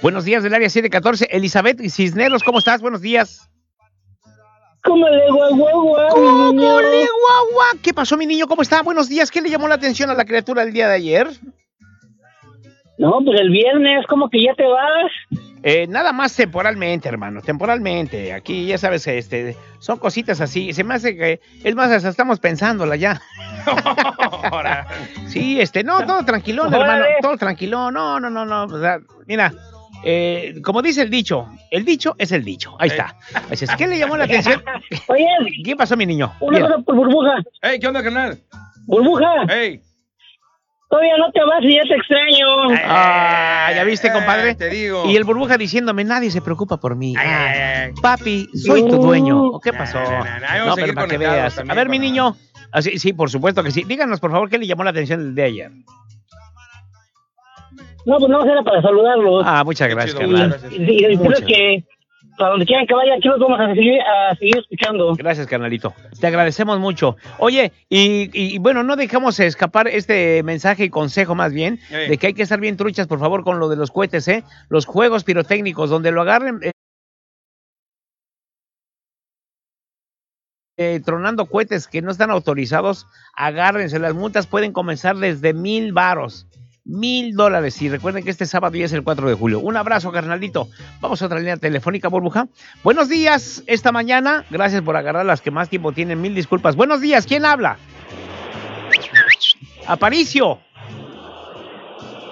Buenos días del área 714, Elizabeth Cisneros, ¿cómo estás? Buenos días. ¿Cómo le guagua, ¿Cómo le guagua? ¿Qué pasó, mi niño? ¿Cómo está? Buenos días. ¿Qué le llamó la atención a la criatura el día de ayer? No, pues el viernes, como que ya te vas. Eh, nada más temporalmente, hermano, temporalmente. Aquí ya sabes, este, son cositas así. Se me hace que, es más, hasta estamos pensándola ya. sí, este, no, todo tranquilón, hermano, todo tranquilón. No, no, no, no. o sea, mira, eh, como dice el dicho, el dicho es el dicho. Ahí está. Así es, ¿qué le llamó la atención? Oye, ¿qué pasó, mi niño? una Bien. cosa por burbuja. Hey, ¿qué onda, carnal? Burbuja. Hey. Todavía no te vas y ya te extraño. Ah, ya viste, compadre. te digo. Y el burbuja diciéndome, nadie se preocupa por mí. Ah, Papi, soy tu dueño. ¿O qué pasó? No, pero para que veas. A ver, mi niño. Ah, sí, sí, por supuesto que sí. Díganos, por favor, qué le llamó la atención el de ayer. No, pues no era para saludarlos. Ah, muchas gracias, Y, carnal. y- y Muchas. que para donde quieran que vaya, aquí los vamos a seguir, a seguir escuchando. Gracias, carnalito. Te agradecemos mucho. Oye, y, y- y bueno, no dejamos escapar este mensaje y consejo más bien Eh. de que hay que estar bien truchas, por favor, con lo de los cohetes, ¿eh? Los juegos pirotécnicos, donde lo agarren. eh, eh, tronando cohetes que no están autorizados, agárrense. Las multas pueden comenzar desde mil varos. Mil dólares. Y recuerden que este sábado ya es el 4 de julio. Un abrazo, carnalito. Vamos a otra línea telefónica, burbuja. Buenos días esta mañana. Gracias por agarrar las que más tiempo tienen. Mil disculpas. Buenos días. ¿Quién habla? Aparicio.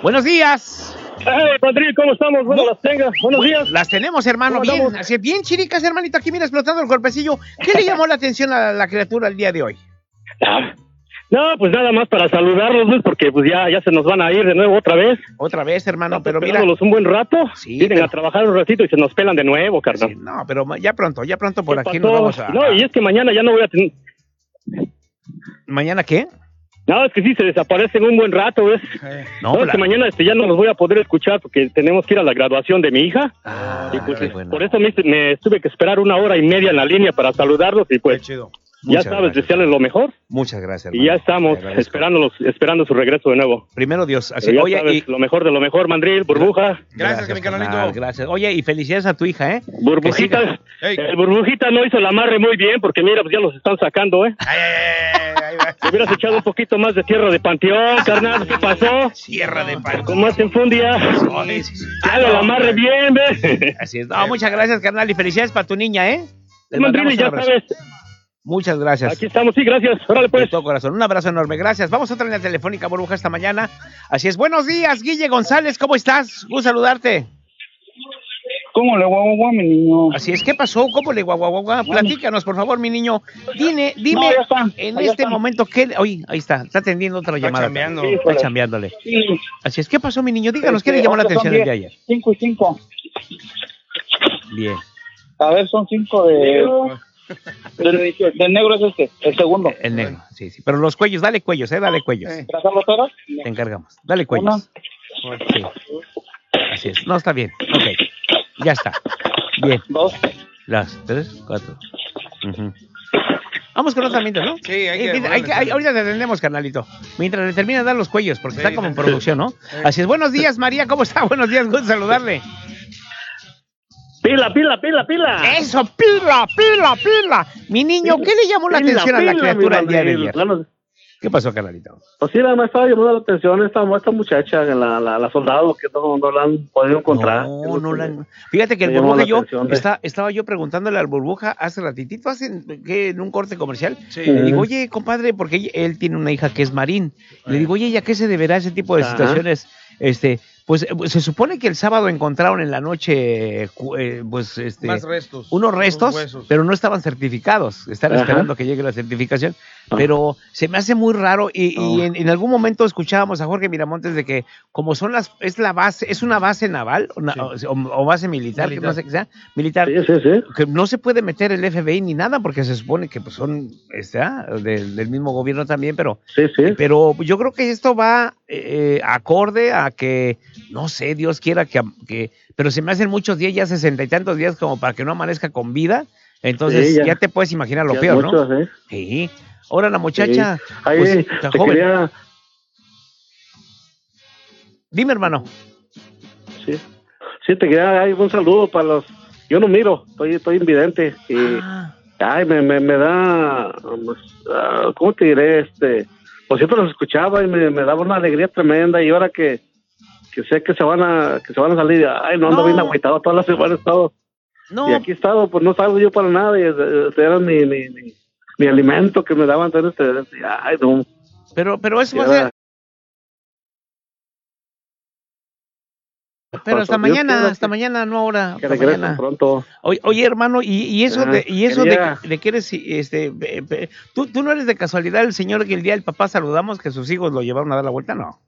Buenos días. Hey, ¿cómo estamos? Bueno, las tengas. Buenos días. Las tenemos, hermano. ¿Cómo Bien, bien chiricas, hermanito. Aquí mira explotando el golpecillo. ¿Qué le llamó la atención a la criatura el día de hoy? No, pues nada más para saludarlos, Luis, porque pues ya, ya se nos van a ir de nuevo otra vez. Otra vez, hermano, pero mira. Un buen rato. Sí, Vienen pero- a trabajar un ratito y se nos pelan de nuevo, carnal. No, pero ya pronto, ya pronto por aquí pasó? nos vamos a. No, y es que mañana ya no voy a tener... ¿Mañana qué? No, es que sí, se desaparecen un buen rato, ¿ves? No, No, es que mañana este, ya no los voy a poder escuchar porque tenemos que ir a la graduación de mi hija. Ah, y pues, por eso me, me tuve que esperar una hora y media en la línea para saludarlos y pues ya Muchas sabes, gracias. desearles lo mejor. Muchas gracias, Y ya estamos esperándolos, esperando su regreso de nuevo. Primero Dios. Así, ya oye, sabes, y- lo mejor de lo mejor, Mandril, burbuja. Gracias, mi canalito. carnal, Gracias. Oye, y felicidades a tu hija, ¿eh? Burbujita, el burbujita no hizo el amarre muy bien porque mira, pues ya los están sacando, ¿eh? Te hubieras echado un poquito más de tierra de panteón, carnal, ¿qué pasó? Tierra de panteón. ¿Cómo hacen fundia? Haga el amarre bien, ve. Así es. No, muchas gracias, carnal, y felicidades para tu niña, ¿eh? Mandril, ya sabes. Muchas gracias. Aquí estamos, sí, gracias. Órale, pues. De todo corazón. Un abrazo enorme. Gracias. Vamos a otra línea telefónica, burbuja, esta mañana. Así es. Buenos días, Guille González. ¿Cómo estás? Gusto saludarte. ¿Cómo le guau, mi niño? Así es. ¿Qué pasó? ¿Cómo le guau? Platícanos, por favor, mi niño. Dime, dime No, está. en este está. momento qué... Oye, ahí está. Está atendiendo otra llamada. chambeando. Está Híjole. chambeándole. Sí. Así es. ¿Qué pasó, mi niño? Díganos, ¿qué le llamó la atención el de ayer? 5 y 5. Bien. A ver, son 5 de... Del negro es este, el segundo. El negro, sí, sí. Pero los cuellos, dale cuellos, ¿eh? Dale cuellos. ¿Trazarlo todas? Te encargamos. Dale cuellos. Sí. Así es. No, está bien. Ok. Ya está. Bien. Dos. Las tres, cuatro. Ujú. Vamos con otra mientras, ¿no? Sí, hay que Eh, hay que- hay- ahorita te atendemos, carnalito. Mientras le termina de dar los cuellos, porque está como en producción, ¿no? Así es. Buenos días, María. ¿Cómo está? Buenos días. Gusto saludarle. Pila, pila, pila, pila. Eso, pila, pila, pila. Mi niño, ¿qué le llamó la Pila, atención a la pila, criatura el día de ayer? Bueno, ¿Qué pasó, carnalito? Pues sí, nada más estaba llamando la atención esta, esta muchacha, la, la, la soldado, que no, no la han podido encontrar. No, no la han- Fíjate que el burbuja yo, de- está, estaba yo preguntándole al burbuja hace ratitito, hace que en un corte comercial, Sí. le digo, oye, compadre, porque él tiene una hija que es marín, le digo, oye, ¿y a qué se deberá ese tipo de Ajá. situaciones? Este, pues eh, se supone que el sábado encontraron en la noche, eh, pues, este, Más restos. unos restos, unos pero no estaban certificados. Están Ajá. esperando que llegue la certificación. Ah. Pero se me hace muy raro y, y en, en algún momento escuchábamos a Jorge Miramontes de que como son las, es la base, es una base naval una- o, o base militar, que Militar. no sé qué sea, militar, que no se puede meter el FBI ni nada porque se supone que pues, son este, ah, del, del mismo gobierno también, pero, pero yo creo que esto va eh, acorde a que, no sé, Dios quiera que, que, pero se me hacen muchos días, ya sesenta y tantos días como para que no amanezca con vida, entonces Sí, ya. ya. te puedes imaginar lo peor, muchos, ¿no? ¿eh? Sí. Ahora la muchacha, Sí. Ahí, pues, está te joven. quería- Dime, hermano. Sí. Sí, te quería dar un saludo para los... Yo no miro, estoy, estoy invidente y... Ah. Ay, me, me, me da... ah, ¿Cómo te diré? Este... Pues siempre los escuchaba y me, me daba una alegría tremenda y ahora que, que sé que se van a que se van a salir, ay, no ando No. bien agüitado, todas las semanas he estado... No. Y aquí he estado, pues no salgo yo para nada y eh, era mi, mi, mi, mi alimento que me daban. Entonces, este, ay, no. Pero, pero eso va a ser. Pero hasta mañana, hasta mañana, no ahora. que mañana. pronto. Oye, oye, hermano, y, y eso Ajá, de, y eso de, de que eres, este, be- be- ¿tú, tú no eres de casualidad el señor que el día del papá saludamos que sus hijos lo llevaron a dar la vuelta, no.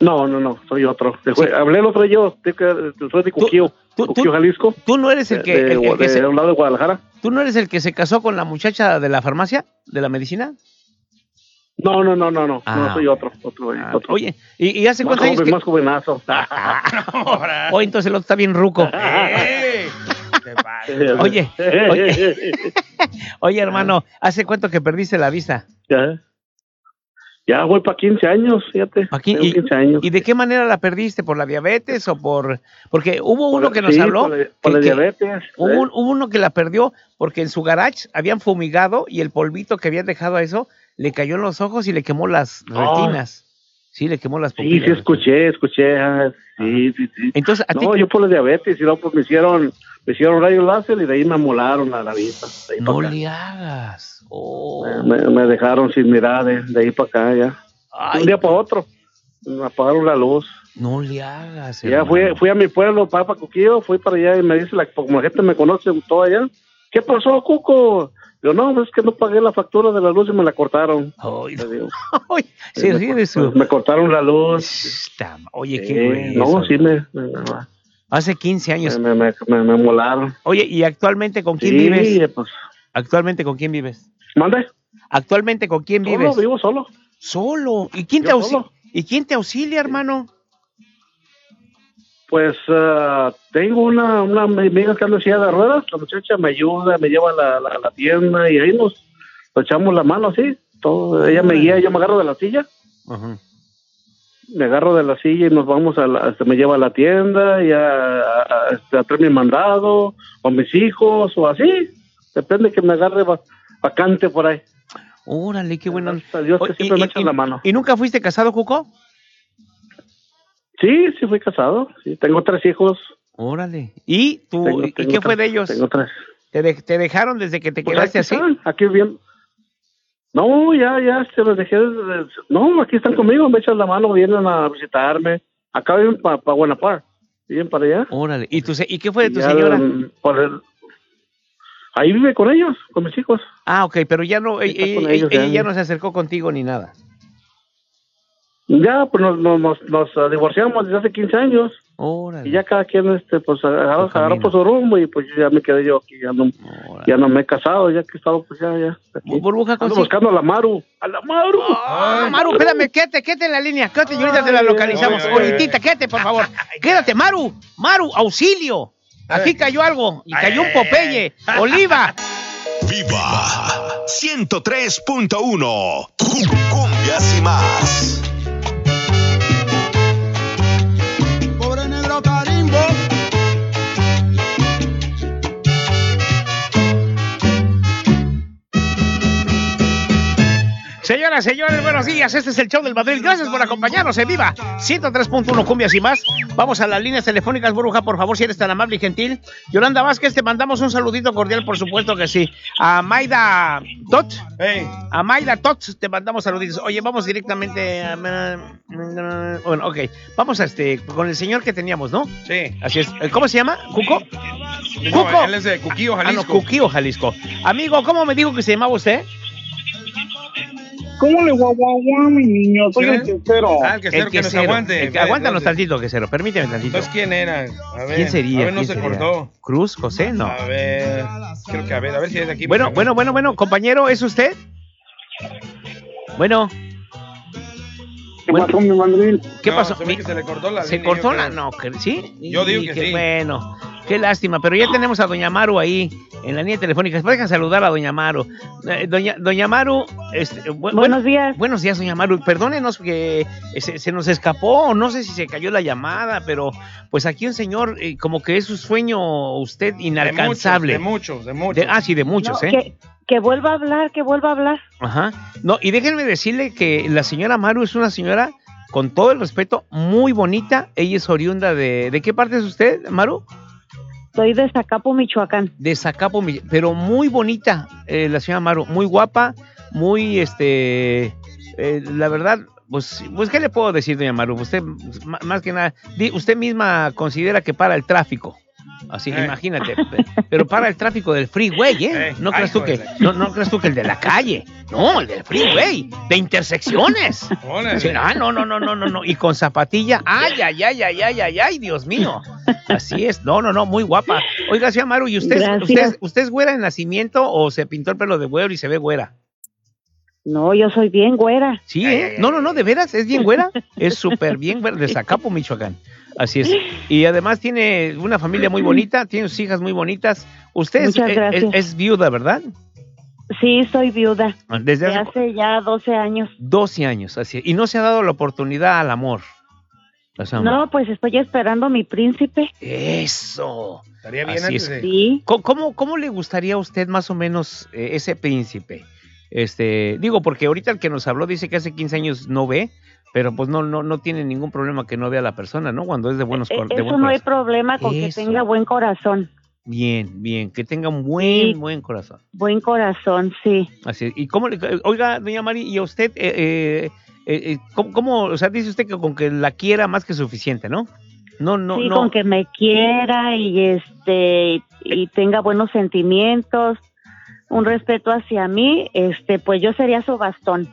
No, no, no, soy otro. Jue- Hablé el otro yo, soy de Cuquío, Cuquío, Jalisco. Tú no eres el que, de, el que- de- se- de un lado de Guadalajara. tú no eres el que se casó con la muchacha de la farmacia, de la medicina. No, no, no, no, no, Ah, no soy otro, otro, eh, otro. Oye, ¿y, y hace más cuántos años joven, que- más jovenazo. Oye, entonces el otro está bien ruco. Oye, oye, oye, hermano, ¿hace cuánto que perdiste la vista? Ya, ya voy para 15 años, fíjate. Aquí, y, 15 años. ¿Y de qué manera la perdiste? ¿Por la diabetes o por...? Porque hubo uno que nos sí, habló... por la- que- diabetes, Hubo, ¿eh? hubo uno que la perdió porque en su garage habían fumigado y el polvito que habían dejado a eso le cayó en los ojos y le quemó las Ah. retinas. Sí, le quemó las Sí, pupilas. sí, escuché, escuché. ah, sí, sí, sí. Entonces, ¿a ti no, yo por la diabetes y luego pues me hicieron, me hicieron rayos láser y de ahí me amolaron a la vista. No le hagas. Oh. Me, me dejaron sin mirar de, de ahí para acá ya. Ay. Un día para otro. Me apagaron la luz. No le hagas. Ya fui, fui a mi pueblo, Papa Cuquillo, fui para allá y me dice, la, como la gente me conoce todo allá, ¿qué pasó, Cuco? Yo, no, pues es que no pagué la factura de la luz y me la cortaron. Le digo. Se ríe de su... Me cortaron la luz. Oye, qué No, sí me, Hace 15 años. me, me, me, me molaron. Oye, ¿y actualmente con quién Sí, vives? pues. ¿Actualmente con quién vives? ¿Mande? ¿Actualmente con quién Solo, vives? vivo solo. Solo. ¿Y quién, Yo te auxilia? solo. ¿Y quién te auxilia, hermano? Pues ah, tengo una, una amiga que anda silla de ruedas, la muchacha me ayuda, me lleva a la, la, la tienda y ahí nos, nos echamos la mano así. Todo, ella me guía, yo me agarro de la silla, me agarro de la silla y nos vamos a la, me lleva a la tienda y a, a, a, este, a traer mi mandado, o mis hijos, o así. Depende que me agarre va- vacante por ahí. Órale, qué bueno. Gracias a Dios que siempre y- me y- la mano. ¿Y nunca fuiste casado, Cuco? Sí, sí fui casado. Sí, tengo tres hijos. Órale. ¿Y tú? Tengo- ¿Y tengo qué fue de ellos? Tengo tres. ¿Te, de- te dejaron desde que te Pues quedaste aquí así? están, aquí bien. No, ya, ya, se los dejé. desde- No, aquí están conmigo, me echan la mano, vienen a visitarme. Acá viven para pa Guanapar, viven para allá. Órale. ¿Y, tu, ¿Y qué fue de tu Ya, señora? mm, por el- Ahí vive con ellos, con mis hijos. Ah, ok, pero ya no, ella, ella- ellos, ella ya. ya no se acercó contigo ni nada. Ya, pues nos, nos, nos, nos, ah, divorciamos desde hace 15 años. Órale. Y ya cada quien, este, pues, agarró, agarró por su rumbo y pues yo ya me quedé yo aquí, ya no, ya no me he casado, ya que he estado, pues ya, ya. aquí. Burbuja, Ando buscando a la Maru, a la Maru. Ah, Maru, espérame, quédate, quédate en la línea, quédate y ahorita te la localizamos. Ahorita, quédate, por favor. Quédate, Maru, Maru, auxilio. Aquí cayó algo, y cayó un Popeye, Oliva. Viva 103.1 Cumbias y más. Negro Señoras, señores, buenos días. Este es el show del Madrid. Gracias por acompañarnos en Viva 103.1 Cumbias y más. Vamos a las líneas telefónicas, Bruja, por favor, si eres tan amable y gentil. Yolanda Vázquez, te mandamos un saludito cordial, por supuesto que sí. A Maida Tot. A Maida Tot, te mandamos saluditos. Oye, vamos directamente a... Bueno, ok. Vamos a este, con el señor que teníamos, ¿no? Sí. Así es. ¿Cómo se llama? ¿Cuco? No, Cuco. él es de Cuquillo, Ah, no, Jalisco. Cuquillo, Jalisco. Amigo, ¿cómo me dijo que se llamaba usted? ¿Cómo le guau, guau, guau, mi niño? Soy el quesero. Ah, el quesero que nos quesero. aguante. El que- aguántanos tantito, quesero. Permíteme tantito. Entonces, ¿quién era? A ver. ¿Quién sería? A ver, no ¿Quién se sería? cortó. ¿Cruz? ¿José? No. A ver. Creo que a ver, a ver si es de aquí. Bueno, bueno, bueno, bueno, compañero, ¿es usted? Bueno. ¿Qué pasó, mi mandril? ¿Qué No, pasó? se ve que se le cortó la ¿Se línea, cortó la? No, que- ¿sí? Yo digo Y que sí. Bueno, qué lástima, pero ya tenemos a Doña Maru ahí en la línea telefónica. Dejan saludar a Doña Maru. Eh, Doña, Doña Maru, este, bu- Buenos días. Buenos días, Doña Maru. Perdónenos que se, se nos escapó, no sé si se cayó la llamada, pero pues aquí un señor, eh, como que es su sueño usted inalcanzable. De muchos, de muchos. De- ah, sí, de muchos, No, ¿eh? que, que vuelva a hablar, que vuelva a hablar. Ajá. No, y déjenme decirle que la señora Maru es una señora, con todo el respeto, muy bonita. Ella es oriunda de... ¿De qué parte es usted, Maru? Soy de Zacapo, Michoacán. De Zacapo, pero muy bonita eh, la señora Maru, muy guapa, muy, este, eh, la verdad, pues, pues, ¿qué le puedo decir, doña Maru? Usted, más que nada, usted misma considera que para el tráfico. Así, Eh. imagínate, pe- pero para el tráfico del freeway, ¿eh? Eh, No creas tú que, no, no creas tú que el de la calle, no, el del freeway, de intersecciones. Ah, no, no, no, no, no, no, y con zapatilla, ay, ay, ay, ay, ay, ay, ay, Dios mío. Así es, no, no, no, muy guapa. Oiga, señora Maru, ¿y usted, Gracias. usted, usted es güera de nacimiento o se pintó el pelo de güero y se ve güera? No, yo soy bien güera. Sí, ¿eh? No, no, no, de veras, es bien güera. Es súper bien güera, de Zacapo, Michoacán. Así es. Y además tiene una familia muy bonita, tiene sus hijas muy bonitas. Usted es, Muchas es- es- viuda, ¿verdad? Sí, soy viuda. Desde De hace hace ya 12 años. 12 años, así es. Y no se ha dado la oportunidad al amor. No, pues estoy esperando a mi príncipe. Eso. Estaría bien Así antes es. de... Sí. ¿Cómo, cómo, cómo le gustaría a usted más o menos eh, ese príncipe? Este, digo, porque ahorita el que nos habló dice que hace 15 años no ve, pero pues no, no, no tiene ningún problema que no vea a la persona, ¿no? Cuando es de buenos de Eso buen no hay corazón. problema con Eso. que tenga buen corazón. Bien, bien, que tenga un buen, Sí. buen corazón. Buen corazón, sí. Así es. ¿Y cómo le, oiga, doña Mari, y a usted, eh, eh, eh, eh, ¿cómo, cómo- o sea, dice usted que con que la quiera más que suficiente, ¿no? No, no, sí, no. con que me quiera y este y tenga buenos sentimientos, un respeto hacia mí, este, pues yo sería su bastón.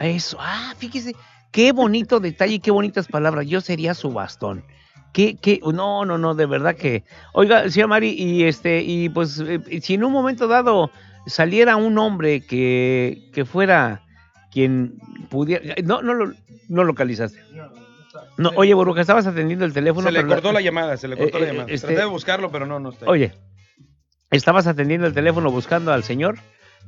Eso, ah, fíjese, qué bonito detalle, qué bonitas palabras. Yo sería su bastón. Qué, qué, no, no, no, de verdad que. Oiga, señora Mari, y este, y pues, eh, si en un momento dado saliera un hombre que, que fuera quien pudiera. No, no lo no localizaste. No, oye, Burbuja, estabas atendiendo el teléfono. Se le pero cortó la llamada, se le cortó Eh, la eh, llamada. este- Traté de buscarlo, pero no, no está. ahí. Oye, estabas atendiendo el teléfono buscando al señor,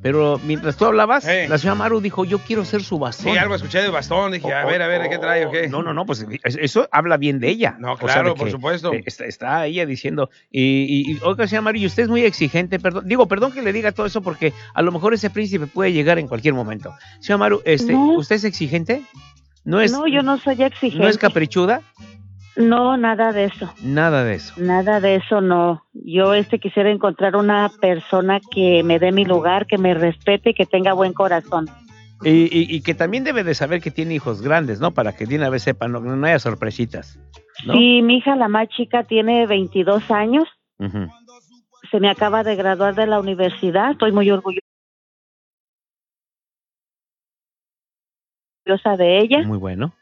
pero mientras tú hablabas, Eh. la señora Maru dijo, yo quiero ser su bastón. Sí, algo escuché de bastón, dije, a Oh, ver, a ver, ¿de qué trae o qué? No, no, no, pues es- eso habla bien de ella. No, O sea, claro, por supuesto. eh, Está, está ella diciendo, y, y, y, oiga, señora Maru, y usted es muy exigente, perdón, digo, perdón que le diga todo eso porque a lo mejor ese príncipe puede llegar en cualquier momento. Señora Maru, este, No. ¿usted es exigente? ¿No es, no, yo no soy exigente. ¿no es caprichuda? No, nada de eso. Nada de eso. Nada de eso no. Yo este quisiera encontrar una persona que me dé mi lugar, que me respete y que tenga buen corazón. Y, y- y que también debe de saber que tiene hijos grandes, ¿no? Para que de una vez sepan, no, no haya sorpresitas. ¿no? Sí, mi hija la más chica tiene 22 años, se me acaba de graduar de la universidad, estoy muy orgullosa de ella. Muy bueno.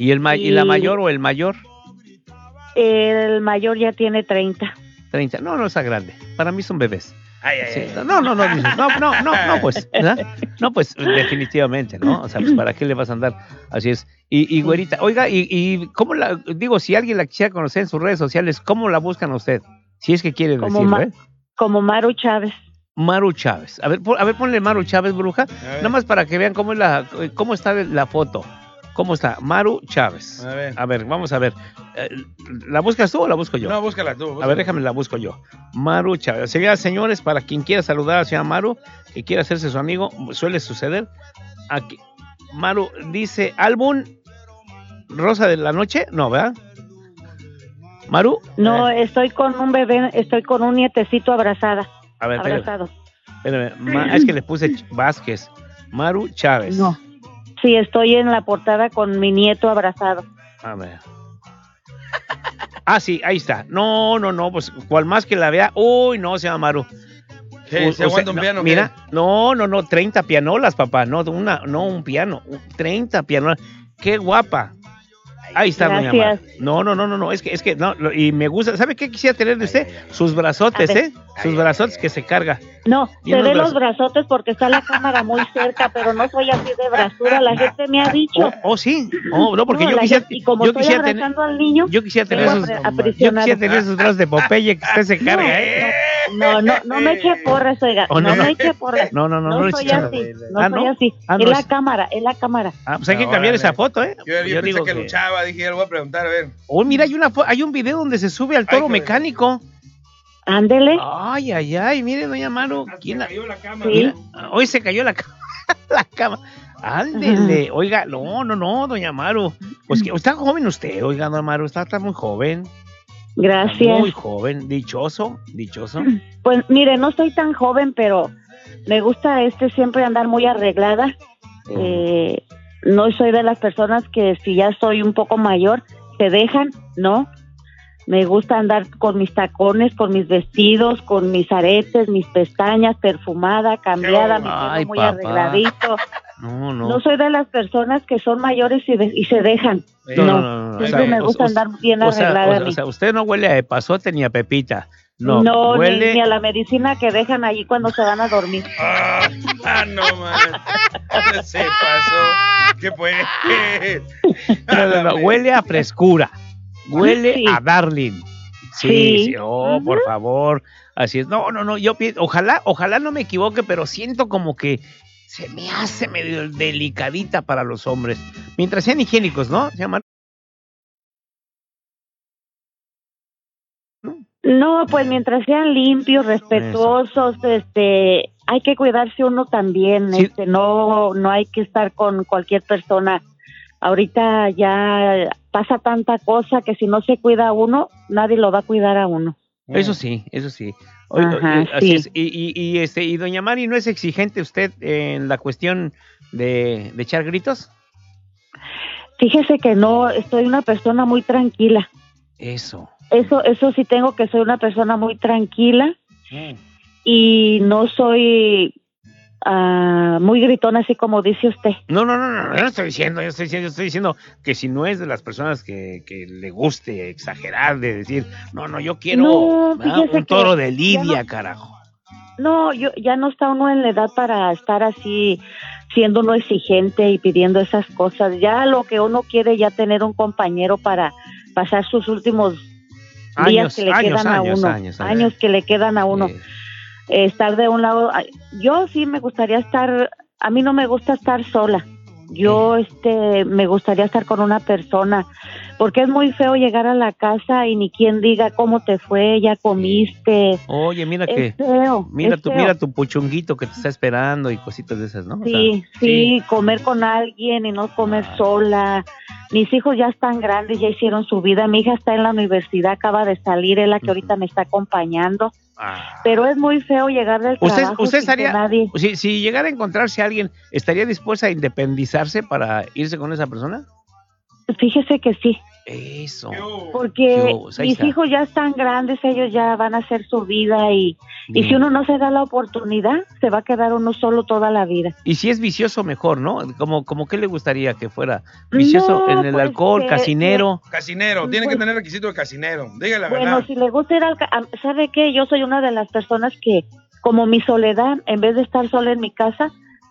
¿Y, el ma- ¿Y la mayor o el mayor? El mayor ya tiene 30. 30. No, no está grande. Para mí son bebés. Ay, ay, Sí, ay. No, no, no, no, no, no, no, pues, ¿verdad? No, pues, definitivamente, ¿no? O sea, pues, ¿para qué le vas a andar? Así es. Y, y güerita, oiga, y, y ¿cómo la, digo, si alguien la quisiera conocer en sus redes sociales, ¿cómo la buscan a usted? Si es que quiere Como, decirlo, Ma- ¿eh? como Maru Chávez. Maru Chávez. A ver, a ver, ponle Maru Chávez, bruja. Nada más para que vean cómo es la, cómo está la foto. ¿Cómo está? Maru Chávez. A ver. vamos a ver. Eh, ¿La buscas tú o la busco yo? No, búscala tú. A ver, déjame la busco yo. Maru Chávez. Señoras, señores, para quien quiera saludar a la señora Maru, que quiera hacerse su amigo, suele suceder. Aquí, Maru dice, álbum Rosa de la Noche, no, ¿verdad? Maru. No, estoy con un bebé, estoy con un nietecito abrazada. A ver, abrazado. Espérame, Ma- es que le puse Vázquez. Maru Chávez. No. Sí, estoy en la portada con mi nieto abrazado. A ver. Ah, sí, ahí está. No, no, no, pues cual más que la vea. Uy, no, se llama Maru. ¿Qué? ¿Se o aguanta sea, un no, piano Mira, no, no, no, 30 pianolas, papá. No, una, no un piano, un- 30 pianolas. Qué guapa. Ahí está, doña. Gracias. No, no, no, no, no, es que, es que, no, lo- y me gusta. ¿Sabe qué quisiera tener de usted? Sus brazotes. ¿eh? Sus brazotes que se carga. No, unos ve los brazotes porque está la cámara muy cerca, pero no soy así de brazura. La gente me ha dicho. Oh, sí. Oh, no, porque No, yo quisiera, gente- y como yo estoy quisiera tener, al niño, yo quisiera tener esos, yo quisiera tener esos brazos de Popeye que usted se carga, ¿eh? No, no, no me eche porras, oiga. Oh, no, no. me eche porras. No, no, no, no No le soy eche- así. No Ah, soy ¿no? así. Ah, es no, la es- cámara, es la cámara. Ah, pues hay que No, cambiar esa foto, ¿eh? Yo, yo Yo pensé digo que que- luchaba, dije, ya le voy a preguntar, a ver. Oh, mira, hay, una, fo- hay un video donde se sube al toro mecánico. Ándele. Ay, ay, ay, mire, doña Maru. ¿quién la- Sí. Mira, hoy se cayó la, la cama. Ándele, oiga, no, no, no, doña Maru. Pues que está joven usted, oiga, doña Maru, está, está muy joven. Gracias. Muy joven, dichoso, dichoso. Pues mire, no estoy tan joven, pero me gusta este siempre andar muy arreglada. Eh, no soy de las personas que si ya soy un poco mayor, se dejan, ¿no? Me gusta andar con mis tacones, con mis vestidos, con mis aretes, mis pestañas, perfumada, cambiada, mi pelo Ay, muy papá. arregladito. No, no. No soy de las personas que son mayores y, de- y se dejan. No, No, no, no, no, siempre o sea, me gusta o- andar bien o sea, arreglada. o a sea, mí. o sea, usted no huele a epazote ni a pepita. No, No, ni- huele. ni, a la medicina que dejan allí cuando se van a dormir. Ah, no, man. Se pasó. ¿Qué? No, no, no, huele a frescura. Huele Sí. a darling. Sí, Sí. sí, oh, por favor. Así es. No, no, no, yo pienso, ojalá, ojalá no me equivoque, pero siento como que se me hace medio delicadita para los hombres. Mientras sean higiénicos, ¿no? Se. No, pues mientras sean limpios, respetuosos, este, hay que cuidarse uno también, Sí. este, no, no hay que estar con cualquier persona. Ahorita ya pasa tanta cosa que si no se cuida a uno, nadie lo va a cuidar a uno. Eso sí, eso sí. Oye, Ajá, oye, así sí. es. Y, y, y, este, y doña Mari, ¿no es exigente usted en la cuestión de, de echar gritos? Fíjese que no, estoy una persona muy tranquila. Eso. Eso, eso sí tengo que soy una persona muy tranquila y no soy ah, muy gritona así como dice usted. No, no, no, no, no, no estoy diciendo, yo estoy diciendo, yo estoy diciendo que si no es de las personas que, que le guste exagerar, de decir, no, no, yo quiero un toro de lidia, no- carajo. No, yo ya no está uno en la edad para estar así siendo uno exigente y pidiendo esas cosas. Ya lo que uno quiere ya tener un compañero para pasar sus últimos días Años, que le años, quedan a uno, años, años. que le quedan a uno. Eh, estar de un lado, yo sí me gustaría estar, a mí no me gusta estar sola. Yo este me gustaría estar con una persona porque es muy feo llegar a la casa y ni quien diga cómo te fue, ya comiste. Oye, mira Es que, feo, mira tu, feo. mira tu puchunguito que te está esperando y cositas de esas, ¿no? O sea, Sí, sí, comer con alguien y no comer sola. Mis hijos ya están grandes, ya hicieron su vida. Mi hija está en la universidad, acaba de salir, es la que ahorita me está acompañando. Pero es muy feo llegar del Ah. Usted, trabajo usted estaría, nadie. si, si llegara a encontrarse a alguien, ¿estaría dispuesta a independizarse para irse con esa persona? Fíjese que sí, Eso. porque pues mis está. hijos ya están grandes, ellos ya van a hacer su vida y, y si uno no se da la oportunidad, se va a quedar uno solo toda la vida. Y si es vicioso, mejor, ¿no? Como, como que le gustaría que fuera vicioso No, en el pues, alcohol, que- casinero. Casinero, tiene que tener requisito de casinero. Dígale la Bueno, verdad. si le gusta ir al... ¿Sabe qué? Yo soy una de las personas que, como mi soledad, en vez de estar sola en mi casa,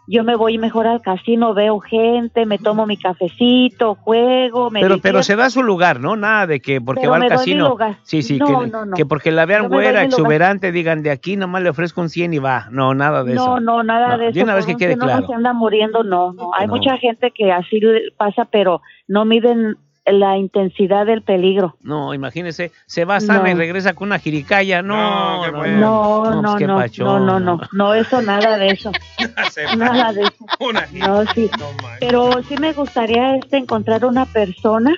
yo me voy mejor al casino, veo gente, me tomo mi cafecito, juego, me Pero, pero se da su lugar, ¿no? Nada de que porque Pero va al casino. Sí, sí, No, que, no, no. que porque la vean Yo güera, exuberante, digan de aquí nomás le ofrezco un 100 y va. No, nada de eso. No, no, nada de eso. de una vez que quede claro. No se anda muriendo, no, no. Hay mucha gente que así pasa, pero no miden la intensidad del peligro. No, imagínese, se va sana y No. regresa con una jiricaya. No, no, No, no, pues no, qué no, no, no, no, no, eso nada de eso. nada de eso. No, sí. Pero sí me gustaría este encontrar una persona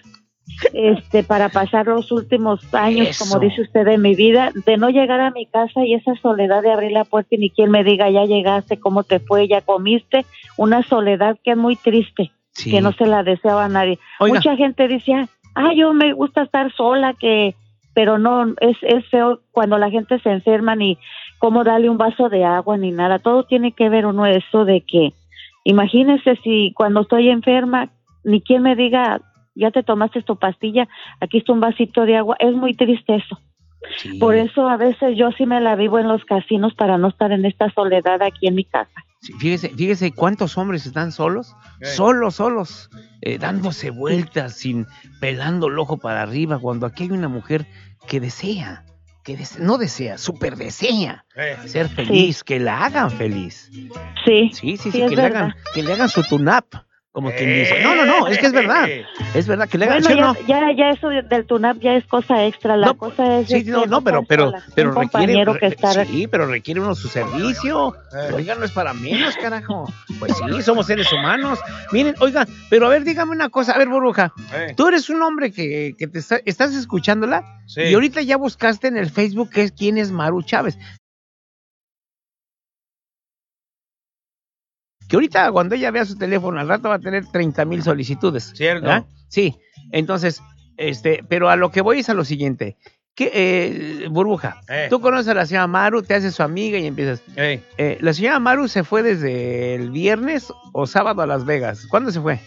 este para pasar los últimos años, Eso. como dice usted, de mi vida, de no llegar a mi casa y esa soledad de abrir la puerta y ni quien me diga ya llegaste, cómo te fue, ya comiste, una soledad que es muy triste, Sí. que no se la deseaba a nadie. Oiga. Mucha gente dice, "Ah, ah, yo me gusta estar sola, que pero no, es, es feo cuando la gente se enferma ni cómo darle un vaso de agua ni nada. Todo tiene que ver uno eso de que, imagínese si cuando estoy enferma, ni quien me diga, ya te tomaste tu pastilla, aquí está un vasito de agua. Es muy triste eso. Por eso a veces yo sí me la vivo en los casinos para no estar en esta soledad aquí en mi casa. Fíjese, fíjese cuántos hombres están solos, solos, solos, eh, dándose vueltas, sin pelando el ojo para arriba, cuando aquí hay una mujer que desea, que dese- no desea, super desea ser feliz, que la hagan feliz. Sí, sí, sí, sí, sí, es que, le hagan, que le hagan su tunap, como quien dice. No, no, no, es que es verdad, es verdad, que le hagan, Bueno, ¿sí o no? ya, ya, ya eso del tunap ya es cosa extra. La cosa es Sí, este, no, no, pero, pero, pero requiere, compañero que estar sí, pero requiere uno su servicio. Oiga, no es para menos, carajo. Pues sí, somos seres humanos. Miren, oiga, pero a ver, dígame una cosa, a ver, Burbuja, Eh. tú eres un hombre que, que te está- estás escuchándola Sí. y ahorita ya buscaste en el Facebook que es quién es Maru Chávez. Que ahorita cuando ella vea su teléfono al rato va a tener 30 mil solicitudes. Cierto. ¿verdad? Sí, entonces, este, pero a lo que voy es a lo siguiente. Que, eh, burbuja, Eh. tú conoces a la señora Maru, te haces su amiga y empiezas. Eh, la señora Maru se fue desde el viernes o sábado a Las Vegas. ¿Cuándo se fue?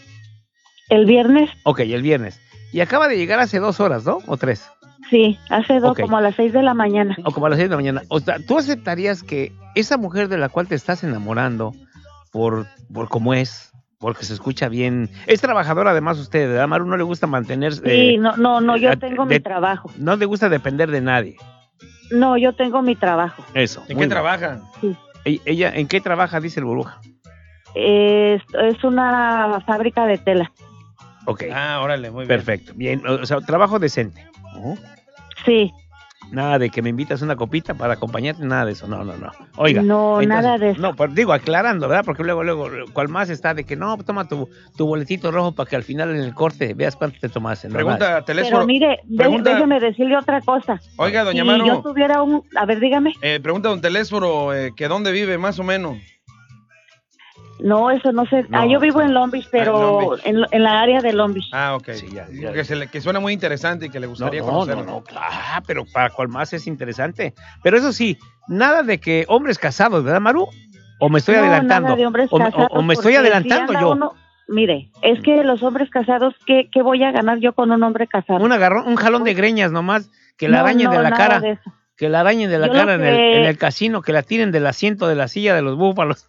el viernes. Ok, el viernes. Y acaba de llegar hace dos horas, ¿no? ¿O tres? Sí, hace dos, como a las seis de la mañana. O como a las seis de la mañana. O sea, ¿tú aceptarías que esa mujer de la cual te estás enamorando, por, por cómo es, porque se escucha bien, es trabajadora además usted, ¿verdad? Maru no le gusta mantenerse... Sí, eh, no, no, no, yo eh, tengo de- mi trabajo. No le gusta depender de nadie. No, yo tengo mi trabajo. Eso. ¿En qué bien. trabaja? E- Ella, ¿En qué trabaja? Dice el burbuja. Es, es una fábrica de tela. Ok. Ah, órale, muy bien. Perfecto. Bien, o sea, trabajo decente. Sí. Nada de que me invitas una copita para acompañarte, nada de eso. No, no, no. Oiga. No, nada de eso. No, pero digo, aclarando, ¿verdad? Porque luego, luego, cual más está de que no, toma tu, tu boletito rojo para que al final en el corte veas cuánto te tomaste. ¿no? Pregunta, teléfono. Pero mire, pregunta- déjeme decirle otra cosa. Oiga, doña si yo tuviera un... A ver, dígame. Eh, pregunta don Telésforo eh, que dónde vive más o menos. No, eso no sé. No, ah, yo vivo en Long Beach, pero Ah, en Long Beach. en, en la área de Long Beach. Ah, ok. Que, se le- que suena muy interesante y que le gustaría no, no, conocerlo. no, ah, pero para cual más es interesante. Pero eso sí, nada de que hombres casados, ¿verdad, Maru? ¿O me estoy No, adelantando? nada de hombres o, me- o- casados, o me estoy adelantando si yo. uno- mire, es que los hombres casados, ¿qué, ¿qué voy a ganar yo con un hombre casado? Un agarrón, un jalón de greñas nomás, que la No, no, de la nada cara. de eso. Que la arañen de la Yo cara en, el, en el casino, que la tiren del asiento de la silla de los búfalos.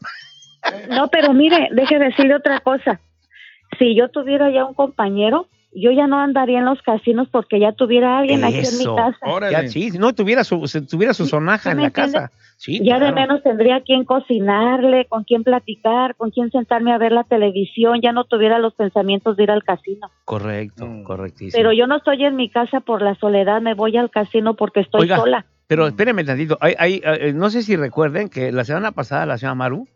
No, pero mire, deje decirle otra cosa. Si yo tuviera ya un compañero, yo ya no andaría en los casinos porque ya tuviera alguien aquí en mi casa. Ya, sí, si no tuviera su, si tuviera su sonaja en la entiende? casa. Sí, ya de menos tendría quien cocinarle, con quien platicar, con quien sentarme a ver la televisión, ya no tuviera los pensamientos de ir al casino. Correcto, Mm. correctísimo. Pero yo no estoy en mi casa por la soledad, me voy al casino porque estoy Oiga, sola. Pero espérenme tantito. Hay, hay, eh, no sé si recuerden que la semana pasada la señora Maru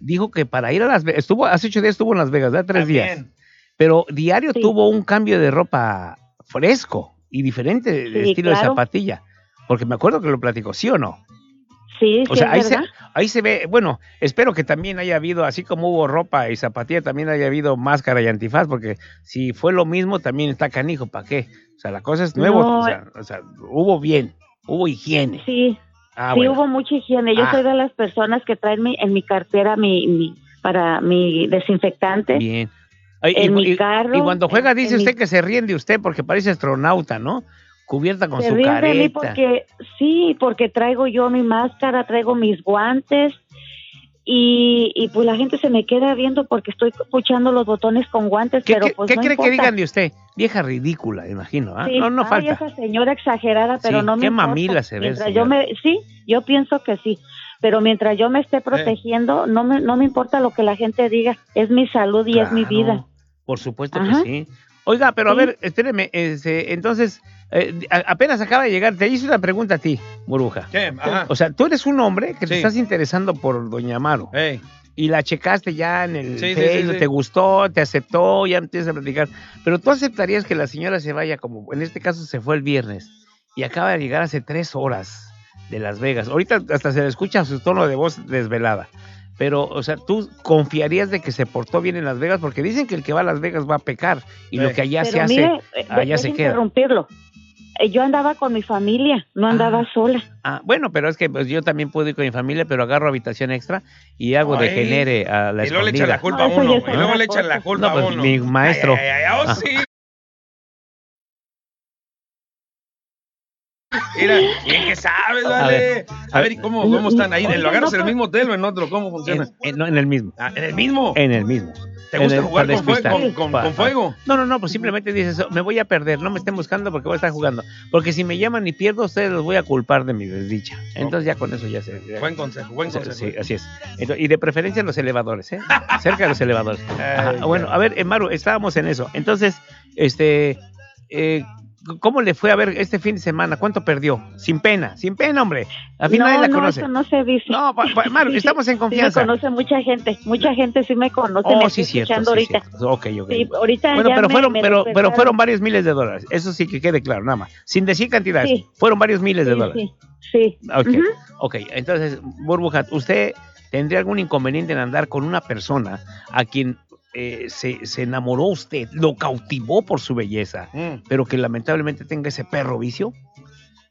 dijo que para ir a Las Vegas, estuvo, hace ocho días estuvo en Las Vegas, ¿verdad? Tres días. También. Pero diario tuvo un cambio de ropa fresco y diferente de Sí, estilo de zapatilla. Porque me acuerdo que lo platicó, ¿sí o no? Sí, O sí, sea, ahí es se, ahí se ve, bueno, espero que también haya habido, así como hubo ropa y zapatilla, también haya habido máscara y antifaz, porque si fue lo mismo, también está canijo, ¿para qué? O sea, la cosa es nuevo, No. o, sea, o sea, hubo bien, hubo higiene. Sí, Ah, sí bueno. hubo mucha higiene. Yo Ah. soy de las personas que traen mi, en mi cartera mi, mi para mi desinfectante. Bien. Ay, En y, mi y- carro, y cuando juega dice en usted que se ríen de usted porque parece astronauta, ¿no? Cubierta con Se su ríen de mí careta. porque sí, porque traigo yo mi máscara, traigo mis guantes y, y pues la gente se me queda viendo porque estoy puchando los botones con guantes, ¿Qué, pero pues qué no cree que importa. digan de usted? Vieja ridícula, imagino. ¿ah? Sí, No, no ay, falta. esa señora exagerada, pero Sí, no me qué importa. mamila se ve, yo me, sí, yo pienso que sí, pero mientras yo me esté protegiendo, no me, no me importa lo que la gente diga, es mi salud y es mi Claro, vida. Por supuesto Ajá. que sí. Oiga, pero a ver, espéreme, este, entonces, eh, apenas acaba de llegar, te hice una pregunta a ti, Burbuja. ¿Qué? Ajá. O sea, tú eres un hombre que te estás interesando por Doña Amaro. Y la checaste ya en el Sí, sí, sí, Facebook, sí. te gustó, te aceptó, ya empiezas a platicar. Pero tú aceptarías que la señora se vaya como, en este caso se fue el viernes y acaba de llegar hace tres horas de Las Vegas. Ahorita hasta se le escucha su tono de voz desvelada. Pero, o sea, tú confiarías de que se portó bien en Las Vegas porque dicen que el que va a Las Vegas va a pecar y lo que allá se Pero hace, mire, eh, allá deje se queda. interrumpirlo. Eh, Yo andaba con mi familia, no andaba sola. Ah, bueno, pero es que pues, yo también puedo ir con mi familia, pero agarro habitación extra y hago de Ay. genere a la Y luego le echan la culpa a uno, güey. Y luego le echan la culpa No, pues, a uno. mi maestro. Ay, ay, ay, oh, Ah. sí. Mira, bien que sabes, vale. A ver, ¿y cómo, cómo están ahí? ¿Lo agarras en el mismo hotel o en otro? ¿Cómo funciona? En, no, en el mismo. Ah, ¿En el mismo? En el mismo. ¿Te gusta el- jugar con fuego? despistar. ¿Con, con- Pa- con fuego? No, no, no, pues simplemente dices, "Oh, me voy a perder, no me estén buscando porque voy a estar jugando. Porque si me llaman y pierdo, ustedes los voy a culpar de mi desdicha. Entonces ya con eso ya se... ya- Buen consejo, buen consejo. Sí, así es. Entonces, y de preferencia en los elevadores, ¿eh? Cerca de los elevadores. Ay, Bueno, a ver, eh, Maru, estábamos en eso. Entonces, este, eh, ¿cómo le fue a ver este fin de semana? ¿Cuánto perdió? Sin pena, sin pena, hombre. Al fin no, nadie la no, conoce. eso no se dice. No, pa- pa- Maru, estamos en Sí confianza. me conoce mucha gente, mucha gente sí me conoce, Oh, me sí, cierto. sí, ahorita. cierto. Ok, ok. Sí, ahorita Bueno, pero me- fueron, me pero, pero fueron varios miles de dólares. Eso sí que quede claro, nada más. Sin decir cantidades. Sí. Fueron varios miles de Sí, dólares. sí, sí. Ok, Ujú. ok. Entonces, Burbuja, ¿usted tendría algún inconveniente en andar con una persona a quien eh, se, se enamoró usted, lo cautivó por su belleza, Mm. pero que lamentablemente tenga ese perro vicio?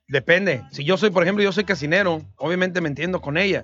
Depende. Si yo soy, por ejemplo, yo soy casinero, obviamente me entiendo con ella.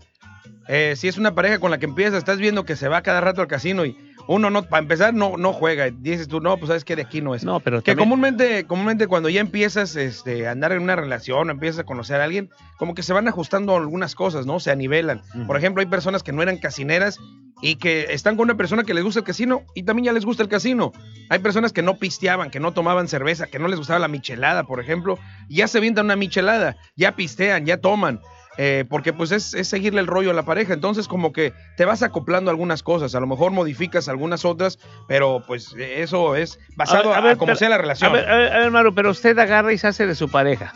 Eh, si es una pareja con la que empiezas, estás viendo que se va cada rato al casino y uno no, para empezar, no, no juega. Dices tú, no, pues sabes que de aquí no es. No, pero que también- comúnmente, comúnmente cuando ya empiezas este, a andar en una relación, o empiezas a conocer a alguien, como que se van ajustando algunas cosas, ¿no? Se anivelan. Por ejemplo, hay personas que no eran casineras y que están con una persona que les gusta el casino y también ya les gusta el casino. Hay personas que no pisteaban, que no tomaban cerveza, que no les gustaba la michelada, por ejemplo, y ya se avientan una michelada, ya pistean, ya toman. Eh, porque pues es, es seguirle el rollo a la pareja. Entonces como que te vas acoplando algunas cosas, a lo mejor modificas algunas otras, pero pues eso es basado a, como pero- sea la relación. A ver, a ver, a ver, Maru, pero usted agarra y se hace de su pareja.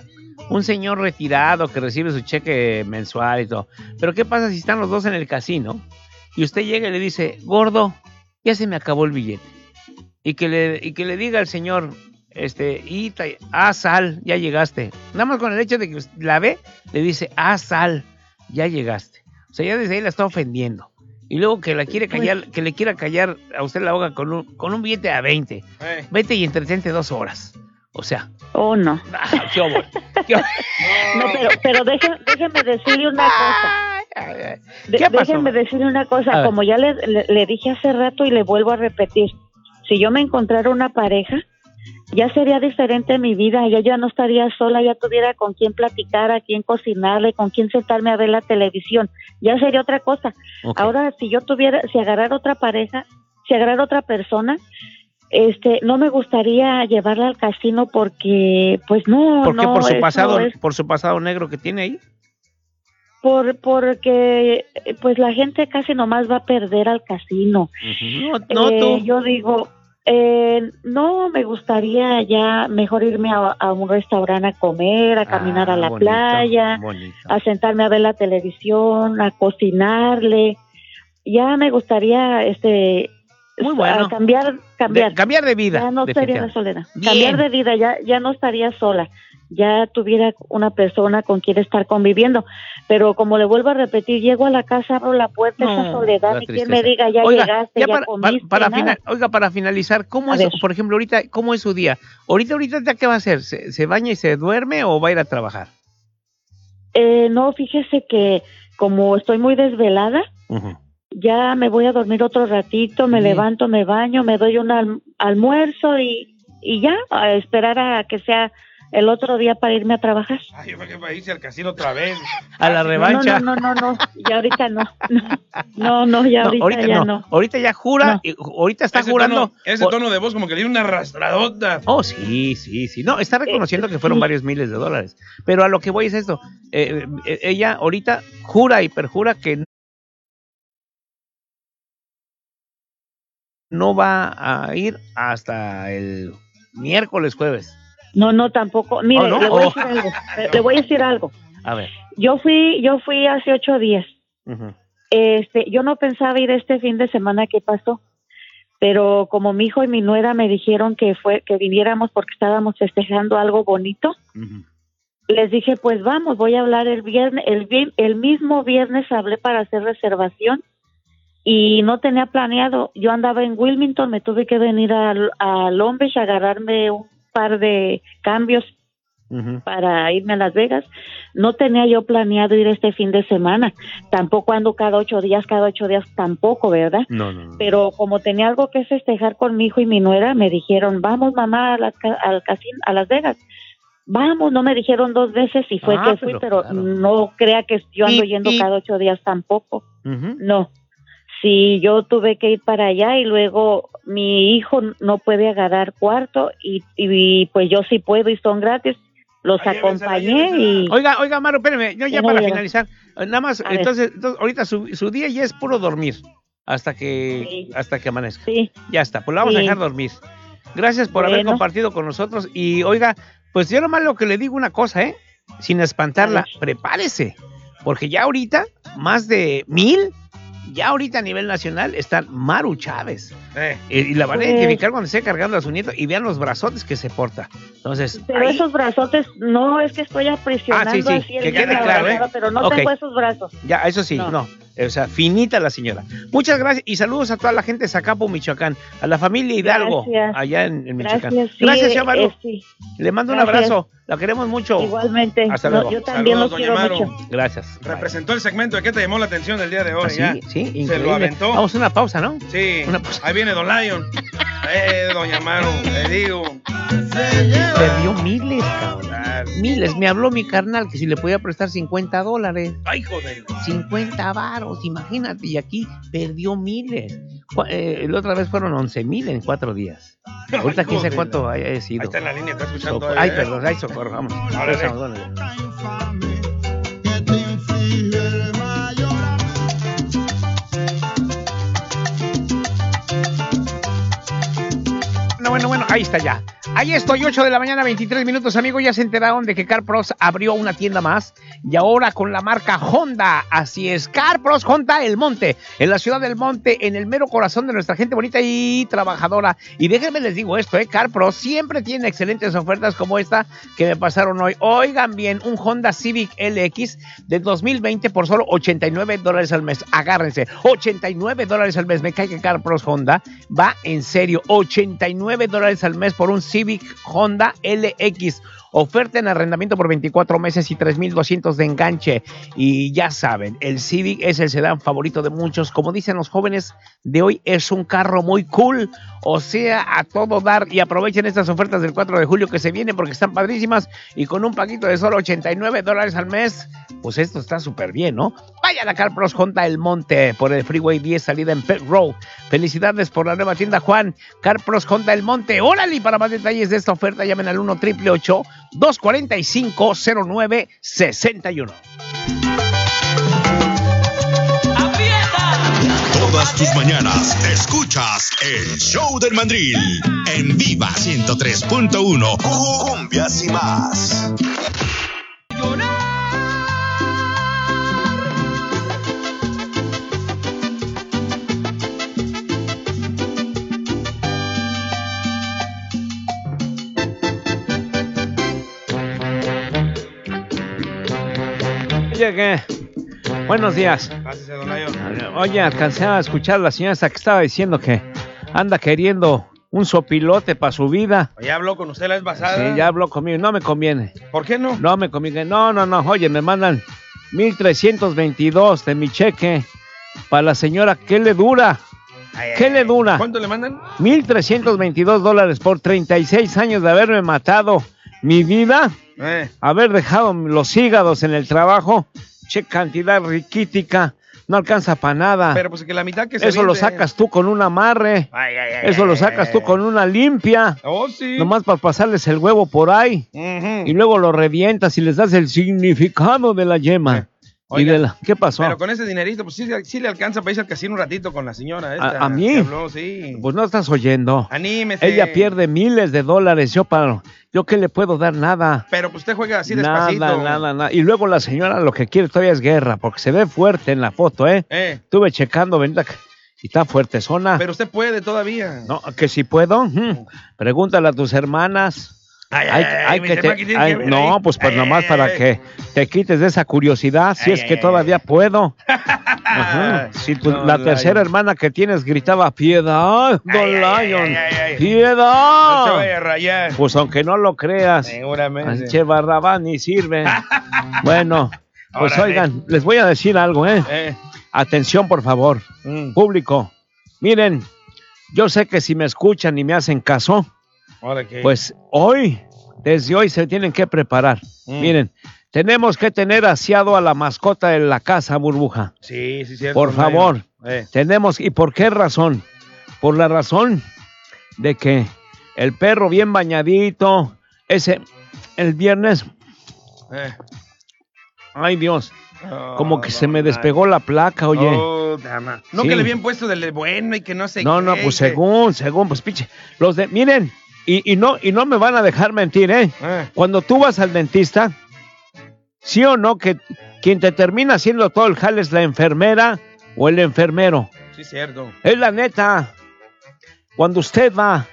Un señor retirado que recibe su cheque mensual y todo. Pero ¿qué pasa si están los dos en el casino y usted llega y le dice, gordo, ya se me acabó el billete? Y que le, y que le diga al señor, este, y ta- ah, sal, ya llegaste. Nada más con el hecho de que usted la ve, le dice, ah, sal, ya llegaste. O sea, ya desde ahí la está ofendiendo. Y luego que la quiere callar, que le quiera callar a usted la boca con un, con un billete a 20. Eh. Vete y entretente dos horas. O sea. Oh, no. ah, qué qué. No, pero, pero deje- déjeme decirle una cosa. De- ¿Qué pasó? déjeme decirle una cosa. Como ya le, le- le dije hace rato y le vuelvo a repetir, si yo me encontrara una pareja, ya sería diferente mi vida. Ya yo no estaría sola, ya tuviera con quién platicar, a quién cocinarle, con quién sentarme a ver la televisión. Ya sería otra cosa. Ahora, si yo tuviera, si agarrara otra pareja, si agarrara otra persona, este, no me gustaría llevarla al casino porque, pues no, ¿Por qué? no, por su pasado, es- por su pasado negro que tiene ahí. por porque pues la gente casi nomás va a perder al casino. No, no Eh, tú. Yo digo, eh, no me gustaría ya mejor irme a, a un restaurante a comer, a caminar a la Ah, bonito, playa, bonito. a sentarme a ver la televisión, a cocinarle. Ya me gustaría este Muy a bueno. cambiar cambiar De- cambiar de vida. ya no soledad. Bien. Cambiar de vida, ya, ya no estaría sola. Ya tuviera una persona con quien estar conviviendo. Pero como le vuelvo a repetir, llego a la casa, abro la puerta, esa soledad, y quien me diga, ya Oiga, llegaste, ya ya, para, comiste, para nada. fina- oiga, para finalizar, ¿cómo A es, ver. por ejemplo, ahorita, cómo es su día? Ahorita, ahorita, ¿ya ¿qué va a hacer? ¿Se, se baña y se duerme o va a ir a trabajar? Eh, no, fíjese que como estoy muy desvelada, ya me voy a dormir otro ratito, me Sí. levanto, me baño, me doy un alm- almuerzo y, y ya, a esperar a que sea el otro día para irme a trabajar. Ay, yo me quedé para irse al casino otra vez. A la revancha. No, no, no, no, no, ya ahorita no. No, no, ya No, ahorita, ahorita ya no. no. Ahorita ya jura, y ahorita está ese jurando. Tono, ese tono de voz como que le dio una arrastradota. Oh, sí, sí, sí. No, está reconociendo que Eh, fueron varios miles de dólares. Pero a lo que voy es esto. eh, eh, ella ahorita jura y perjura que no va a ir hasta el miércoles, jueves. No, no, tampoco. Mire, Oh, ¿no? le, voy a decir algo, le- voy a decir algo. A ver. Yo fui, yo fui hace ocho días. Este, yo no pensaba ir este fin de semana que pasó, pero como mi hijo y mi nuera me dijeron que fue, que viniéramos porque estábamos festejando algo bonito, les dije, pues vamos, voy a hablar el viernes, el, el mismo viernes hablé para hacer reservación y no tenía planeado. Yo andaba en Wilmington, me tuve que venir al- a, Long Beach a agarrarme un par de cambios para irme a Las Vegas. No tenía yo planeado ir este fin de semana. Tampoco ando cada ocho días, cada ocho días tampoco, ¿verdad? No, no, no. Pero como tenía algo que festejar con mi hijo y mi nuera, me dijeron, vamos mamá a, las ca- al casino, a Las Vegas. Vamos, no me dijeron dos veces y fue Ah, que fui, pero pero no crea que yo ando Y- yendo y- cada ocho días tampoco. No. Sí, yo tuve que ir para allá y luego mi hijo no puede agarrar cuarto y, y pues yo sí puedo y son gratis. Los acompañé y... Oiga, oiga, Maro, espérame, yo ya para finalizar, nada más, entonces, entonces, ahorita su, su día ya es puro dormir, hasta que, hasta que amanezca. Sí. Ya está, pues la vamos a dejar dormir. Gracias por haber compartido con nosotros y oiga, pues yo nomás lo que le digo una cosa, ¿eh? Sin espantarla, prepárese, porque ya ahorita, más de mil, ya ahorita a nivel nacional están Maru Chávez. Eh. Eh, Y la van a identificar cuando esté cargando a su nieto y vean los brazotes que se porta. Entonces, Pero ahí- esos brazotes, no es que estoy aprisionando Ah, sí, sí, así el que quede claro, ¿eh? pero no Ok. tengo esos brazos. Ya, eso sí, No. no. O sea, finita la señora. Muchas gracias y saludos a toda la gente de Zacapo, Michoacán, a la familia Hidalgo, Gracias. allá en, en Michoacán. Gracias, sí, Gracias, señor Maru. eh, sí. Le mando un abrazo. La queremos mucho. Igualmente. Hasta No, luego. yo también Saludos, los doña quiero Maru. mucho. Gracias. Representó el segmento de que te llamó la atención el día de hoy. Ah, sí, ya. sí, Se increíble. lo aventó. Vamos a una pausa, ¿no? Sí. Ahí viene Don Lion. eh, doña Maru, le digo. Perdió miles, cabrón. Miles. Me habló mi carnal que si le podía prestar 50 dólares. Ay, joder. 50 varos, imagínate. Y aquí perdió miles. Eh, la otra vez fueron 11 mil en cuatro días. Ahorita quién sé joder. cuánto haya sido. Ahí está en la línea, está escuchando. Socorro. Ay, ¿eh? perdón, ay, socorro, vamos. Órale. Ahí está ya. Ahí estoy, 8 de la mañana, 23 minutos, amigos. Ya se enteraron de que CarPros abrió una tienda más y ahora con la marca Honda. Así es, CarPros Honda El Monte, en la ciudad del Monte, en el mero corazón de nuestra gente bonita y trabajadora. Y déjenme les digo esto, ¿eh? CarPros siempre tiene excelentes ofertas como esta que me pasaron hoy. Oigan bien, un Honda Civic LX de 2020 por solo 89 dólares al mes. Agárrense, 89 dólares al mes. Me cae que CarPros Honda va en serio, 89 dólares al mes por un Civic Honda LX. Oferta en arrendamiento por 24 meses y 3,200 de enganche. Y ya saben, el Civic es el sedán favorito de muchos. Como dicen los jóvenes de hoy, es un carro muy cool. O sea, a todo dar. Y aprovechen estas ofertas del 4 de julio que se vienen porque están padrísimas. Y con un paquito de solo 89 dólares al mes, pues esto está súper bien, ¿no? Vayan a CarPros Honda El Monte por el Freeway 10, salida en Pet Road. Felicidades por la nueva tienda Juan. CarPros Honda El Monte. Órale, y para más detalles de esta oferta, llamen al 1 888 245 0961 Todas tus mañanas escuchas el show del mandril en Viva 103.1 Cumbias y más. Oye, ¿qué? Buenos días. Pásese, don Lion. Oye, alcancé a escuchar a la señora esa que estaba diciendo que anda queriendo un sopilote para su vida. Ya habló con usted la vez pasada. Sí, ya habló conmigo. No me conviene. ¿Por qué no? No me conviene. No, no, no. Oye, me mandan 1322 de mi cheque para la señora. ¿Qué le dura? ¿Qué le dura? ¿Cuánto le mandan? 1322 dólares por 36 años de haberme matado mi vida, Eh. haber dejado los hígados en el trabajo. Che, cantidad riquítica. No alcanza para nada. Pero pues que la mitad que se Eso lo sacas tú con un amarre. Ay, ay, ay, Eso lo sacas ay, tú ay. con una limpia. Oh, sí. Nomás para pasarles el huevo por ahí. Y luego lo revientas y les das el significado de la yema. Y de la- ¿Qué pasó? Pero con ese dinerito, pues sí, sí le alcanza para irse al casino un ratito con la señora esta. ¿A, a mí? que habló, sí. Pues no estás oyendo. Anímese. Ella pierde miles de dólares. Yo para, yo qué le puedo dar nada. Pero pues usted juega así Nada, despacito. nada, nada. Y luego la señora lo que quiere todavía es guerra, porque se ve fuerte en la foto, ¿eh? Eh. Estuve checando, venida, y está fuerte zona. Pero usted puede todavía. No, que si puedo. Mm. Pregúntale a tus hermanas. Ay, ay, ay, hay que te- que no, pues, pues nomás para que te quites de esa curiosidad, si es que todavía puedo. Ajá. Si tu- No, la Lion. tercera hermana que tienes gritaba, piedad, Don Lion, piedad. No se vaya a rayar. Pues aunque no lo creas, Seguramente. Che Barrabás ni sirve. bueno, pues Órale. oigan, les voy a decir algo, ¿eh? Eh. Atención, por favor, Mm. público. Miren, yo sé que si me escuchan y me hacen caso, Pues hoy, desde hoy se tienen que preparar. Mm. Miren, tenemos que tener aseado a la mascota de la casa, burbuja. Sí, sí, cierto. Por favor, Eh. tenemos, ¿y por qué razón? Por la razón de que el perro bien bañadito, ese, el viernes, Eh. ay Dios, Oh, como que se me despegó la placa, oye. Oh, dama. No Sí. que le habían puesto del bueno y que no sé no, qué, no, pues que- según, según, pues pinche, los de, miren, y, y no, y no me van a dejar mentir, ¿eh? Eh. Cuando tú vas al dentista, sí o no, que quien te termina haciendo todo el jale es la enfermera o el enfermero. Sí, cierto. Es la neta. Cuando usted va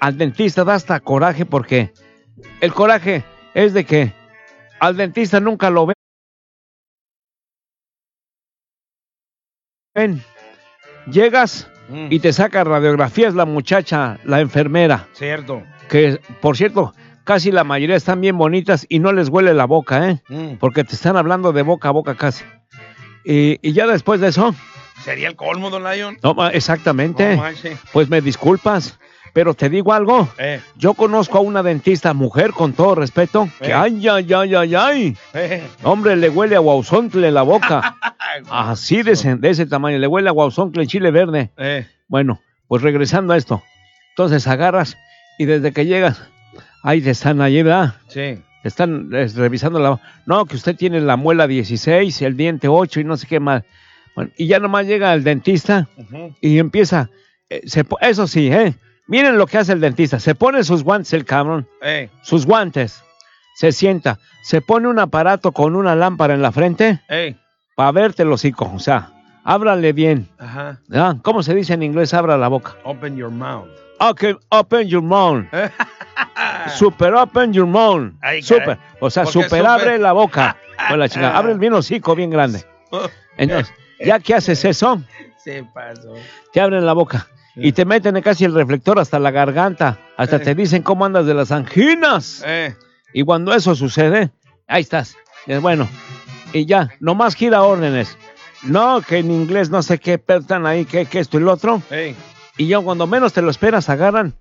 al dentista da hasta coraje porque el coraje es de que al dentista nunca lo ven. Llegas Mm. y te saca radiografías la muchacha, la enfermera, Cierto. que por cierto, casi la mayoría están bien bonitas y no les huele la boca, ¿eh? Mm. Porque te están hablando de boca a boca casi. Y, y ya después de eso, Sería el colmo, don Lion. no, exactamente. No. Pues me disculpas, pero te digo algo. Eh. Yo conozco a una dentista mujer, con todo respeto, que Eh. ay, ay, ay, ay, ay. Eh. Hombre, le huele a guauzontle la boca. Así de ese, de ese tamaño, le huele a guauzontle en chile verde. Bueno, pues regresando a esto. Entonces agarras y desde que llegas, ahí te están allí, ¿verdad? Sí. Están revisando la... No, que usted tiene la muela 16, el diente 8 y no sé qué más. Bueno, y ya nomás llega el dentista y empieza... eh, se eso sí, ¿eh? Miren lo que hace el dentista. Se pone sus guantes el cabrón. Eh. Sus guantes. Se sienta. Se pone un aparato con una lámpara en la frente Eh. para verte el hocico. O sea, ábrale bien. Ajá. ¿verdad? ¿Cómo se dice en inglés? Abra la boca. Open your mouth. Okay, open your mouth. Super open your mouth. Ay, super. O sea, super super- abre la boca. Con la chica. Abre el bien hocico bien grande. Entonces, ya que haces eso, Se pasó. te abren la boca. Y te meten casi el reflector hasta la garganta. Hasta Eh. te dicen cómo andas de las anginas. Eh. Y cuando eso sucede, ahí estás. Es bueno. Y ya, nomás gira órdenes. No, que en inglés no sé qué, pero están ahí, que, que esto y lo otro. Y ya cuando menos te lo esperas, agarran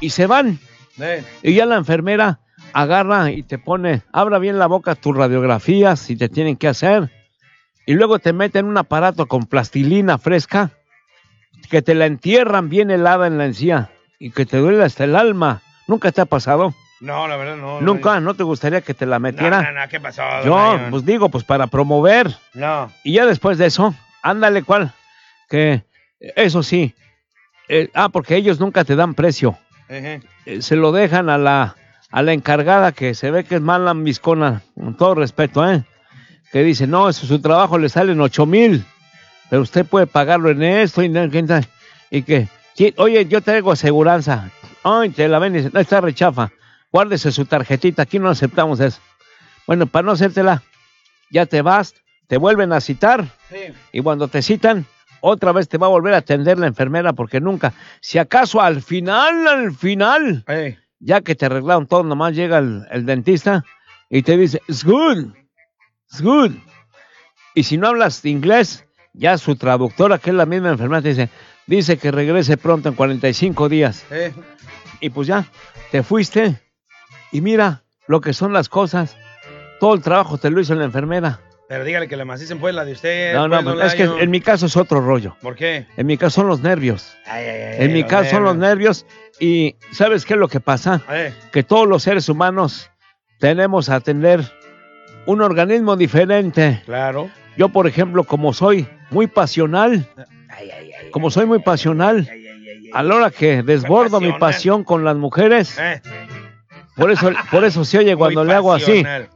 y se van. Eh. Y ya la enfermera agarra y te pone, abra bien la boca tus radiografías si te tienen que hacer. Y luego te meten un aparato con plastilina fresca que te la entierran bien helada en la encía y que te duele hasta el alma. ¿Nunca te ha pasado? No, la verdad no. ¿Nunca? ¿No te gustaría que te la No, metiera? no, no, ¿qué pasó? Yo, pues digo, pues para promover. No. Y ya después de eso, ándale cuál. Que eso sí. eh, ah, porque ellos nunca te dan precio. Eh, se lo dejan a la, a la encargada que se ve que es mala miscona, con todo respeto, ¿eh? Que dice, no, eso, su trabajo le salen ocho mil, pero usted puede pagarlo en esto y, y que, "Sí, oye, yo traigo aseguranza. Ay, te la ven y dice, no, está rechafa. Guárdese su tarjetita, aquí no aceptamos eso. Bueno, para no hacértela, ya te vas, te vuelven a citar Sí. y cuando te citan, otra vez te va a volver a atender la enfermera porque nunca, si acaso al final, al final, ya que te arreglaron todo, nomás llega el, el dentista y te dice, it's good, it's good. Y si no hablas inglés, ya su traductora, que es la misma enfermera, te dice, dice que regrese pronto en 45 días. Eh. Y pues ya, te fuiste y mira lo que son las cosas. Todo el trabajo te lo hizo la enfermera. Pero dígale que la macicen pues la de usted. No, no, pues, don es que en mi caso es otro rollo. ¿Por qué? En mi caso son los nervios. Ay, ay, ay, En mi caso son los nervios y ¿sabes qué es lo que pasa? Que todos los seres humanos tenemos a tener un organismo diferente. Claro. Yo, por ejemplo, como soy muy pasional, como soy muy pasional, a la hora que desbordo mi pasión con las mujeres, Eh, por eso, por eso se oye cuando le hago así. pasional.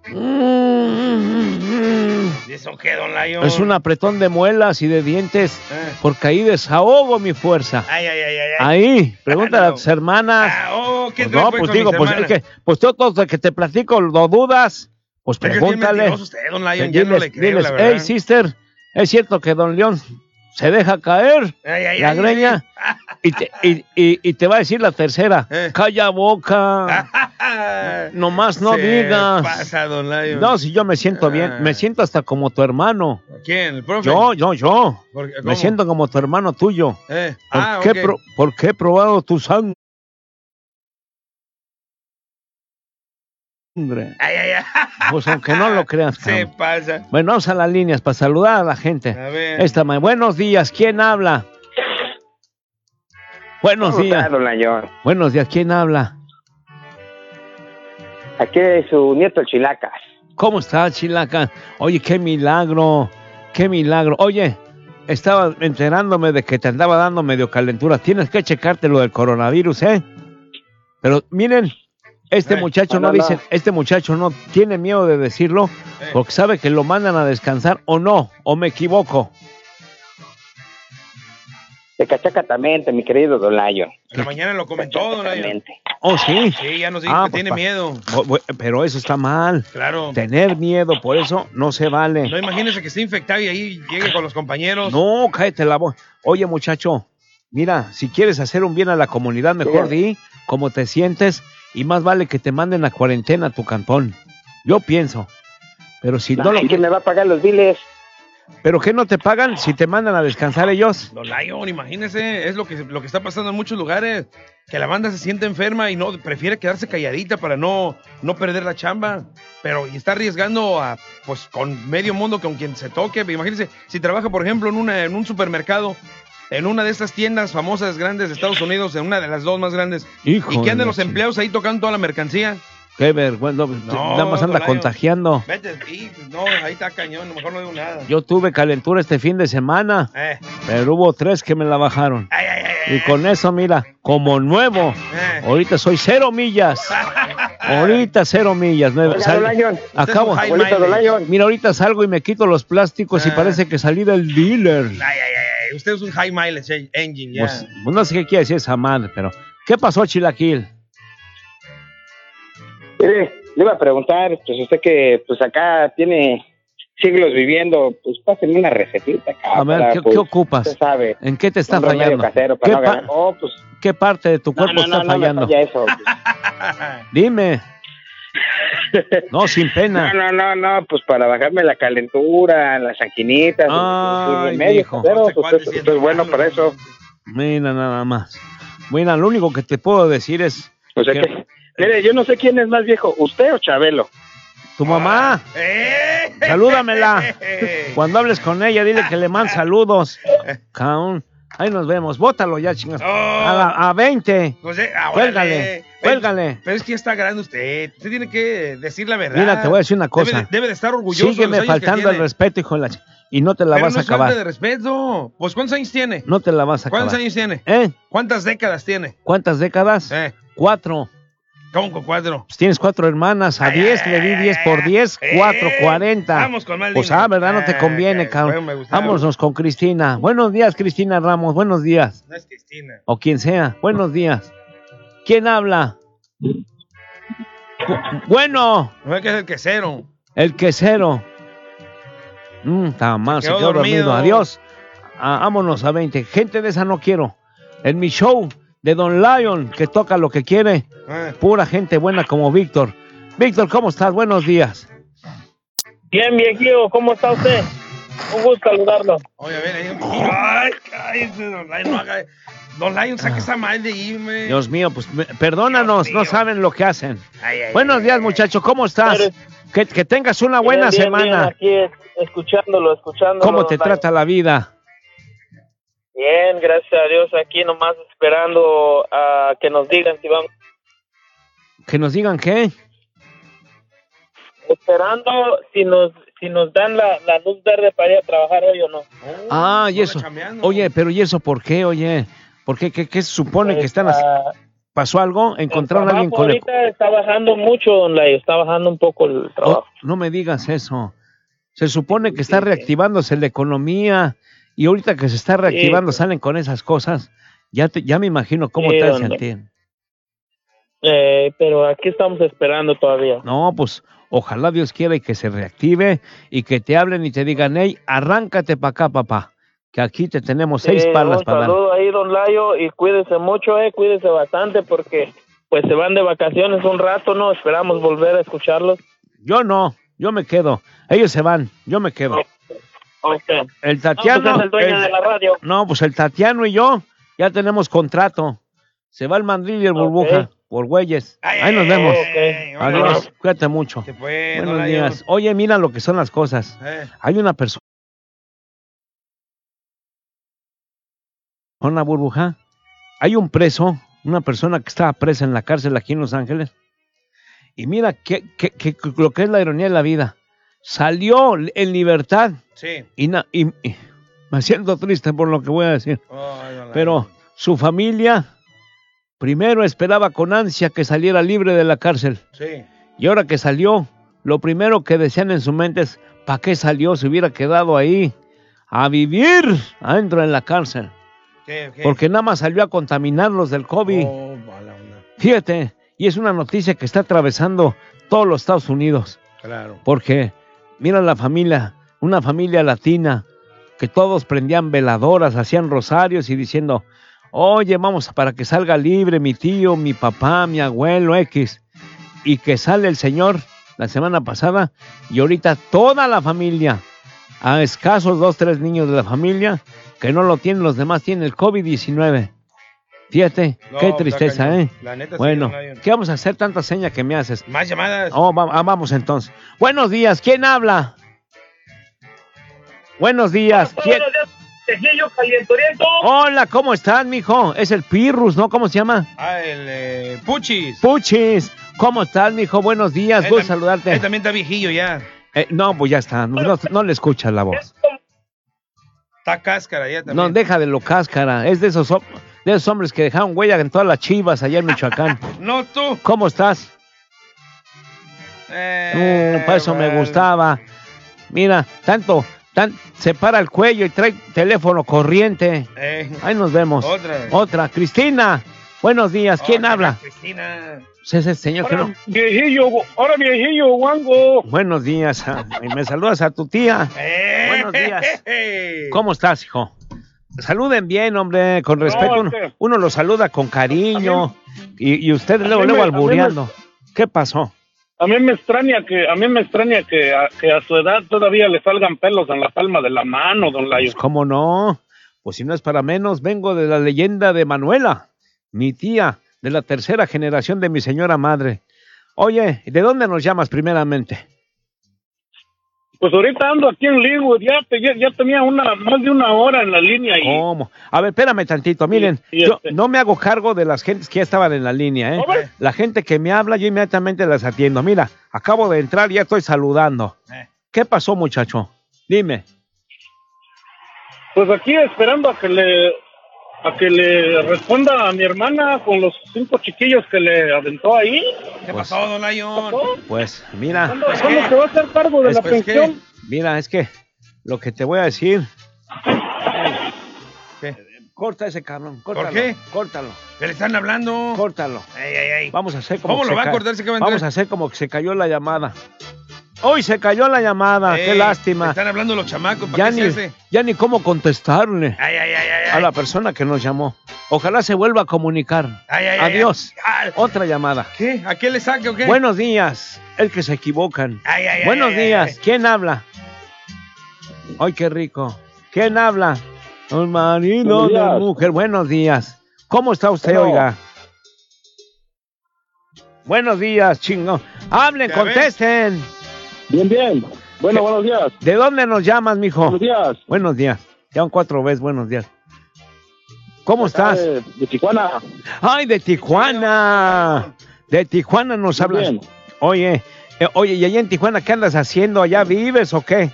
¿Y eso qué, don Lion? Es un apretón de muelas y de dientes, Eh. porque ahí desahogo mi fuerza. Ay, ay, ay, ay. ay. Ahí, pregúntale a tus hermanas. Ah, oh, ¿qué Pues no, pues, pues digo, pues es que, pues todo, todo que te platico, lo dudas, pues pregúntale. mentiroso usted, don Lion, ya no diles, le creo, diles, la verdad. hey, sister, es cierto que don León se deja caer Ay, ay, la ay, greña y, te, y, y- y te va a decir la tercera, Eh. calla boca, nomás no Se digas. pasa, don Lion. No, si yo me siento Ah. bien, me siento hasta como tu hermano. ¿Quién? ¿El profe? Yo, yo, yo. ¿Por qué? Me siento como tu hermano tuyo. Eh, ¿Por, ah, qué pro- porque he probado tu sangre. Ay, ay, ay. Pues aunque no lo creas. Se cabrón. pasa. Bueno, vamos a las líneas para saludar a la gente. A ver. Esta ma- Buenos días, ¿quién habla? Buenos ¿Cómo días. está, don Layón? Buenos días, ¿quién habla? Aquí es su nieto el Chilacas. ¿Cómo está, Chilaca? Oye, qué milagro, qué milagro. Oye, estaba enterándome de que te andaba dando medio calentura. Tienes que checarte lo del coronavirus, ¿eh? Pero miren, este Eh, muchacho no, dice, este muchacho no tiene miedo de decirlo porque sabe que lo mandan a descansar o no, o me equivoco. Exactamente, mi querido don. En la mañana lo comentó, don Lion. Oh, sí. Sí, ya nos dijo Ah, que pues, tiene miedo. Bu- Pero eso está mal. Claro. Tener miedo, por eso no se vale. No imagínese que esté infectado y ahí llegue con los compañeros. No, cállate la voz. Oye, muchacho, mira, si quieres hacer un bien a la comunidad, mejor di cómo te sientes y más vale que te manden a cuarentena a tu cantón. Yo pienso. Pero si no, lo ¿Quién me va a pagar los biles? ¿Pero qué no te pagan si te mandan a descansar ellos? Don Lion, imagínese, es lo que, lo que está pasando en muchos lugares, que la banda se siente enferma y no prefiere quedarse calladita para no, no perder la chamba, pero y está arriesgando a, pues, con medio mundo, con quien se toque. Imagínese, si trabaja, por ejemplo, en, una, en un supermercado, en una de estas tiendas famosas grandes de Estados Unidos, en una de las dos más grandes, Hijo y anden la los empleados ahí tocando toda la mercancía. Qué vergüenza. No, nada más anda contagiando. Vete, sí, pues, no, ahí está cañón, a lo mejor no digo nada. Yo tuve calentura este fin de semana, Eh, pero hubo tres que me la bajaron. Y con eso, mira, como nuevo, eh. ahorita soy cero millas. Ahorita cero millas. nueve- Oiga, acabo. Abuelito. Mira, ahorita salgo y me quito los plásticos y Ah. parece que salí del dealer. Ay, ay, ay, ay, usted es un high mileage engine, ya. Pues, pues no sé qué quiere decir esa madre, pero ¿qué pasó, Chilaquil? Mire, le iba a preguntar, pues usted que pues acá tiene siglos viviendo, pues pásenme una recetita acá. A ver, para, ¿qué, pues, qué ocupas? Usted sabe. ¿En qué te está un fallando? casero para ¿Qué, no pa- ganar- Oh, pues, qué parte de tu cuerpo no, está no, no me fallando? falla eso. Dime. No, sin pena. No, no, no, no, pues para bajarme la calentura, las anquinitas, Ay, el remedio mijo. casero, pues, usted es bueno para eso. Mira, nada más. Mira, lo único que te puedo decir es O sea que que, mire, yo no sé quién es más viejo, usted o Chabelo. tu mamá. Salúdamela. Cuando hables con ella, dile que le mando saludos. Caún. Ahí nos vemos. Bótalo ya, chingas. A, la- a 20. Pues, eh, ah, Cuélgale. Pero es que ya está grande usted. Usted tiene que decir la verdad. Mira, te voy a decir una cosa. de, debe de estar orgulloso. de Sígueme los años que faltando el respeto, hijo de la ch- Y no te la Pero vas no a acabar. de respeto. Pues, ¿cuántos años tiene? No te la vas a ¿Cuántos acabar. años tiene? ¿Eh? ¿Cuántas décadas tiene? ¿Cuántas décadas? Eh. Cuatro. ¿Cómo con cuatro? Pues tienes cuatro hermanas. A diez le di diez por diez. Cuatro, cuarenta. Vamos con más Pues ah, ¿verdad? No te Ah, conviene, cabrón. bueno. Vámonos con Cristina. Buenos días, Cristina Ramos. Buenos días. No es Cristina. O quien sea. Buenos días. ¿Quién habla? Bu- Bueno, No es que es el quesero. el quesero. Mm, está mal, se quedó quedó dormido. dormido. Adiós. Ah, vámonos a 20. Gente de esa no quiero. En mi show de Don Lion, que toca lo que quiere. Ah. Pura gente buena como Víctor. Víctor, ¿cómo estás? Buenos días. Bien, viejillo, ¿cómo está usted? Un gusto saludarlo. Oye, a ver, ahí. Ay, cállese, don Lion, no haga. Don Lion, saque esa madre de ahí, me. Ah. Dios mío, pues me- perdónanos, no saben lo que hacen. Ay, ay, Buenos ay, días, ay. muchacho, ¿cómo estás? Que, que tengas una buena Bien, bien, bien, semana. aquí es- escuchándolo, escuchándolo. ¿Cómo te don trata la vida? Bien, gracias a Dios, aquí nomás esperando a que nos digan si vamos. Que nos digan qué. Esperando si nos si nos dan la, la luz verde para ir a trabajar hoy o no. Ah, y eso. Oye, pero ¿y eso por qué? Oye, ¿por qué? ¿Qué, qué se supone que están haciendo? Ah, ¿Pasó algo? ¿Encontraron a alguien trabajo con el... ahorita está bajando mucho, don Layo, está bajando un poco el trabajo. Oh, no me digas eso. Se supone que está reactivándose la economía y ahorita que se está reactivando salen con esas cosas. Ya, te- ya me imagino cómo Sí, te sentir. Eh, pero aquí estamos esperando todavía. No, pues ojalá Dios quiera y que se reactive y que te hablen y te digan, hey, arráncate para acá, papá, que aquí te tenemos seis palas un para dar. saludo ahí, don Layo, y cuídese mucho, eh, cuídese bastante porque pues se van de vacaciones un rato, ¿no? Esperamos volver a escucharlos. Yo no, yo me quedo. Ellos se van, yo me quedo. Ok. El Tatiano. No, pues es el dueño de la radio. No, pues el Tatiano y yo ya tenemos contrato. Se va el mandril y el burbuja por güeyes. Ahí nos vemos. Adiós, cuídate mucho. fue, Buenos días. Oye, mira lo que son las cosas. Eh. Hay una persona. Una burbuja. Hay un preso, una persona que estaba presa en la cárcel aquí en Los Ángeles. Y mira qué, qué- qué- lo que es la ironía de la vida. Salió en libertad. Sí. Y, na- y- y me siento triste por lo que voy a decir. Pero su familia primero esperaba con ansia que saliera libre de la cárcel. Sí. Y ahora que salió, lo primero que decían en su mente es, ¿para qué salió? Se hubiera quedado ahí a vivir adentro en la cárcel. ¿Qué, qué? Porque nada más salió a contaminarlos del COVID. Oh. Fíjate, y es una noticia que está atravesando todos los Estados Unidos. Claro. Porque mira la familia, una familia latina, que todos prendían veladoras, hacían rosarios y diciendo, oye, vamos para que salga libre mi tío, mi papá, mi abuelo X. Y que sale el Señor la semana pasada y ahorita toda la familia, a escasos dos, tres niños de la familia, que no lo tienen, los demás tienen el COVID-19. Fíjate, No, qué tristeza, cañón. ¿eh? La neta bueno. ¿qué vamos a hacer? Tanta seña que me haces. Más llamadas. Oh, va- ah, vamos entonces. Buenos días, ¿quién habla? Buenos días. ¿quién? Tejillo calientoriento. Hola, ¿cómo estás, mijo? Es el Pirrus, ¿no? ¿Cómo se llama? Ah, el eh, Puchis. Puchis. ¿Cómo estás, mijo? Buenos días, gusto saludarte. Él también está viejillo ya. Eh, no, pues ya está, no, no- no le escuchas la voz. Está cáscara ya también. No, deja de lo cáscara. Es de esos, de esos hombres que dejaron huella en todas las chivas allá en Michoacán. No tú. ¿Cómo estás? Eh, Mm, para eso me gustaba. Mira, tanto, tan, se para el cuello y trae teléfono corriente. Eh, Ahí nos vemos. Otra. Otra. Cristina. Buenos días. ¿Quién Hola, habla? Cristina. Es ese señor que no. Viejillo, ahora viejillo, guango. Buenos días. ah, y me saludas a tu tía. Buenos días. ¿Cómo estás, hijo? Saluden bien, hombre, con respeto. es Uno, lo saluda con cariño. Y, y usted luego, luego me- a mí me- albureando. ¿Qué pasó? A mí me extraña que a mí me extraña que a, su edad todavía le salgan pelos en la palma de la mano, don Layo. Pues, ¿Cómo no? Pues si no es para menos, vengo de la leyenda de Manuela, mi tía, de la tercera generación de mi señora madre. Oye, ¿de dónde nos llamas primeramente? Pues ahorita ando aquí en Linwood, ya, te- ya, ya tenía una más de una hora en la línea y ¿Cómo? A ver, espérame tantito. Miren, y yo este- no me hago cargo de las gentes que ya estaban en la línea, ¿eh? La gente que me habla, yo inmediatamente las atiendo. Mira, acabo de entrar y ya estoy saludando. ¿Qué pasó, muchacho? Dime. pues aquí esperando a que le a que le responda a mi hermana con los cinco chiquillos que le aventó ahí. ¿Qué pasó, don Lion? Pues, mira. ¿Cuándo, cuándo se va a hacer cargo de Es- la pues, ¿qué? pensión? Mira, es que lo que te voy a decir. ¿Qué? Corta ese cabrón, córtalo. qué? Córtalo. ¿Qué le están hablando? Córtalo. Ay, ay, ay. Vamos a hacer como ¿Cómo que lo se va a cortar si que va a entrar? Vamos a hacer como que se cayó la llamada. Hoy se cayó la llamada, qué lástima. Están hablando los chamacos, ¿para Ya qué se hace? ya ni cómo contestarle Ay, ay, ay, ay, a la persona que nos llamó. Ojalá se vuelva a comunicar. Ay, ay, ay, Adiós. ay. Otra llamada. ¿Qué? ¿A qué le saque o qué? Buenos días. El que se equivocan. Ay, ay, ay, Buenos días. ay. ¿Quién habla? Ay, qué rico. ¿Quién habla? Un marido de días. mujer. Buenos días. ¿Cómo está usted, oiga? Buenos días, chingo. Hablen, contesten. Bien, bien. Bueno, buenos días. ¿De dónde nos llamas, mijo? Buenos días. Buenos días. Ya un cuatro veces, buenos días. ¿Cómo Acá estás? De, de Tijuana. ¡Ay, de Tijuana! De Tijuana nos Muy hablas. bien. Oye, Eh, oye, ¿y allá en Tijuana qué andas haciendo? ¿Allá vives o qué?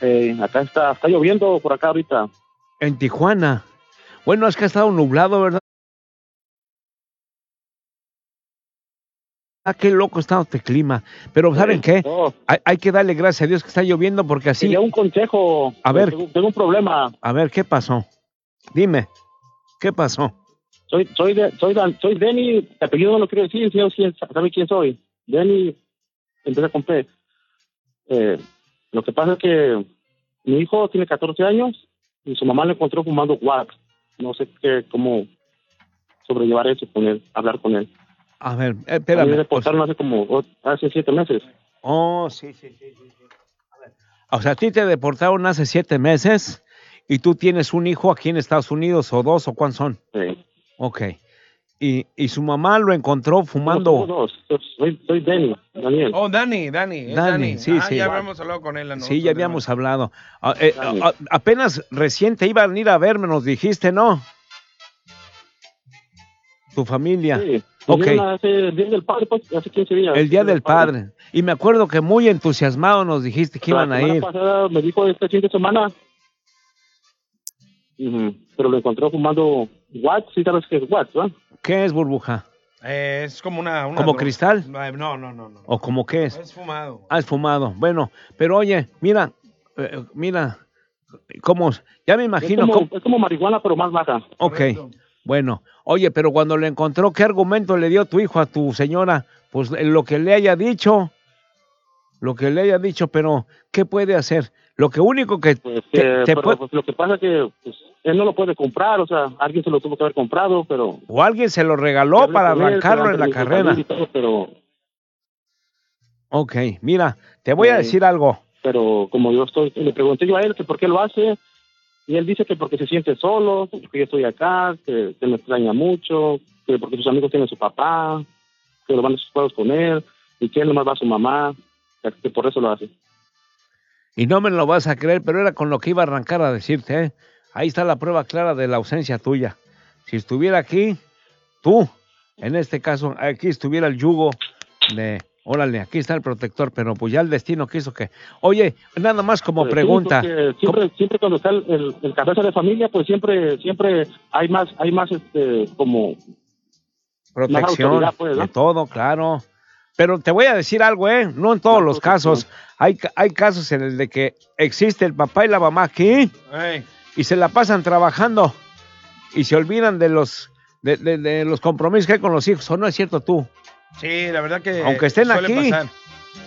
Eh, acá está, está lloviendo por acá ahorita. En Tijuana. Bueno, es que ha estado nublado, ¿verdad? Ah, qué loco está este clima. Pero ¿saben qué? Hay, hay que darle gracias a Dios que está lloviendo porque así... Quería un consejo. A ver. Tengo, un problema. A ver, ¿qué pasó? Dime, ¿qué pasó? Soy, soy, de, soy, Dan- soy Denny, de apellido no lo quiero decir, sabe quién soy. Denny, empecé con P. Eh, lo que pasa es que mi hijo tiene 14 años y su mamá le encontró fumando wax. No sé qué, cómo sobrellevar eso con él, hablar con él. A ver, eh, A mí espérame. me reportaron hace como, hace siete meses. Oh, sí, sí, sí, sí. sí. A ver. O sea, a ti te deportaron hace siete meses y tú tienes un hijo aquí en Estados Unidos, o dos, o cuántos son. Sí. Ok. Y, y su mamá lo encontró fumando. dos. Soy, soy Denny, Daniel. Oh, Dani, Dani. Dani, Dani. sí, ah, sí. Ya habíamos hablado con él. Sí, ya habíamos hablado. Ah, eh, ah, apenas reciente iban a ir a verme, nos dijiste, ¿no? Tu familia. Sí. Ok. Vinieron Hace el día del padre, pues, hace 15 días. El Día del Padre. Y me acuerdo que muy entusiasmado nos dijiste que iban la a semana ir. pasada me dijo este fin de semana. Pero lo encontró fumando Watts, sí sabes qué es Watts, ¿verdad? ¿Qué es burbuja? Eh, es como una. una ¿Como droga. cristal? No, no, no. no. ¿O como qué es? Es fumado. Ah, es fumado. Bueno, pero oye, mira, eh, mira, cómo, ya me imagino es, como, cómo- es como marihuana, pero más baja. Ok, bueno, oye, pero cuando le encontró, ¿qué argumento le dio tu hijo a tu señora? Pues eh, lo que le haya dicho, lo que le haya dicho, pero ¿qué puede hacer? Lo que único que te, Eh, te pero puede- pues, lo que pasa es que pues, él no lo puede comprar, o sea, alguien se lo tuvo que haber comprado, pero... o alguien se lo regaló para él, arrancarlo pero en la carrera. todo, pero, Ok, mira, te voy a Eh, decir algo. pero como yo estoy, le pregunté yo a él que por qué lo hace, y él dice que porque se siente solo, porque yo estoy acá, que, que me extraña mucho, que porque sus amigos tienen su papá, que lo van a sus juegos con él, y que él nomás va a su mamá, que- que por eso lo hace. Y no me lo vas a creer, pero era con lo que iba a arrancar a decirte. ¿eh? Ahí está la prueba clara de la ausencia tuya. Si estuviera aquí, tú, en este caso, aquí estuviera el yugo de, órale, aquí está el protector, pero pues ya el destino quiso que... Oye, nada más como Pues pregunta. siempre, siempre cuando está el, el- el cabeza de familia, pues siempre, siempre hay más, hay más, este, como protección, pues, ¿no? de todo, claro. Pero te voy a decir algo, ¿eh? No en todos los casos. Hay, ca- hay casos en el de que existe el papá y la mamá aquí Ey. y se la pasan trabajando y se olvidan de los de, de- de los compromisos que hay con los hijos. ¿O no es cierto tú? Sí, la verdad que. Aunque estén aquí, pasar.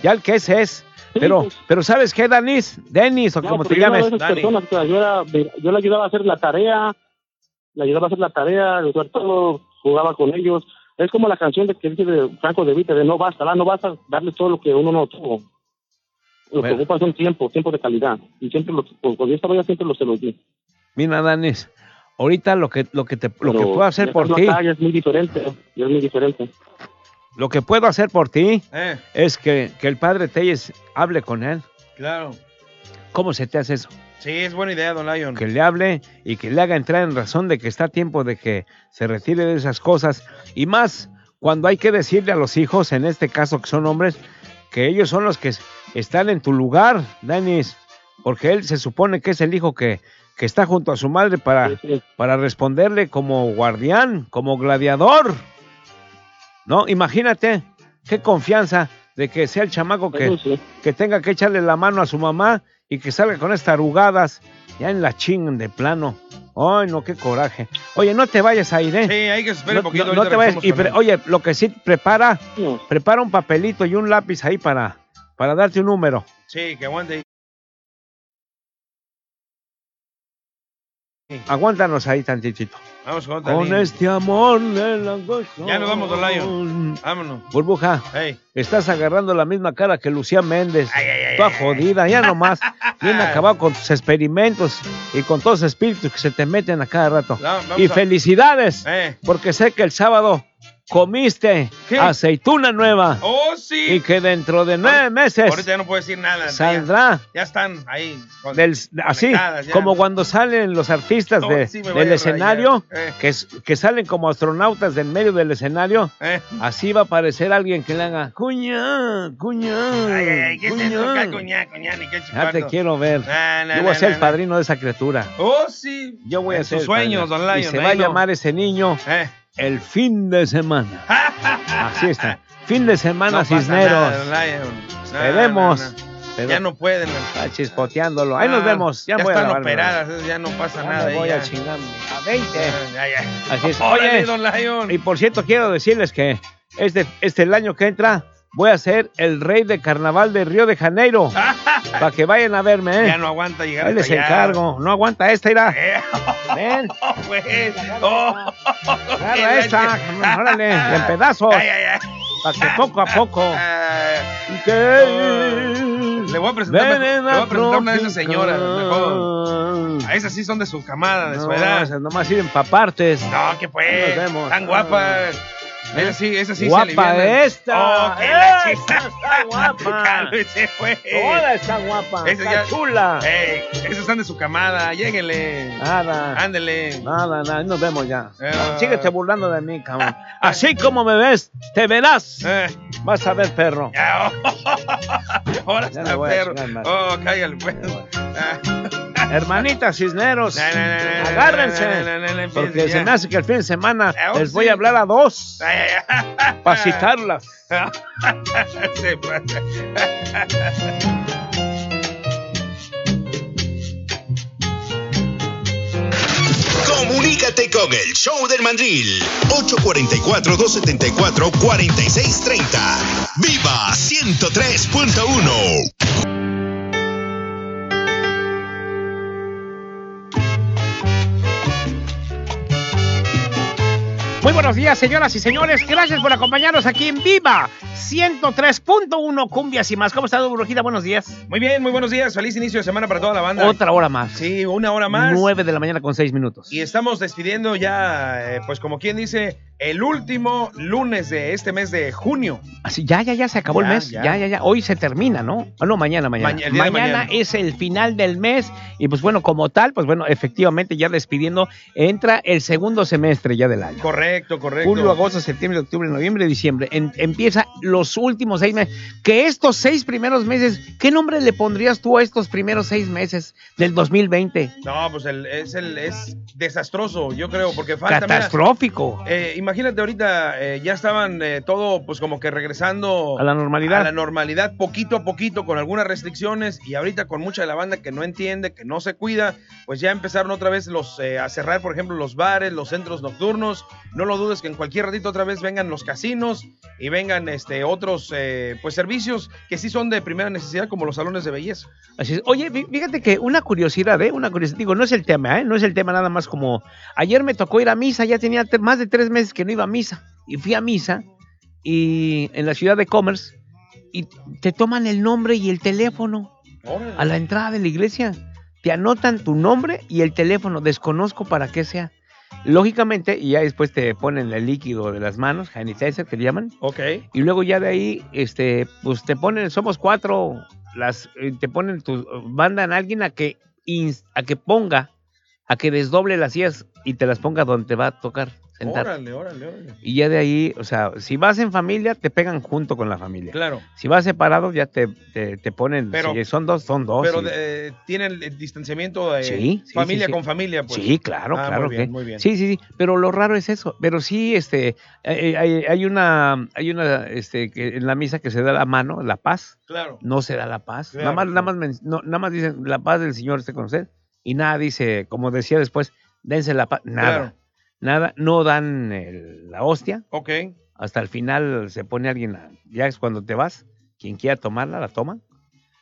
ya el que es es. Pero, pero ¿sabes qué, Danis? Denis, o No, como te yo era llames. personas que yo, era- yo le ayudaba a hacer la tarea, le ayudaba a hacer la tarea, le ayudaba todo, jugaba con ellos. Es como la canción de que dice de Franco de Vita, de no basta, no basta darle todo lo que uno no tuvo. Lo que Bueno. ocupa son tiempo, tiempo de calidad. Y siempre, lo, cuando yo estaba allá, siempre lo se los di. Mira, Danis, ahorita lo que, lo que, te, lo que puedo hacer por ti, es muy diferente, ya es muy diferente. Lo que puedo hacer por ti Eh, es que, que el padre Telles hable con él. claro. ¿Cómo se te hace eso? Sí, es buena idea, Don Lion. que le hable y que le haga entrar en razón de que está tiempo de que se retire de esas cosas y más cuando hay que decirle a los hijos, en este caso que son hombres, que ellos son los que están en tu lugar, Danis, porque él se supone que es el hijo que, que está junto a su madre para, para responderle como guardián, como gladiador. ¿No? Imagínate qué confianza de que sea el chamaco que, sí. que tenga que echarle la mano a su mamá y que salga con estas arugadas, ya en la chingan de plano. Ay, no, qué coraje. Oye, no te vayas a ir, ¿eh? Sí, hay que esperar no, un poquito. no- te vayas. Y oye, lo que sí, prepara, prepara un papelito y un lápiz ahí para, para darte un número. Sí, que aguante. Aguántanos ahí tantitito. Vamos con Con este amor de la gozo. Ya nos vamos, Don Lion. Vámonos. Burbuja, estás agarrando la misma cara que Lucía Méndez. Toda jodida, ya nomás. Bien acabado con tus experimentos y con todos los espíritus que se te meten a cada rato. Y a- felicidades, Eh. porque sé que el sábado comiste aceituna nueva. Oh, sí. Y que dentro de nueve meses Ahorita ya no puedo decir nada. saldrá Ya, ya están ahí. con- del, así ya. como cuando salen los artistas No, de- sí del a escenario. Eh. que, que salen como astronautas del medio del escenario Eh. así va a aparecer alguien que le haga cuña cuña Ay, ay, ay, ¿qué es eso? cuña". cuñá, ni qué ya te quiero ver No, no, yo voy no, a ser el no. padrino de esa criatura Oh, sí. yo voy a En ser sus sueños, don Lion. y se va a llamar ese niño Eh. El fin de semana así está fin de semana No Cisneros Esperemos. Pero- Ya no pueden. Está chispoteándolo. Ahí nos vemos. Ya, voy a están lavarme. operadas, ya no pasa Ya nada. me voy ya. a chingarme. A 20. Ya, ya. Así es. Órale, Oye, don Lion. y por cierto, quiero decirles que este, este el año que entra voy a ser el rey de carnaval de Río de Janeiro. para que vayan a verme, ¿eh? Ya no aguanta llegar Ahí les allá. encargo. No aguanta esta, irá. Eh, Ven, pues, oh. agarra esta. Órale, en pedazos. Ay, ay, ay. Para que poco a poco. Que Le voy a presentar, en le voy a presentar una de esas señoras, mejor. A esas sí son de su camada, de su edad. esas nomás sirven para partes. No, que pues. Nos vemos. Tan guapas. Esas sí, esas sí Guapa se esta. Oh, que la chica. está guapa. Cálmese, pues. Toda está guapa. Esa está ya- chula. Ey, esas están de su camada. Lléguenle. Nada. Ándele. Nada, nada, nos vemos ya. Ah. Síguete burlando de mí, cabrón. Así como me ves, te verás. Eh. Vas a ver, perro. Ahora está perro. Oh, cállale, pues. Hermanitas Cisneros, agárrense. Porque se me hace que el fin de semana Ah, oh, les voy a hablar a dos para citarlas. Se pasa. Comunícate con el Show del Mandril. 844-274-4630. ¡Viva 103.1! Muy buenos días, señoras y señores. Gracias por acompañarnos aquí en Viva 103.1 Cumbias y más. ¿Cómo está, don Brujita? Buenos días. Muy bien, muy buenos días. Feliz inicio de semana para toda la banda. Otra hora más. Sí, una hora más. 9 de la mañana con 6 minutos. Y estamos despidiendo ya, eh, pues como quien dice, el último lunes de este mes de junio. Así, ya, ya, ya se acabó Ya, el mes. ya. Ya. ya, ya, Hoy se termina, ¿no? Ah, no, mañana, mañana. Maña- mañana. es el final del mes. Y pues bueno, como tal, pues bueno, efectivamente ya despidiendo, entra el segundo semestre ya del año. Correcto, correcto. Julio, agosto, septiembre, octubre, noviembre, diciembre. En- empieza los últimos seis meses. Que estos seis primeros meses, ¿qué nombre le pondrías tú a estos primeros seis meses del 2020? No, pues el- es, el, es desastroso, yo creo, porque falta... mira, Catastrófico. eh, imagínate ahorita, eh, ya estaban eh, todo pues como que regresando A la normalidad. a la normalidad poquito a poquito con algunas restricciones y ahorita con mucha de la banda que no entiende, que no se cuida, pues ya empezaron otra vez los eh, a cerrar, por ejemplo, los bares, los centros nocturnos. No lo dudes que en cualquier ratito otra vez vengan los casinos y vengan este otros eh, pues servicios que sí son de primera necesidad como los salones de belleza. Así es. Oye, fí- fíjate que una curiosidad, ¿eh? Una curiosidad. Digo, no es el tema, ¿eh? No es el tema nada más como... Ayer me tocó ir a misa, ya tenía te- más de tres meses que no iba a misa. Y fui a misa y en la ciudad de Commerce y te toman el nombre y el teléfono a la entrada de la iglesia. Te anotan tu nombre y el teléfono. Desconozco para qué sea. Lógicamente, y ya después te ponen el líquido de las manos, sanitizer que le llaman. Ok. Y luego ya de ahí, este, pues te ponen, somos cuatro, las, eh, te ponen, tu, mandan a alguien a que, a que ponga, a que desdoble las sillas y te las ponga donde te va a tocar sentar. Órale, órale, órale. Y ya de ahí, o sea, si vas en familia, te pegan junto con la familia. Claro. Si vas separado, ya te, te, te ponen, Pero- si son dos, son dos. Pero y- eh, tienen el distanciamiento de Sí, sí, familia sí, con familia, pues. Sí, claro, Ah, claro. Muy bien, que- muy bien. Sí, sí, sí. Pero lo raro es eso. Pero sí, este, hay, hay una, hay una, este, que en la misa que se da la mano, la paz. Claro. No se da la paz. Claro, nada más, nada claro. pues. más, no, nada más dicen la paz del Señor esté con usted y nada dice, como decía después, dense la paz. Nada, Claro. Nada. No dan el- la hostia. Ok. Hasta el final se pone alguien, a- ya es cuando te vas, quien quiera tomarla, la toma.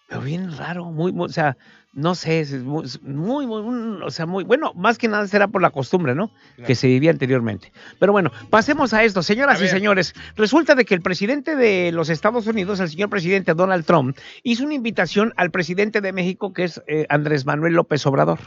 Pero bien raro, muy, muy, o sea, no sé, es muy, muy, o sea, muy, bueno, más que nada será por la costumbre, ¿no? Que se vivía anteriormente. Pero bueno, pasemos a esto, señoras A y señores. Resulta de que el presidente de los Estados Unidos, el señor presidente Donald Trump, hizo una invitación al presidente de México, que es eh, Andrés Manuel López Obrador.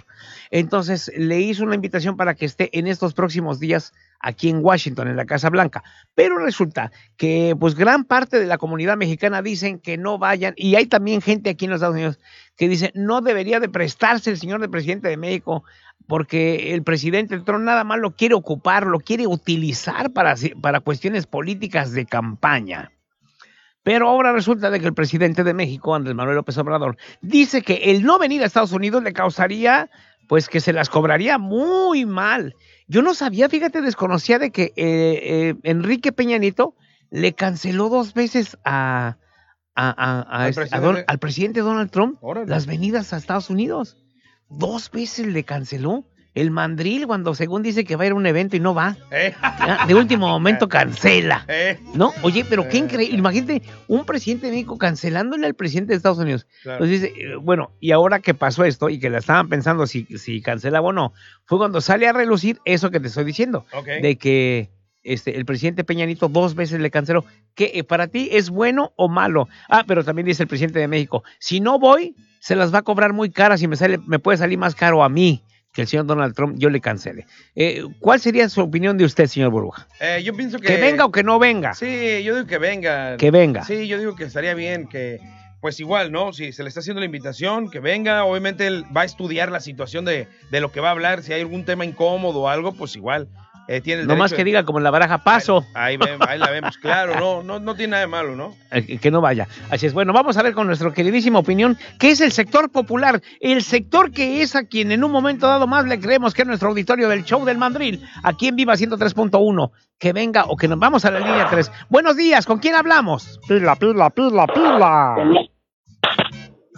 Entonces, le hizo una invitación para que esté en estos próximos días aquí en Washington, en la Casa Blanca. Pero resulta que pues gran parte de la comunidad mexicana dicen que no vayan y hay también gente aquí en los Estados Unidos que dice no debería de prestarse el señor de presidente de México porque el presidente Trump nada más lo quiere ocupar, lo quiere utilizar para, para cuestiones políticas de campaña. Pero ahora resulta de que el presidente de México, Andrés Manuel López Obrador, dice que el no venir a Estados Unidos le causaría, pues que se las cobraría muy mal. Yo no sabía, fíjate, desconocía de que eh, eh, Enrique Peña Nieto le canceló dos veces a, a, a, Al este- a presidente. Don- al presidente Donald Trump Órale. las venidas a Estados Unidos. Dos veces le canceló. El mandril cuando según dice que va a ir a un evento y no va. Eh. De último momento cancela. Eh. ¿No? Oye, pero qué increíble. Imagínate un presidente de México cancelándole al presidente de Estados Unidos. Claro. Entonces dice, eh, bueno, y ahora que pasó esto y que la estaban pensando si, si cancelaba o no, fue cuando sale a relucir eso que te estoy diciendo. De que este, el presidente Peña Nieto dos veces le canceló. ¿Qué eh, para ti es bueno o malo? Ah, pero también dice el presidente de México, si no voy, se las va a cobrar muy caras y me, sale, me puede salir más caro a mí que el señor Donald Trump, yo le cancele. Eh, ¿Cuál sería su opinión de usted, señor Burbuja? Eh, yo pienso que... ¿Que venga o que no venga? Sí, yo digo que venga. Que venga. Sí, yo digo que estaría bien que, pues igual, ¿no? Si se le está haciendo la invitación, que venga. Obviamente él va a estudiar la situación de, de lo que va a hablar. Si hay algún tema incómodo o algo, pues igual eh, tiene el No más que de- diga como en la baraja, paso. Ahí, ve- ahí la vemos, claro, no, no, no tiene nada de malo, ¿no? Eh, que no vaya. Así es, bueno, vamos a ver con nuestra queridísima opinión, que es el sector popular, el sector que es a quien en un momento dado más le creemos que es nuestro auditorio del show del Mandril, aquí en Viva 103.1, que venga o que nos vamos a la línea 3. Buenos días, ¿con quién hablamos? Pila, pila, pila, pila.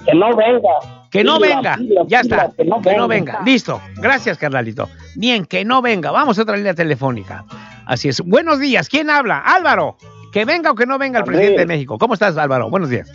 Que no venga. Que no Pila, venga, pila, ya pila, está, que no que no venga. listo, gracias carnalito. Bien, que no venga, vamos a otra línea telefónica. Así es, buenos días, ¿quién habla? Álvaro, que venga o que no venga el Andrés. presidente de México. ¿Cómo estás Álvaro? Buenos días.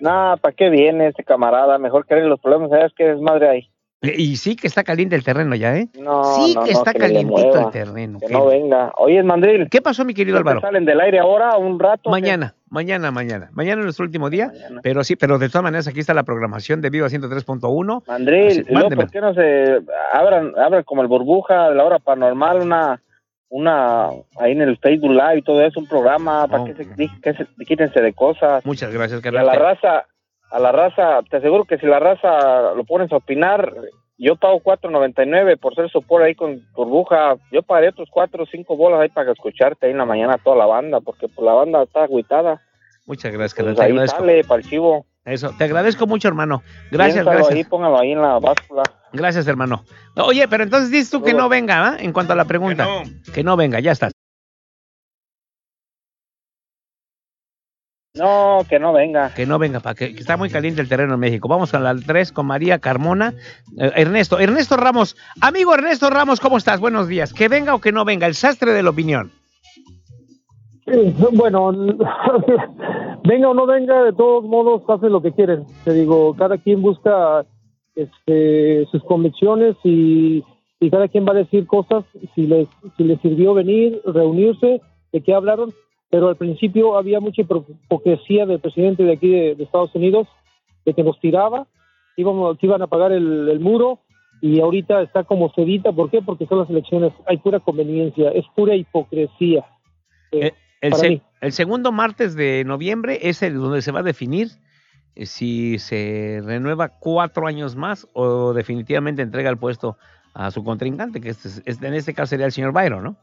Nah, ¿para qué viene este camarada? Mejor que los problemas, ¿sabes qué desmadre hay? Y sí que está caliente el terreno ya, ¿eh? No, sí no, que no, está que calientito el terreno. Que no venga. Oye, Mandril. ¿Qué pasó, mi querido ¿ya te Álvaro? salen del aire ahora un rato? Mañana, mañana, mañana. Mañana es nuestro último día, pero sí, pero de todas maneras aquí está la programación de Viva 103.1. Mandril, Así- ¿y luego mándeme. ¿por qué no se abran, abran como el burbuja de la hora paranormal una una ahí en el Facebook Live y todo eso, un programa para que se, que se quítense de cosas? Muchas gracias, Y a la raza, a la raza, te aseguro que si la raza lo pones a opinar, yo pago 4.99 por ser support ahí con burbuja. Yo pagaré otros 4 o 5 bolas ahí para escucharte ahí en la mañana toda la banda, porque pues, la banda está agüitada. Muchas gracias, Pues carnal. te ahí agradezco. sale para el chivo. Eso, te agradezco mucho, hermano. Gracias, Piénsalo gracias. ahí, póngalo ahí en la báscula. Gracias, hermano. Oye, pero entonces dices tú que no venga, ¿ah? En cuanto a la pregunta. Que no, venga, ya estás. No, que no venga. Que no venga, para que, que está muy caliente el terreno en México. Vamos a la 3 con María Carmona. Eh, Ernesto, Ernesto Ramos. Amigo Ernesto Ramos, ¿cómo estás? Buenos días. Que venga o que no venga, el sastre de la opinión. Sí, bueno, venga o no venga, de todos modos hacen lo que quieren. Te digo, cada quien busca este, sus convicciones y, y cada quien va a decir cosas si les, si les sirvió venir, reunirse, de qué hablaron. Pero al principio había mucha hipocresía del presidente de aquí de, de Estados Unidos, de que nos tiraba, íbamos, que iban a pagar el, el muro y ahorita está como cedita. ¿Por qué? Porque son las elecciones, hay pura conveniencia, es pura hipocresía. Eh, El, para se- mí. el segundo martes de noviembre es el donde se va a definir eh, si se renueva cuatro años más o definitivamente entrega el puesto a su contrincante, que este es- es- en este caso sería el señor Byron, ¿no?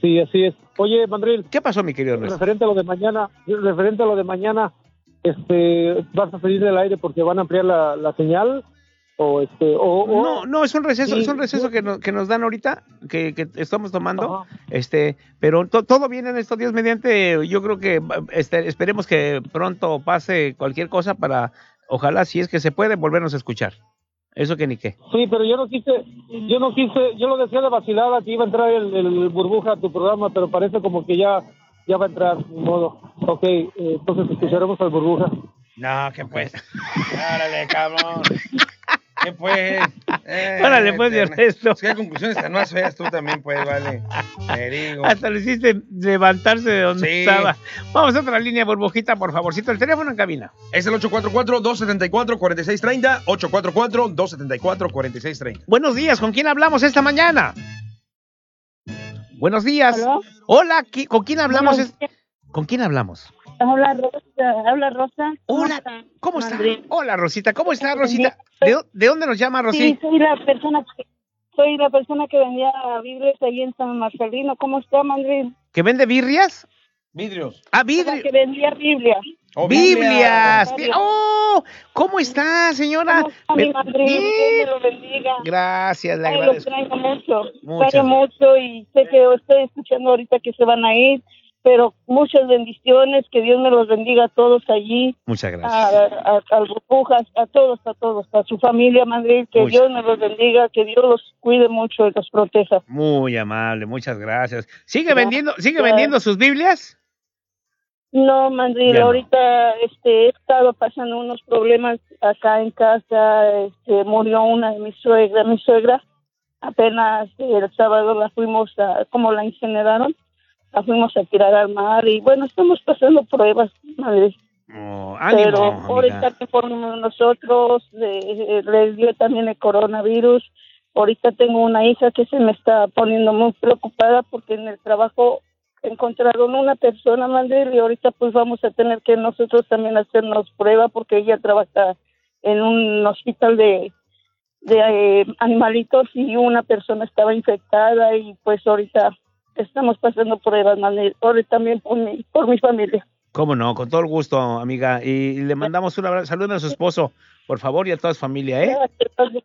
Sí, así es. Oye, Mandril. ¿Qué pasó, mi querido Ernesto? Referente a lo de mañana, referente a lo de mañana, este, ¿vas a salir del aire porque van a ampliar la, la señal? O este, o, o- No, no, es un receso, es un receso que, no- que nos dan ahorita, que, que estamos tomando, este, pero to- todo viene en estos días mediante, yo creo que este, esperemos que pronto pase cualquier cosa para, ojalá si es que se puede, volvernos a escuchar. Eso que ni qué. Sí, pero yo no quise, yo no quise, yo lo decía de vacilada que iba a entrar el, el burbuja a tu programa, pero parece como que ya, ya va a entrar, ni modo. Ok, eh, entonces escucharemos al burbuja. No, que pues. Órale, cabrón. ¿Qué pues? Eh, Órale, pues, te- Ernesto. Es que hay conclusiones tan más feas tú también, pues, vale. Te digo. Hasta lo hiciste levantarse de donde Sí. estaba. Vamos a otra línea, burbujita, por favorcito. El teléfono en cabina. Es el 844-274-4630. 844-274-4630. Buenos días, ¿con quién hablamos esta mañana? Buenos días. Hola, ¿qui- ¿con quién hablamos? Es- ¿Con quién hablamos? Habla Rosa. Habla Rosa. Hola, ¿cómo está? Hola, Rosita, ¿cómo está, Rosita? ¿De, de dónde nos llama, Sí, Rosita? soy la persona que soy la persona que vendía Biblias ahí en San Marcelino. ¿Cómo está, Mandril? ¿Que vende birrias? Vidrios. Ah, vidrios. que vendía Biblia. Biblias. Biblia. Oh, ¿cómo está, señora? ¿Cómo está, mi Mandril? Bien. Dios me lo bendiga. Gracias, le Ay, lo agradezco. extraño mucho. Muchas Extraño mucho y sé que estoy escuchando ahorita que se van a ir, pero muchas bendiciones, que Dios me los bendiga a todos allí, Muchas gracias. a, a, a a todos, a todos, a su familia, Madrid, que Muchas- Dios me los bendiga, que Dios los cuide mucho y los proteja. Muy amable, muchas gracias. ¿Sigue vendiendo, sigue vendiendo sus Biblias? No, no. ahorita este, he estado pasando unos problemas acá en casa. Este, murió una de mis suegras, mi suegra. Apenas el sábado la fuimos a, como la incineraron, la fuimos a tirar al mar y bueno, estamos pasando pruebas, Madrid. Oh, ánimo, Pero amiga. ahorita que por nosotros le- les dio también el coronavirus. Ahorita tengo una hija que se me está poniendo muy preocupada porque en el trabajo encontraron una persona, Mandel, y ahorita pues vamos a tener que nosotros también hacernos prueba porque ella trabaja en un hospital de, de eh, animalitos y una persona estaba infectada y pues ahorita estamos pasando pruebas, Mandel, ahorita también por mi, por mi familia. Cómo no, con todo el gusto, amiga. Y le mandamos un abrazo. Saluden a su esposo, por favor, y a toda su familia, ¿eh? Gracias,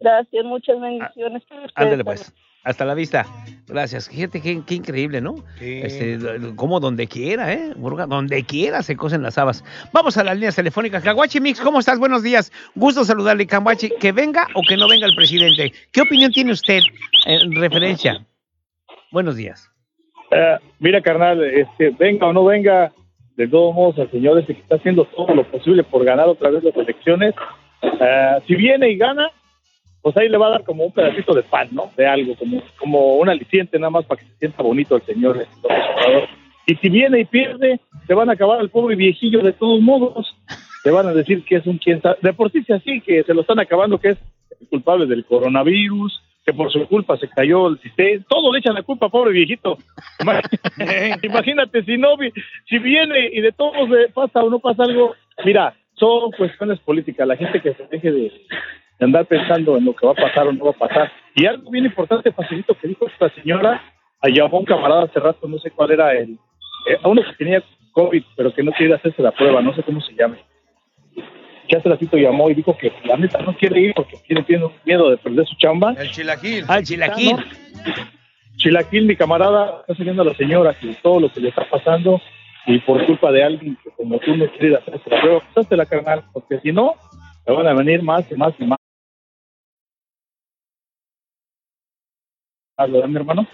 gracias, muchas bendiciones. para ustedes Ándale, pues. Hasta la vista. Gracias. Fíjate qué, qué increíble, ¿no? Este, como donde quiera, ¿eh? Burga, donde quiera se cosen las habas. Vamos a las líneas telefónicas. Caguachi Mix, ¿cómo estás? Buenos días. Gusto saludarle, Caguachi. Que venga o que no venga el presidente. ¿Qué opinión tiene usted en referencia? Buenos días. Eh, mira, carnal, este, venga o no venga, de todos modos, el señor ese que está haciendo todo lo posible por ganar otra vez las elecciones, eh, si viene y gana, pues ahí le va a dar como un pedacito de pan, ¿no? De algo, como, como un aliciente nada más para que se sienta bonito el señor este. Y si viene y pierde, se van a acabar al pobre viejillo de todos modos. Le van a decir que es un quien sabe. De por sí, sí, así, que se lo están acabando, que es el culpable del coronavirus, que por su culpa se cayó el sistema. Todo le echan la culpa, pobre viejito. Ima- Imagínate si no, vi- si viene y de todos le pasa o no pasa algo. Mira, son cuestiones políticas. La gente que se deje de, de andar pensando en lo que va a pasar o no va a pasar. Y algo bien importante, facilito, que dijo esta señora, allá llamó un camarada hace rato, no sé cuál era el, eh, a uno que tenía COVID, pero que no quiere hacerse la prueba, no sé cómo se llame. Que hace ratito llamó y dijo que la neta no quiere ir porque tiene, tiene miedo de perder su chamba. El chilaquil. Ah, el chilaquil. Chilaquil, mi camarada, está siguiendo a la señora que todo lo que le está pasando y por culpa de alguien que como tú no quieres hacerse la prueba, la carnal, porque si no, te van a venir más y más y más. ¿Verdad, mi hermano?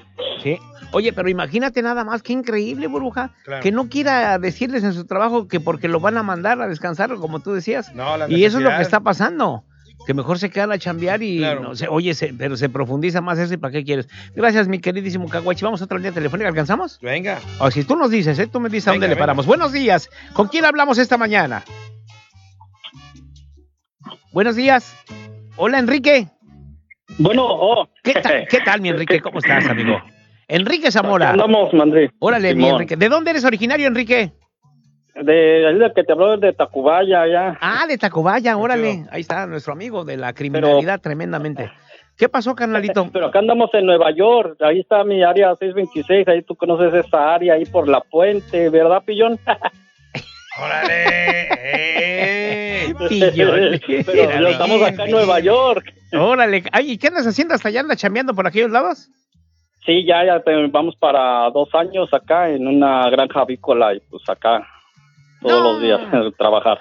Sí. Oye, pero imagínate nada más, qué increíble, burbuja, Claro. que no quiera decirles en su trabajo que porque lo van a mandar a descansar, como tú decías. No, las y eso es lo que está pasando. Que mejor se quedan a chambear y Claro. no sé, oye, se- pero se profundiza más eso y para qué quieres. Gracias, mi queridísimo Caguachi. Vamos a otra línea telefónica, ¿alcanzamos? Venga. O si tú nos dices, ¿eh? tú me dices a dónde Venga, le paramos. Buenos días. ¿Con quién hablamos esta mañana? Buenos días. Hola, Enrique. Bueno, oh. ¿Qué tal, ¿Qué tal mi Enrique? ¿Cómo estás, amigo? Enrique Zamora. Andamos, Mandri. Órale, mi Simón. Enrique. ¿De dónde eres originario, Enrique? De ahí del que te habló de Tacubaya, allá. Ah, de Tacubaya, órale. Ahí está nuestro amigo de la criminalidad tremendamente. ¿Qué pasó, carnalito? Pero acá andamos en Nueva York, ahí está mi área 626, ahí tú conoces esa área, ahí por la puente, ¿verdad, Pillón? Pillón. Pero ya estamos acá en Nueva York. Órale. Ay, ¿y qué andas haciendo hasta allá? ¿Andas chambeando por aquellos lados? Sí, ya, ya te- vamos para dos años acá en una granja avícola y pues acá todos los días trabajar.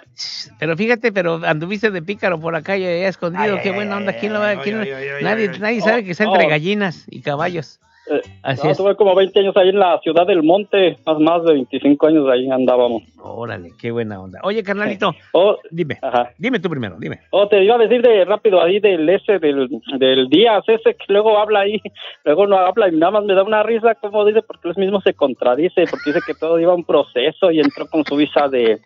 Pero fíjate, pero anduviste de pícaro por acá y allá escondido. Qué buena onda. ¿Quién lo va- quién- nadie, nadie sabe que está entre Oh. gallinas y caballos. Eh, Así no, es. tuve como 20 años ahí en la ciudad del monte, más, más de 25 años ahí andábamos. Órale, qué buena onda. Oye, carnalito, Oh, dime. Dime tú primero, dime. Oh, te iba a decir de rápido ahí del ese, del, del Díaz, ese que luego habla ahí, luego no habla y nada más me da una risa, como dice, porque él mismo se contradice, porque dice que todo iba un proceso y entró con su visa de,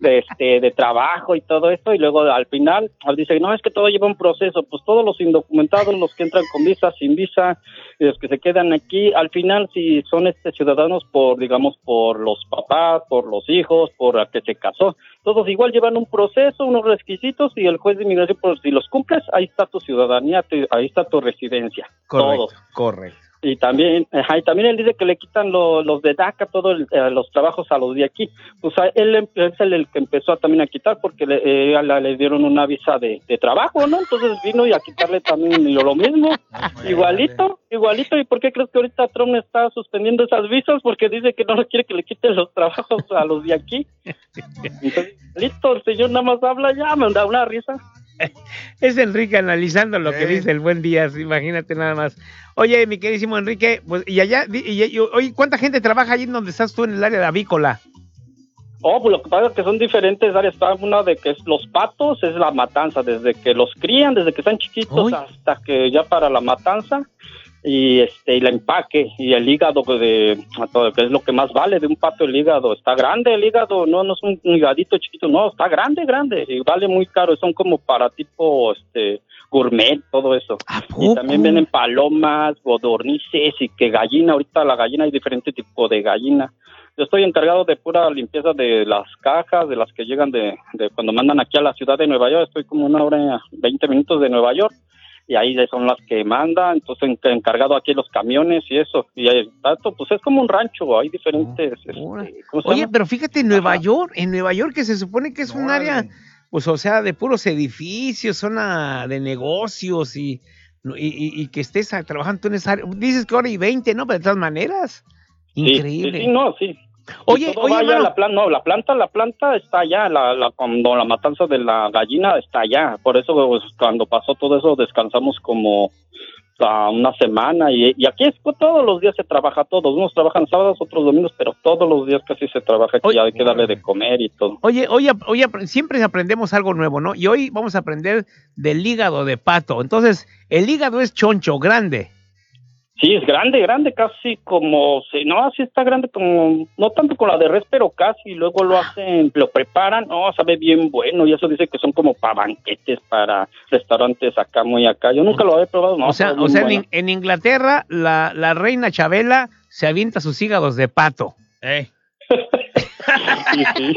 de, este, de trabajo y todo esto, y luego al final dice, no, es que todo lleva un proceso, pues todos los indocumentados, los que entran con visa, sin visa, y los que se quedan quedan aquí. Al final, si son este ciudadanos por, digamos, por los papás, por los hijos, por la que se casó, todos igual llevan un proceso, unos requisitos y el juez de inmigración, pues, si los cumples, ahí está tu ciudadanía, tu- ahí está tu residencia. Correcto, Todo. correcto. Y también, ajá, y también él dice que le quitan lo- los de DACA, todos los trabajos a los de aquí. Pues a él em- es el, el que empezó a también a quitar porque le, eh, la- le dieron una visa de, de trabajo, ¿no? Entonces vino y a quitarle también lo, lo mismo, igualito, igualito. ¿Y por qué crees que ahorita Trump está suspendiendo esas visas? Porque dice que no quiere que le quiten los trabajos a los de aquí. Entonces, listo, el señor nada más habla ya, me da una risa. Es Enrique analizando lo que dice el buen Díaz, imagínate nada más. Oye, mi queridísimo Enrique, pues, y allá, y- y- ¿cuánta gente trabaja allí donde estás tú en el área de avícola? Oh, pues lo que pasa es que son diferentes áreas. Está una de que es los patos, es la matanza, desde que los crían, desde que están chiquitos hasta que ya para la matanza y este y el empaque y el hígado de todo, que es lo que más vale de un pato el hígado. Está grande el hígado, no no es un higadito chiquito, no, está grande, grande y vale muy caro. Son como para tipo este gourmet, todo eso. Y también vienen palomas, godornices y que gallina. Ahorita la gallina hay diferente tipo de gallina. Yo estoy encargado de pura limpieza de las cajas, de las que llegan de, de cuando mandan aquí a la ciudad de Nueva York. Estoy como una hora, 20 minutos de Nueva York. Y ahí son las que mandan, entonces en- encargado aquí los camiones y eso. Y hay tanto, pues es como un rancho, hay diferentes. este, ¿cómo se Oye, llama? pero fíjate, en Nueva York, en Nueva York que se supone que es un área, pues o sea, de puros edificios, zona de negocios y, y, y- que estés trabajando en esa área. Dices que hora y 20, ¿no? Pero de todas maneras, increíble. Sí, sí, no, sí. Oye, todo oye, vaya, la planta, no, la planta, la planta está allá, la, la, cuando la matanza de la gallina está allá. Por eso, pues, cuando pasó todo eso, descansamos como ah, una semana. Y, y aquí es, pues, todos los días se trabaja todos. Unos trabajan sábados, otros domingos, pero todos los días casi se trabaja aquí. hay que darle de comer y todo. Oye, oye, oye, siempre aprendemos algo nuevo, ¿no? Y hoy vamos a aprender del hígado de pato. Entonces, el hígado es choncho, grande. Sí, es grande, grande, casi como, no, así está grande como, no tanto con la de res, pero casi, luego lo hacen, lo preparan, no, sabe bien bueno, y eso dice que son como para banquetes, para restaurantes acá, muy acá, yo nunca lo había probado, no, o sea, o sea en, en Inglaterra, la, la reina Chabela se avienta sus hígados de pato. Sí, sí.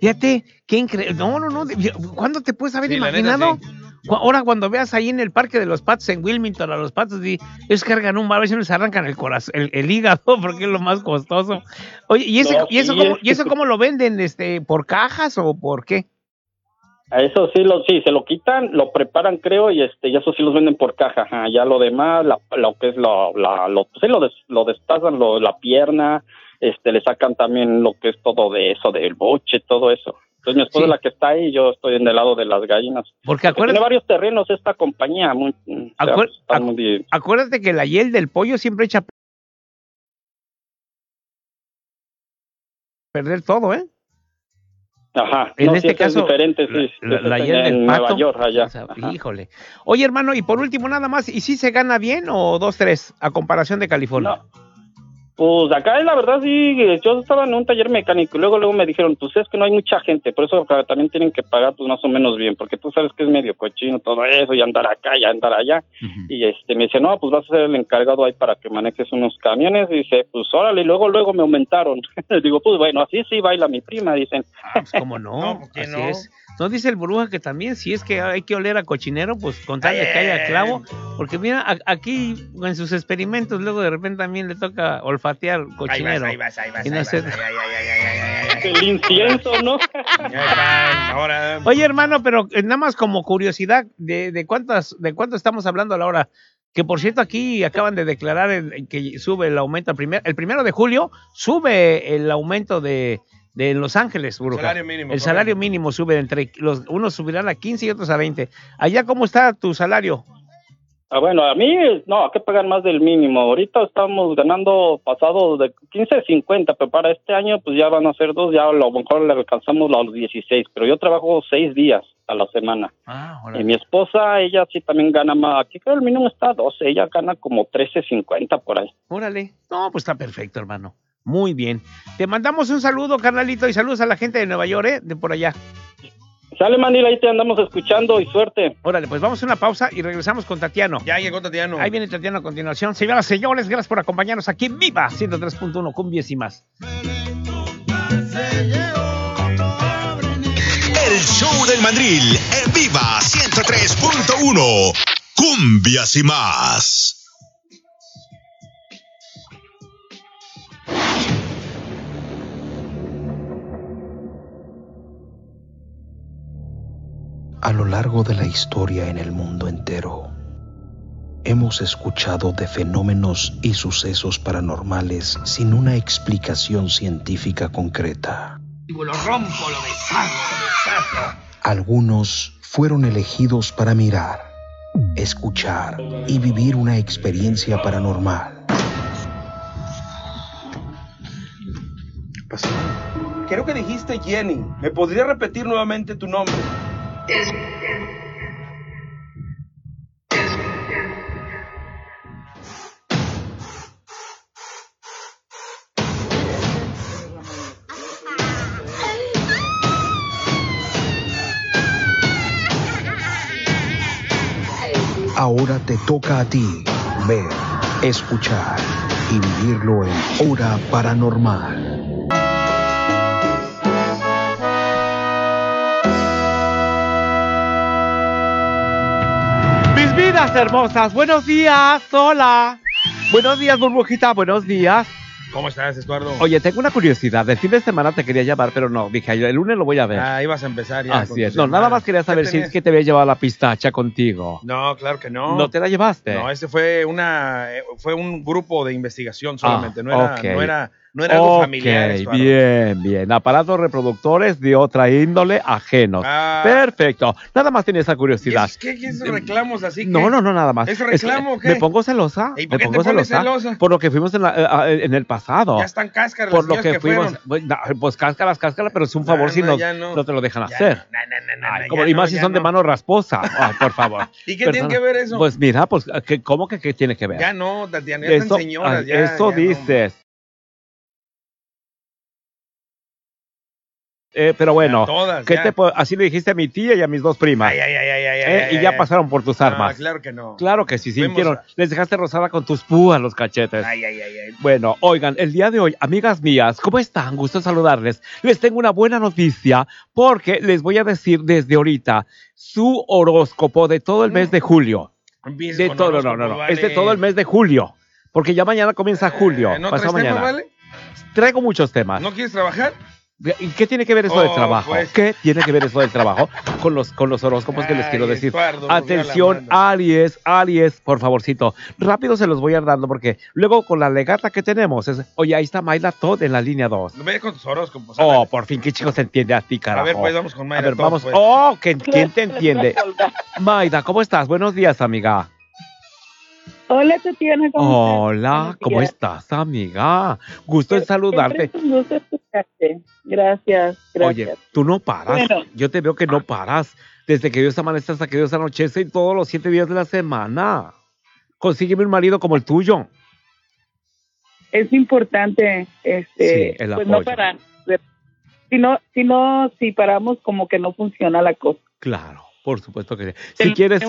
Fíjate, qué increíble. No, no, no. de- ¿Cuándo te puedes haber Sí, la neta, imaginado? Cu- Ahora, cuando veas ahí en el Parque de los Patos en Wilmington a los patos, y ellos cargan un bar, a veces les arrancan el corazón, el, el hígado, porque es lo más costoso. Oye, ¿y, ese, No, y, eso sí, cómo, es- ¿y eso cómo lo venden? este ¿Por cajas o por qué? A Eso sí, lo, sí, se lo quitan, lo preparan, creo, y este, y eso sí los venden por caja. ajá. Ya lo demás, la, lo que es lo, la, lo, sí, lo, des- lo destazan, lo, la pierna, este, le sacan también lo que es todo de eso, del boche, todo eso. Entonces mi esposa es la que está ahí, yo estoy en el lado de las gallinas. Porque acuérdate- tiene varios terrenos esta compañía, muy, o sea, Acuer- está muy- Acuérdate que la hiel del pollo siempre echa perder todo, ¿eh? Ajá. En No, sí, este es caso, diferente, sí. la, la hiel en, pato. Nueva York, allá. O sea, híjole. Oye, hermano, y por último nada más, ¿y si se gana bien o dos, tres, a comparación de California? Pues acá la verdad sí, yo estaba en un taller mecánico y luego luego me dijeron, pues es que no hay mucha gente, por eso acá también tienen que pagar pues más o menos bien, porque tú sabes que es medio cochino todo eso y andar acá y andar allá. Y este me dice, no, pues vas a ser el encargado ahí para que manejes unos camiones. Y dice, pues órale, y luego luego me aumentaron. Digo, pues bueno, así sí baila mi prima, dicen. Pues cómo no, así es. No dice el burbuja que también, si es que hay que oler a cochinero, pues con tal de que haya clavo, porque mira, a- aquí en sus experimentos luego de repente también le toca olfatear cochinero. ahí vas, ahí vas, Y no ahí sé- vas. El incienso, ¿no? Ahora, Oye, hermano, pero eh, nada más como curiosidad, ¿de, de cuántas, de cuánto estamos hablando a la hora? Que por cierto, aquí acaban de declarar el- que sube el aumento. El, primer, el primero de julio sube el aumento de, de Los Ángeles, Burbuja. Salario mínimo, El salario mínimo sube entre los unos subirán a 15 y otros a 20. Allá, ¿cómo está tu salario? Ah, bueno, a mí no, hay que pagar más del mínimo. Ahorita estamos ganando pasado de 15 a 50, pero para este año pues ya van a ser dos, ya a lo mejor le alcanzamos a los 16, pero yo trabajo seis días a la semana. Ah, Y mi esposa, ella sí también gana más. Aquí creo el mínimo está a 12, ella gana como 13.50 por ahí. Órale. No, pues está perfecto, hermano. Muy bien. Te mandamos un saludo, carnalito, y saludos a la gente de Nueva York, ¿eh? De por allá. Sale, Manil, ahí te andamos escuchando y suerte. Órale, pues vamos a una pausa y regresamos con Tatiano. Ya llegó Tatiano. Ahí viene Tatiano a continuación. Señoras, señores, gracias por acompañarnos aquí en Viva 103.1 Cumbies y más. El show del mandril en Viva 103.1. Cumbias y más. A lo largo de la historia en el mundo entero, hemos escuchado de fenómenos y sucesos paranormales sin una explicación científica concreta. Lo rompo, lo deshago, lo deshago. Algunos fueron elegidos para mirar, escuchar y vivir una experiencia paranormal. Creo que dijiste Jenny. ¿Me podría repetir nuevamente tu nombre? Ahora te toca a ti ver, escuchar y vivirlo en Hora Paranormal. Hermosas, buenos días, hola. Buenos días, burbujita, buenos días. ¿Cómo estás, Eduardo? Oye, tengo una curiosidad. El fin de semana te quería llamar, pero no. Dije, el lunes lo voy a ver. Ah, ibas a empezar ya. Así es. No, nada más quería saber ¿Qué si es que te había llevado la pistacha contigo. No, claro que no. ¿No te la llevaste? No, ese fue una eh, fue un grupo de investigación solamente, Ah, no, era, no era no era algo Ok, familiar. Bien, bien. Aparatos reproductores de otra índole ajenos. Ah. Perfecto. Nada más tenía esa curiosidad. ¿Qué, qué esos reclamos así? No, que- no, no, nada más. ¿Es reclamo o qué? Me pongo celosa. ¿Y por me qué te pongo pones celosa, celosa? Por lo que fuimos en, la- en el pasado. Ya están cáscaras Por lo que, que fuimos. Pues, Pues cáscaras, cáscaras, pero es un favor No, si no, no, te lo dejan hacer. no, no, no, no, Ay, como- y más si son de no. mano rasposa. Por favor. ¿Y qué tiene que ver eso? Pues mira, pues, ¿qué- ¿cómo que qué tiene que ver? Ya no, Tatiana, ya están señoras, ya. eso dices. Eh, pero bueno, todas, ¿qué te así le dijiste a mi tía y a mis dos primas. Ay, ay, ay, ay, ay, Eh, y ya pasaron por tus No, armas. claro que no. Claro que sí, sintieron. a- Les dejaste rosada con tus púas los cachetes. Ay, ay, ay, ay. Bueno, oigan, el día de hoy, amigas mías, ¿cómo están? Gusto saludarles. Les tengo una buena noticia porque les voy a decir desde ahorita su horóscopo de todo el mes de julio. De todo, no, no, no. vale. Es de todo el mes de julio. Porque ya mañana comienza julio. ¿No pasado traes tema, mañana. vale? Traigo muchos temas. ¿No quieres trabajar? ¿Y ¿Qué tiene que ver eso del Oh, trabajo? pues. ¿Qué tiene que ver eso del trabajo con los, con los horóscopos que les quiero Ay, decir? Eduardo, Atención. Aries, Aries, por favorcito. Rápido se los voy a ir dando porque luego con la legata que tenemos es, oye, ahí está Mayla Todd en la línea 2. No me con tus horóscopos. Oh, por fin, qué chico se entiende a ti, carajo. A ver, pues vamos con Mayra A ver, Todd, vamos. pues. Oh, ¿quién te entiende? Maida, ¿cómo estás? Buenos días, amiga. Hola, Tatiana, ¿cómo Hola, ¿cómo días. estás, amiga? Gusto en saludarte. Un gusto escucharte. Gracias, gracias. Oye, tú no paras. Bueno. Yo te veo que no paras. Desde que Dios amanece hasta que Dios anochece y todos los siete días de la semana. Consígueme un marido como el tuyo. es importante, este, Sí, el pues no parar. Si no, si no, si paramos como que no funciona la cosa. Claro, por supuesto que sí. Si quieres,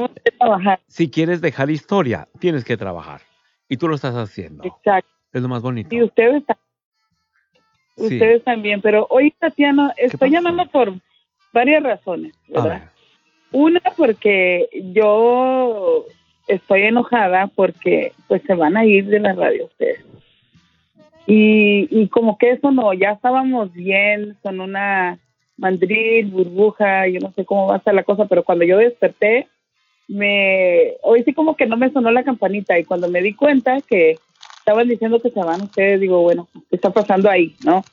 si quieres dejar historia, tienes que trabajar. Y tú lo estás haciendo. Exacto. Es lo más bonito. Y ustedes, Sí. ustedes también. Pero hoy, Tatiana, estoy llamando por varias razones, ¿verdad? ver, Una porque yo estoy enojada porque pues se van a ir de la radio ustedes. Y, y como que eso no, ya estábamos bien, son una mandril, burbuja, yo no sé cómo va a estar la cosa, pero cuando yo desperté, me, hoy sí como que no me sonó la campanita y cuando me di cuenta que estaban diciendo que se van ustedes, digo, bueno, ¿qué está pasando ahí, no?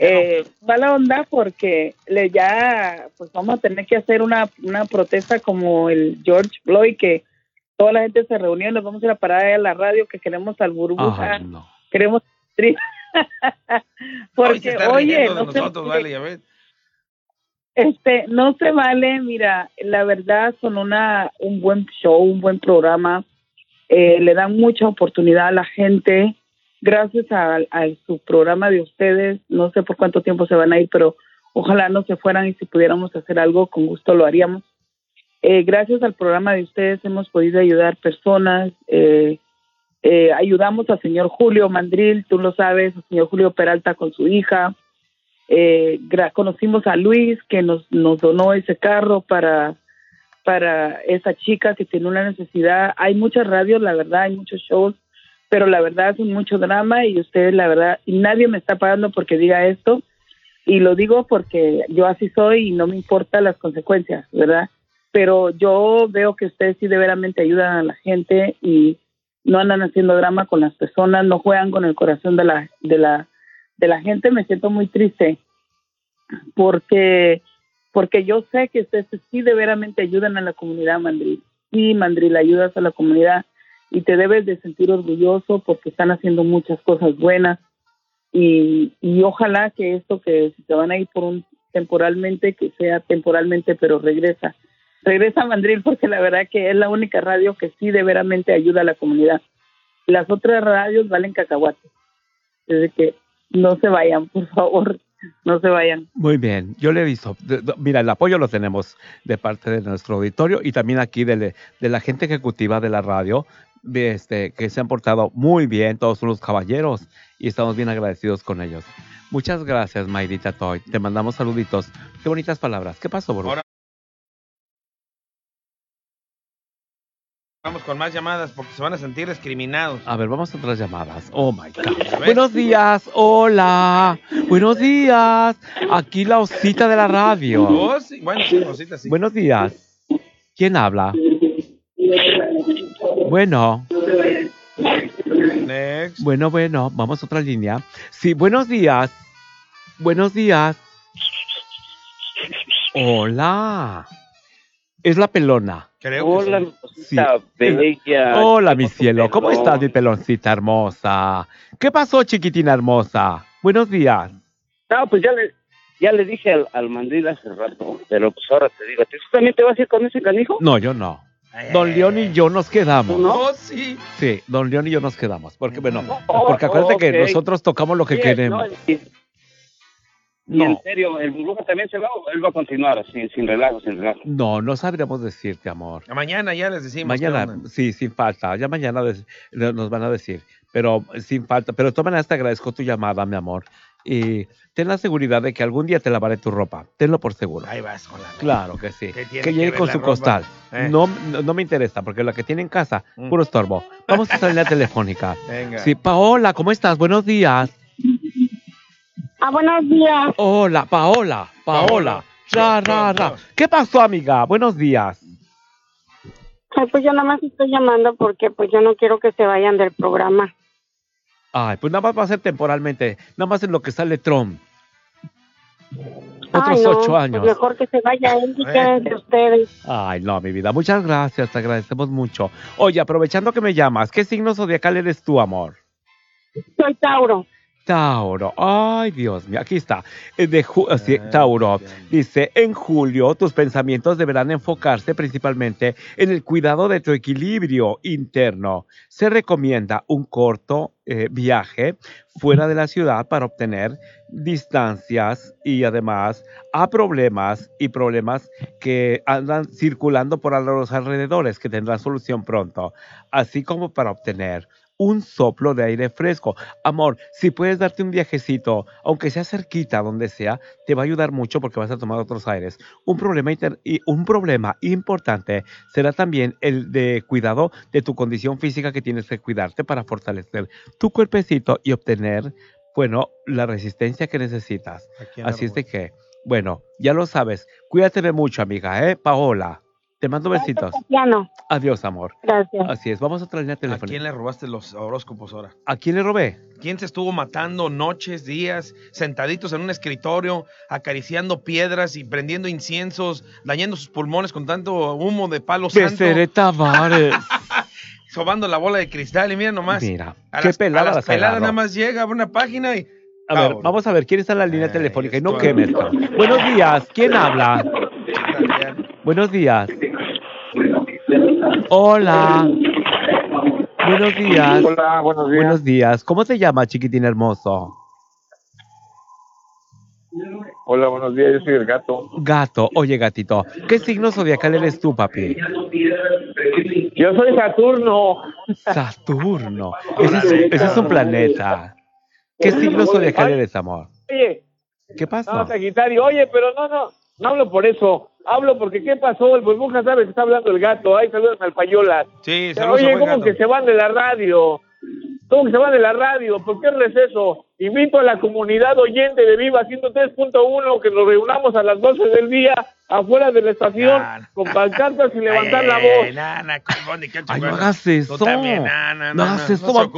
Eh, mala onda porque le ya, pues vamos a tener que hacer una, una protesta como el George Floyd, que toda la gente se reunió y nos vamos a ir a parar a la radio, que queremos al burbuja, no. queremos... Porque, oye, no se, vale. Este, no se vale, mira, la verdad son una, un buen show, un buen programa, eh, le dan mucha oportunidad a la gente, gracias a, a su programa de ustedes, no sé por cuánto tiempo se van a ir, pero ojalá no se fueran y si pudiéramos hacer algo, con gusto lo haríamos. Eh, gracias al programa de ustedes hemos podido ayudar personas. Eh, eh, ayudamos al señor Julio Mandril, tú lo sabes, al señor Julio Peralta con su hija. Eh, conocimos a Luis que nos, nos donó ese carro para, para esa chica que tiene una necesidad. Hay muchas radios, la verdad, hay muchos shows, pero la verdad es mucho drama y ustedes, la verdad, y nadie me está pagando porque diga esto. Y lo digo porque yo así soy y no me importan las consecuencias, ¿verdad? Pero yo veo que ustedes sí de veramente ayudan a la gente y no andan haciendo drama con las personas, no juegan con el corazón de la, de la, de la gente. Me siento muy triste porque, porque yo sé que ustedes sí de veramente ayudan a la comunidad, Mandril. Sí, Mandril, ayudas a la comunidad y te debes de sentir orgulloso porque están haciendo muchas cosas buenas y, y ojalá que esto que se van a ir por un temporalmente, que sea temporalmente, pero regresa. Regresa a Mandril porque la verdad que es la única radio que sí de veramente ayuda a la comunidad. Las otras radios valen cacahuates. Desde que no se vayan, por favor, no se vayan. Muy bien, yo le de- Mira, el apoyo lo tenemos de parte de nuestro auditorio y también aquí de, la gente ejecutiva de la radio, este, que se han portado muy bien, todos son los caballeros y estamos bien agradecidos con ellos. Muchas gracias, Mayrita Toy. Te mandamos saluditos. Qué bonitas palabras. ¿Qué pasó, Bru? Vamos con más llamadas porque se van a sentir discriminados. A ver, vamos a otras llamadas. Oh my God. Buenos días, hola. Buenos días. Aquí la osita de la radio. Oh, sí, Bueno, sí, cositas sí. Buenos días. ¿Quién habla? Bueno, Next. bueno, bueno, vamos a otra línea. Sí, buenos días. Buenos días. Hola. Es la pelona. Hola, mi Sí. cosita bella. Hola, mi cielo. ¿Cómo estás, mi peloncita hermosa? ¿Qué pasó, chiquitina hermosa? Buenos días. No, pues ya le, ya le dije al, al mandril hace rato, pero pues ahora te digo, ¿tú también te vas a ir con ese canijo? No, yo no. Don León y yo nos quedamos. ¿No? Oh, sí. Sí, Don León y yo nos quedamos. Porque, bueno, porque acuérdate que ok. nosotros tocamos lo que Sí, queremos. no, Y en serio, ¿el burbuja también se va o él va a continuar sin, sin relajo, sin relajo? No, no sabríamos decirte, amor. Mañana ya les decimos. Mañana, sí, sin falta. Ya mañana nos van a decir. Pero sin falta. Pero maneras te agradezco tu llamada, mi amor. Y ten la seguridad de que algún día te lavaré tu ropa. Tenlo por seguro. Ahí vas con la Claro que sí. ¿Qué tiene Que que llegue con su ropa? costal. Eh. No, no, no me interesa, porque la que tiene en casa, Mm. puro estorbo. Vamos a salir la telefónica. Venga. Sí, Paola, ¿cómo estás? Buenos días. Ah, buenos días. Hola, Paola, Paola. Ra, ra, ra. ¿Qué pasó, amiga? Buenos días. Ay, pues yo nada más estoy llamando porque pues yo no quiero que se vayan del programa. Ay, pues nada más va a ser temporalmente. Nada más en lo que sale Trump. Otros Ay, no, ocho pues años. mejor que se vaya él y quédense ustedes. Ay, no, mi vida. Muchas gracias, te agradecemos mucho. Oye, aprovechando que me llamas, ¿qué signo zodiacal eres tú, amor? Soy Tauro. Tauro. Ay, Dios mío, aquí está. De así, Tauro. Dice, en julio tus pensamientos deberán enfocarse principalmente en el cuidado de tu equilibrio interno. Se recomienda un corto eh, viaje fuera de la ciudad para obtener distancias y además a problemas y problemas que andan circulando por los alrededores que tendrán solución pronto, así como para obtener un soplo de aire fresco. Amor, si puedes darte un viajecito, aunque sea cerquita, donde sea, te va a ayudar mucho porque vas a tomar otros aires. Un problema, y un problema importante será también el de cuidado de tu condición física que tienes que cuidarte para fortalecer tu cuerpecito y obtener, bueno, la resistencia que necesitas. Así es de que, bueno, ya lo sabes. Cuídate de mucho, amiga, ¿eh? Paola. Te mando besitos. Tatiano. Adiós, amor. Gracias. Así es, vamos a otra línea ¿A telefónica. quién le robaste los horóscopos ahora? ¿A quién le robé? ¿Quién se estuvo matando noches, días, sentaditos en un escritorio, acariciando piedras y prendiendo inciensos, dañando sus pulmones con tanto humo de palo Que santo? seré Tavares. Sobando la bola de cristal y mira nomás. Mira, a qué las, pelada a las peladas nada más llega a una página y... A ver, vamos a ver, ¿quién está en la línea telefónica? Y no quemes. Buenos días, ¿quién habla? Buenos días. Hola. Buenos días. Hola, buenos días. Buenos días. ¿Cómo te llama, chiquitín hermoso? Hola, buenos días, yo soy el gato. Gato, oye gatito, ¿qué signo zodiacal eres tú, papi? Yo soy Saturno. Saturno. Ese es, ese es un planeta. ¿Qué signo zodiacal eres, amor? Oye, ¿Qué pasa? no, Sagitario, oye, pero no, no, no hablo por eso. Hablo porque ¿qué pasó? El burbuja sabe que está hablando el gato. Ay, saludos al payola. Sí, Pero, saludos oye, ¿cómo gato. que se van de la radio? ¿Cómo que se van de la radio? ¿Por qué receso? Invito a la comunidad oyente de Viva 103.1 que nos reunamos a las 12 del día afuera de la estación con pancartas y levantar la voz. Ay, na, na, cómo, ni qué Ay, no hagas eso. Tú también, no hagas eso.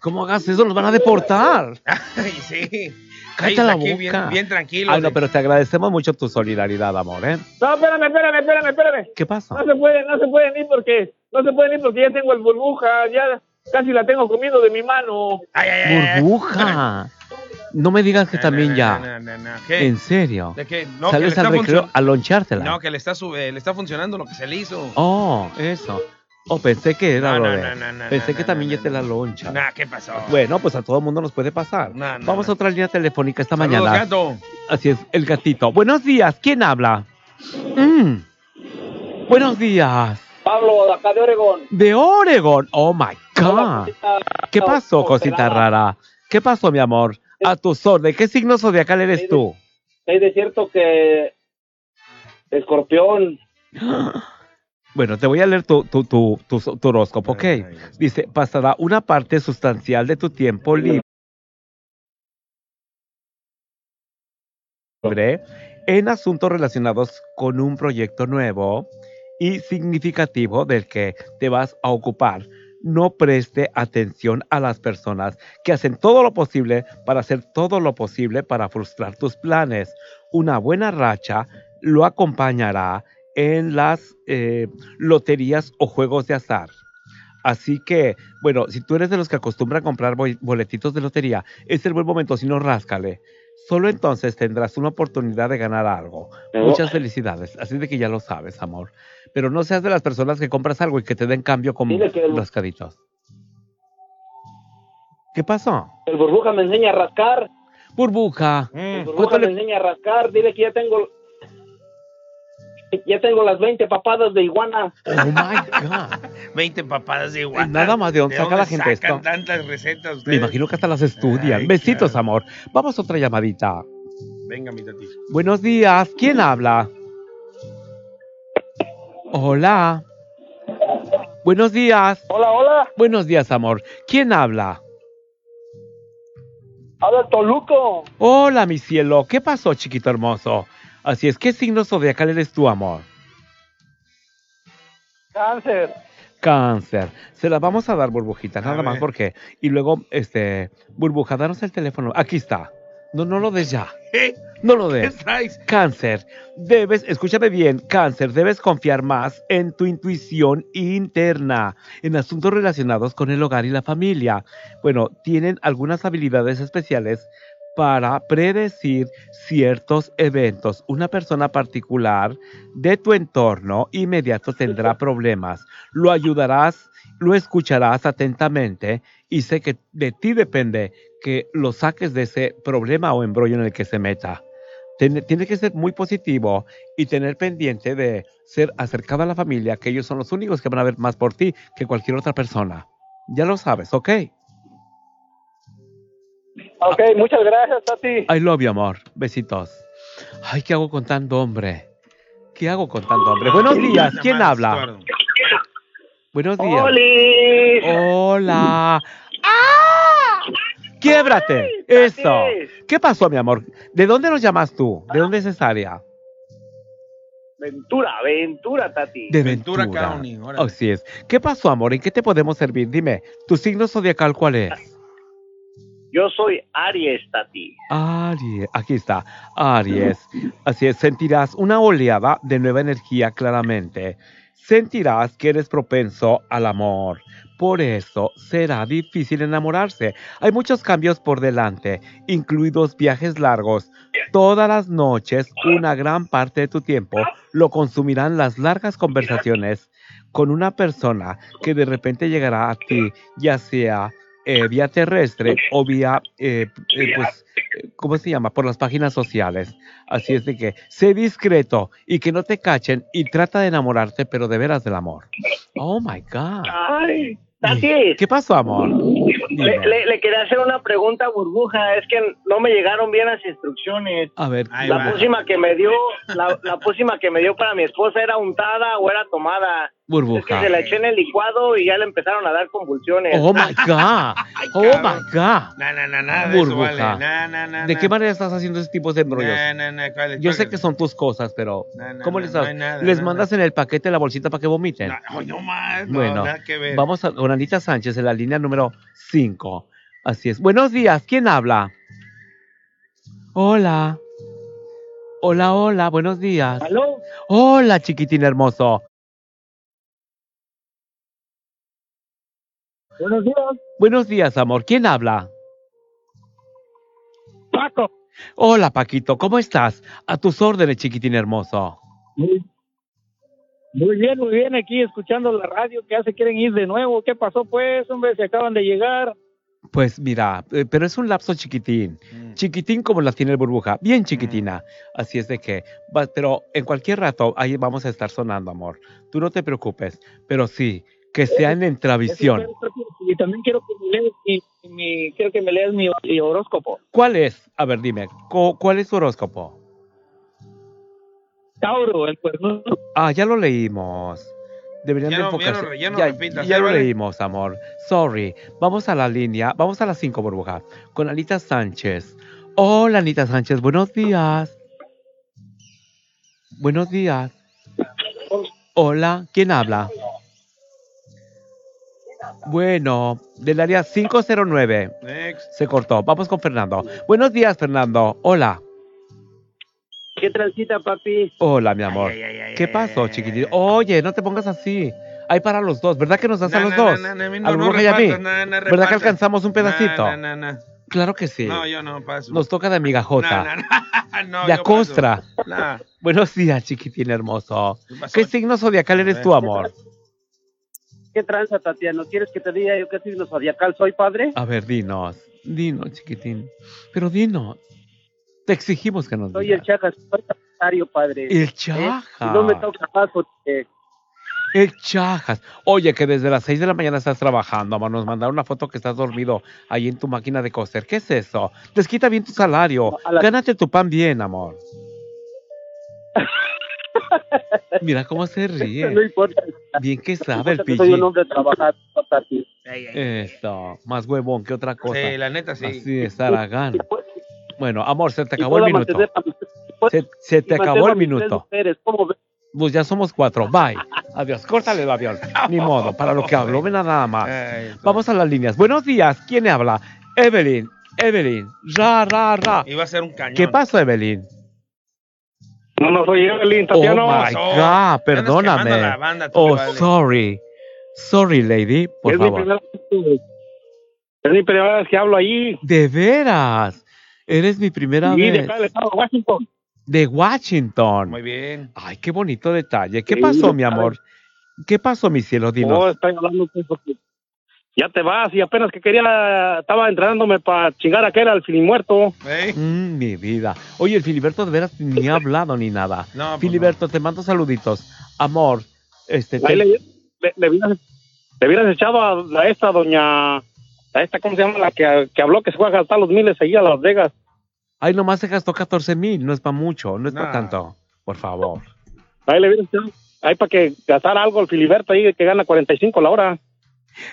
¿Cómo hagas eso? Nos van a deportar. Ay, sí. Cállate la boca. Bien, bien tranquilo. Ay, no, pero te agradecemos mucho tu solidaridad, amor, ¿eh? No, espérame, espérame, espérame, espérame. ¿Qué pasa? No se puede, no se pueden ir porque, no se pueden ir porque ya tengo el burbuja, ya casi la tengo comiendo de mi mano. Burbuja. No me digas que también ya. ¿En serio? ¿De qué? No, que Sales le al recreo a lonchártela. No, que le está, su- eh, le está funcionando lo que se le hizo. Oh, eso. Oh, pensé que era No, lo no, de- no, no, no, Pensé no, que no, también no, ya te la loncha. Nah, ¿qué pasó? Bueno, pues a todo el mundo nos puede pasar. No, no, Vamos a otra línea telefónica esta Saludos, mañana. gato. Así es, el gatito. Buenos días, ¿quién habla? Mm. Buenos días. Pablo, de acá de Oregón. De Oregon. Oh my God. ¿Qué pasó, cosita rara? ¿Qué pasó, mi amor? A tu ¿De ¿Qué signo zodiacal eres tú? Es de cierto que escorpión. Bueno, te voy a leer tu, tu, tu, tu, tu horóscopo, ¿ok? Dice, pasará una parte sustancial de tu tiempo libre en asuntos relacionados con un proyecto nuevo y significativo del que te vas a ocupar. No preste atención a las personas que hacen todo lo posible para hacer todo lo posible para frustrar tus planes. Una buena racha lo acompañará en las eh, loterías o juegos de azar. Así que, bueno, si tú eres de los que acostumbran comprar bol- boletitos de lotería, es el buen momento, si no, ráscale. Solo entonces tendrás una oportunidad de ganar algo. Muchas felicidades. Así de que ya lo sabes, amor. Pero no seas de las personas que compras algo y que te den cambio con que el- rascaditos. ¿Qué pasó? El burbuja me enseña a rascar. Burbuja. El burbuja ¿Cuánto me enseña a rascar. Dile que ya tengo. Ya tengo las 20 papadas de iguana. Oh my God. 20 papadas de iguana. Nada más, ¿de dónde saca la gente sacan esto? tantas recetas Me imagino que hasta las estudian. Ay, Besitos, claro. amor. Vamos a otra llamadita. Venga, mi tati. Buenos días. ¿Quién habla? Hola. Buenos días. Hola, hola. Buenos días, amor. ¿Quién habla? Habla Toluco. Hola, mi cielo. ¿Qué pasó, chiquito hermoso? Así es, ¿qué signo zodiacal eres tú, amor? Cáncer. Cáncer. Se la vamos a dar, burbujita, nada A más ver. porque. Y luego, este, burbuja, danos el teléfono. Aquí está. No, no lo des ya. No lo des. Cáncer. Debes, escúchame bien, cáncer, debes confiar más en tu intuición interna, en asuntos relacionados con el hogar y la familia. Bueno, tienen algunas habilidades especiales para predecir ciertos eventos. Una persona particular de tu entorno inmediato tendrá problemas. Lo ayudarás, lo escucharás atentamente y sé que de ti depende que lo saques de ese problema o embrollo en el que se meta. Tiene, tiene que ser muy positivo y tener pendiente de ser acercado a la familia, que ellos son los únicos que van a ver más por ti que cualquier otra persona. Ya lo sabes, ¿ok? Ok, muchas gracias, Tati. I love you, amor. Besitos. Ay, ¿qué hago con tanto hombre? ¿Qué hago con tanto hombre? Buenos días, ¿quién habla? Buenos días. Hola. ¡Ah! ¡Quiebrate! Eso. ¿Qué pasó, mi amor? ¿De dónde nos llamas tú? ¿De dónde es esa área? Ventura, Ventura, Tati. De Ventura. County, órale. Así es. ¿Qué pasó, amor? ¿En qué te podemos servir? Dime, ¿tu signo zodiacal cuál es? Yo soy Aries, Tati. Aries, aquí está, Aries. Así es, sentirás una oleada de nueva energía claramente. Sentirás que eres propenso al amor. Por eso será difícil enamorarse. Hay muchos cambios por delante, incluidos viajes largos. Todas las noches, una gran parte de tu tiempo lo consumirán las largas conversaciones con una persona que de repente llegará a ti, ya sea eh, vía terrestre o vía, eh, eh, pues, ¿cómo se llama? Por las páginas sociales. Así es de que sé discreto y que no te cachen y trata de enamorarte, pero de veras del amor. Oh my God. Ay, Tati, ¿Qué pasó, amor? le, le- le quería hacer una pregunta Burbuja. Es que no me llegaron bien las instrucciones. A ver. La próxima que me dio, la, la próxima que me dio para mi esposa era untada o era tomada. Es que Burbuja. se la eché en el licuado y ya le empezaron a dar convulsiones. Oh my God. Oh my God. No, no, no, nada de eso vale. Burbuja. No, no, no, ¿De no. qué manera estás haciendo ese tipo de embrollos? No, no, no, ¿cuál es? Yo ¿Cuál sé que son tus cosas, pero No, no, ¿cómo no, les no das? hay nada, ¿Les mandas en el paquete la bolsita para que vomiten? No, no más. no, bueno, nada que ver. vamos a, con Anita Sánchez en la línea número 5. Así es. Buenos días, ¿quién habla? Hola. Hola, hola, buenos días. ¿Aló? Hola, chiquitín hermoso. Buenos días. Buenos días, amor. ¿Quién habla? Paco. Hola, Paquito, ¿cómo estás? A tus órdenes, chiquitín hermoso. Muy, muy bien, muy bien, aquí escuchando la radio, que ya se quieren ir de nuevo. ¿Qué pasó, pues, hombre? Se acaban de llegar. Pues mira, eh, pero es un lapso chiquitín. Chiquitín como la tiene el burbuja, bien chiquitina. Así es de que, va- pero en cualquier rato ahí vamos a estar sonando, amor. Tú no te preocupes, pero sí, que sea en Entravisión. Y también quiero que me leas mi, mi- quiero que me leas mi, mi horóscopo. ¿Cuál es? A ver, dime, ¿cuál es tu horóscopo? Tauro, el cuerno. Ah, ya lo leímos. Deberían Ya de no- ya no enfocarse. ya no ya, repitas, ya ¿eh, lo vale? leímos, amor. Sorry. Vamos a la línea, vamos a las 5, burbuja, con Anita Sánchez. Hola, Anita Sánchez, buenos días. Buenos días. Hola, ¿quién habla? Bueno, del área 509. Next. Se cortó. Vamos con Fernando. Buenos días, Fernando. Hola. ¿Qué transita, papi? Hola, mi amor. ¿Qué pasó, chiquitito? Oye, no te pongas así. Hay para los dos, ¿verdad que nos das a No, los dos? no, a a no, la y a mí. ¿Verdad que alcanzamos un pedacito? Claro que sí. No, yo no paso. Nos toca de migajota. No, no, no, no, de yo acostra. paso. No. Buenos días, chiquitín hermoso. ¿Qué signo zodiacal eres tú, amor? ¿Qué tranza, Tatiano? ¿Quieres que te diga yo qué signo zodiacal soy, padre? A ver, dinos. Dinos, chiquitín. Pero dinos. Te exigimos que nos Soy digas. el Chajas, soy Sagitario, padre. El ¿Eh? Chajas. No me toca paso. eh, El Chajas. Oye, que desde las 6 de la mañana estás trabajando, amor. Nos mandaron una foto que estás dormido ahí en tu máquina de coser. ¿Qué es eso? Desquita bien tu salario. Gánate tu pan bien, amor. Mira cómo se ríe. No importa. Bien que sabe el soy un hombre. Eso, más huevón que otra cosa. Sí, la neta, sí. Así es, Aragán. Bueno, amor, se te acabó el minuto. mis- Se, se te acabó el minuto. Pues ya somos cuatro. Bye. Adiós. Córtale el avión. Ni modo. Para lo que habló, ven a nada más. Vamos a las líneas. Buenos días. ¿Quién habla? Evelyn. Evelyn. Ra, ra, ra. Iba a ser un cañón. ¿Qué pasó, Evelyn? No, no soy Evelyn, Oh Tatiano. my God. Perdóname. la banda, tú, Oh, vale. sorry. Sorry, lady. Por es, mi favor. primera, es mi primera vez que hablo ahí. De veras. Eres mi primera Y de vez. acá del estado de Washington. De Washington. Muy bien. Ay, qué bonito detalle. ¿Qué Sí, pasó, mi amor? ¿Qué pasó, mi cielo? Dinos. Oh, estoy hablando porque ya te vas y apenas que quería, estaba entrenándome para chingar a aquel al filimuerto. Mm, mi vida. Oye, el Filiberto de veras ni ha hablado ni nada. No, pues Filiberto, te mando saluditos. Amor, este... te- Ahí le, le, le hubieras, le hubieras echado a, esta doña, a esta, ¿cómo se llama? La que, que habló que se fue a gastar los miles seguía a Las Vegas. Ay, nomás se gastó 14 mil, no es para mucho, no es para tanto. Por favor. Ahí le hubieras echado, ahí para que gastara algo el Filiberto ahí que gana 45 la hora.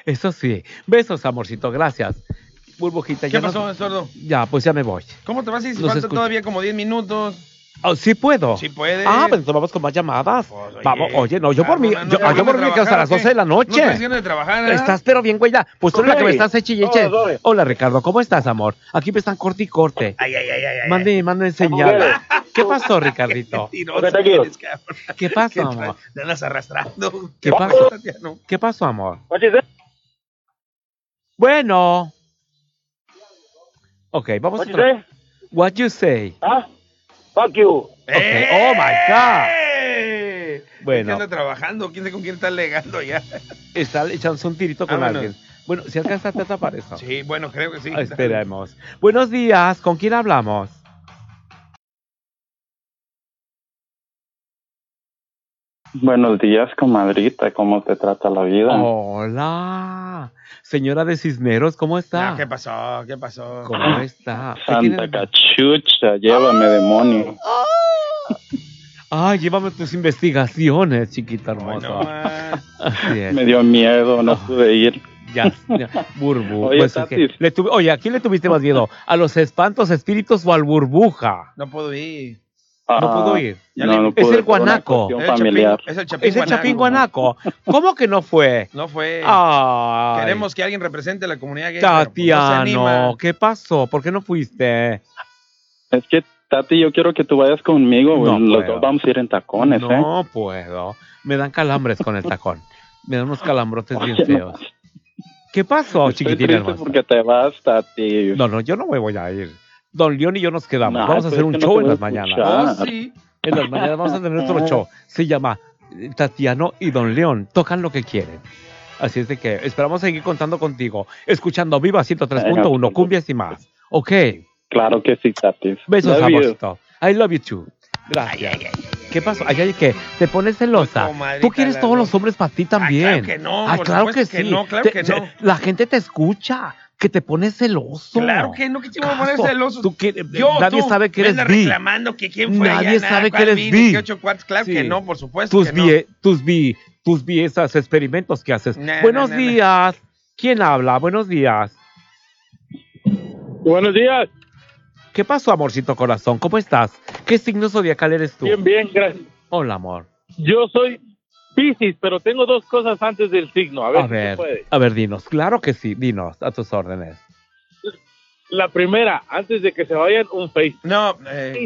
Eso sí. Besos, amorcito, gracias. Burbujita, ¿Qué ya pasó, sordo? Ya, pues ya me voy. ¿Cómo te vas si falta todavía como 10 minutos? Oh, sí puedo. Sí puede. Ah, pues entonces vamos con más llamadas. Vamos, oye, no, yo por mí, Ah, no, yo, no, ah, no, yo por no, mí me quedo hasta las ¿o qué? 12 de la ¿No noche. estás haciendo de trabajar, eh? Estás pero bien, güey. ya. Pues tú eres la que me estás eche y eche. Todo, todo. Hola, Ricardo, ¿cómo estás, amor? Aquí me están corte y corte. Ay, ay, ay, ay. ay. Mande, mande señal. ¿Qué pasó, Ricardito? Tranquilo. eres. ¿Qué pasó, ¿Qué amor? Te andas arrastrando. ¿Qué pasó? ¿Qué pasó, amor? Bueno. Ok, vamos What a... you say? What you say? ¿Ah? Fuck you. Okay. Oh, my God. ¡Eh! Bueno. ¿Quién anda trabajando? ¿Quién sabe con quién está legando ya? Está echándose un tirito con Vámonos. alguien. Bueno, si alcanza a tapar eso. Sí, bueno, creo que sí. Esperemos. Buenos días, ¿con quién hablamos? Buenos días, comadrita. ¿Cómo te trata la vida? Hola. Señora de Cisneros, ¿cómo está? No, ¿Qué pasó? ¿Qué pasó? ¿Cómo está? ¿Qué Santa cachucha, llévame, demonio. Ay, llévame tus investigaciones, chiquita hermosa. Es. Me dio miedo, no pude ir. Ya, ya. Burbu. Oye, Pues le tuve- Oye, ¿a quién le tuviste más miedo? ¿A los espantos, espíritus o al burbuja? No puedo ir. No pudo ir. Ah, no, no es pude el guanaco. familiar. Es el Chapín Es el Chapín guanaco. ¿Cómo que no fue? No fue. Ay. Queremos que alguien represente a la comunidad gay. pero, pues, no Tatiano. ¿qué pasó? ¿Por qué no fuiste? Es que, Tati, yo quiero que tú vayas conmigo. Los puedo. dos vamos a ir en tacones, ¿eh? No puedo. Me dan calambres con el tacón. Me dan unos calambrotes bien feos. ¿Qué pasó, Estoy chiquitina triste hermosa? porque te vas, Tati. No, no, yo no me voy a ir. Don León y yo nos quedamos. No, vamos a pues hacer un que no show te en las mañanas. Oh, sí. En las mañanas vamos a tener nuestro show. Se llama eh, Tatiano y Don León. Tocan lo que quieren. Así es de que esperamos seguir contando contigo. Escuchando Viva 103.1, cumbias y más. Ok. Claro que sí, Tati. Besos, Love you. amorcito. I love you too. Gracias. ¿Qué pasó? Ay, ay, ¿qué? ¿Te pones celosa? Tú quieres la todos no. los hombres para ti también. claro que no, Ah, claro que que sí. no, claro Te- que no. La gente te escucha, que te pones celoso. Claro que no, que chivo poner Caso. celoso. Tú que- Yo, nadie tú, sabe que eres bi. reclamando que quién fue Nadie allá, sabe que cuál eres vi, bi. que cuartos. Claro Sí. que no, por supuesto tus que no. vi, tus vi, tus vi esos experimentos que haces. No, Buenos no, no, no. días. ¿Quién habla? Buenos días. Buenos días. ¿Qué pasó, amorcito corazón? ¿Cómo estás? ¿Qué signo zodiacal eres tú? Bien, bien, gracias. Hola, amor. Yo soy Piscis, pero tengo dos cosas antes del signo. A ver, A si ver, se puede. a ver, dinos. Claro que sí, dinos, a tus órdenes. La primera, antes de que se vayan, un face. No,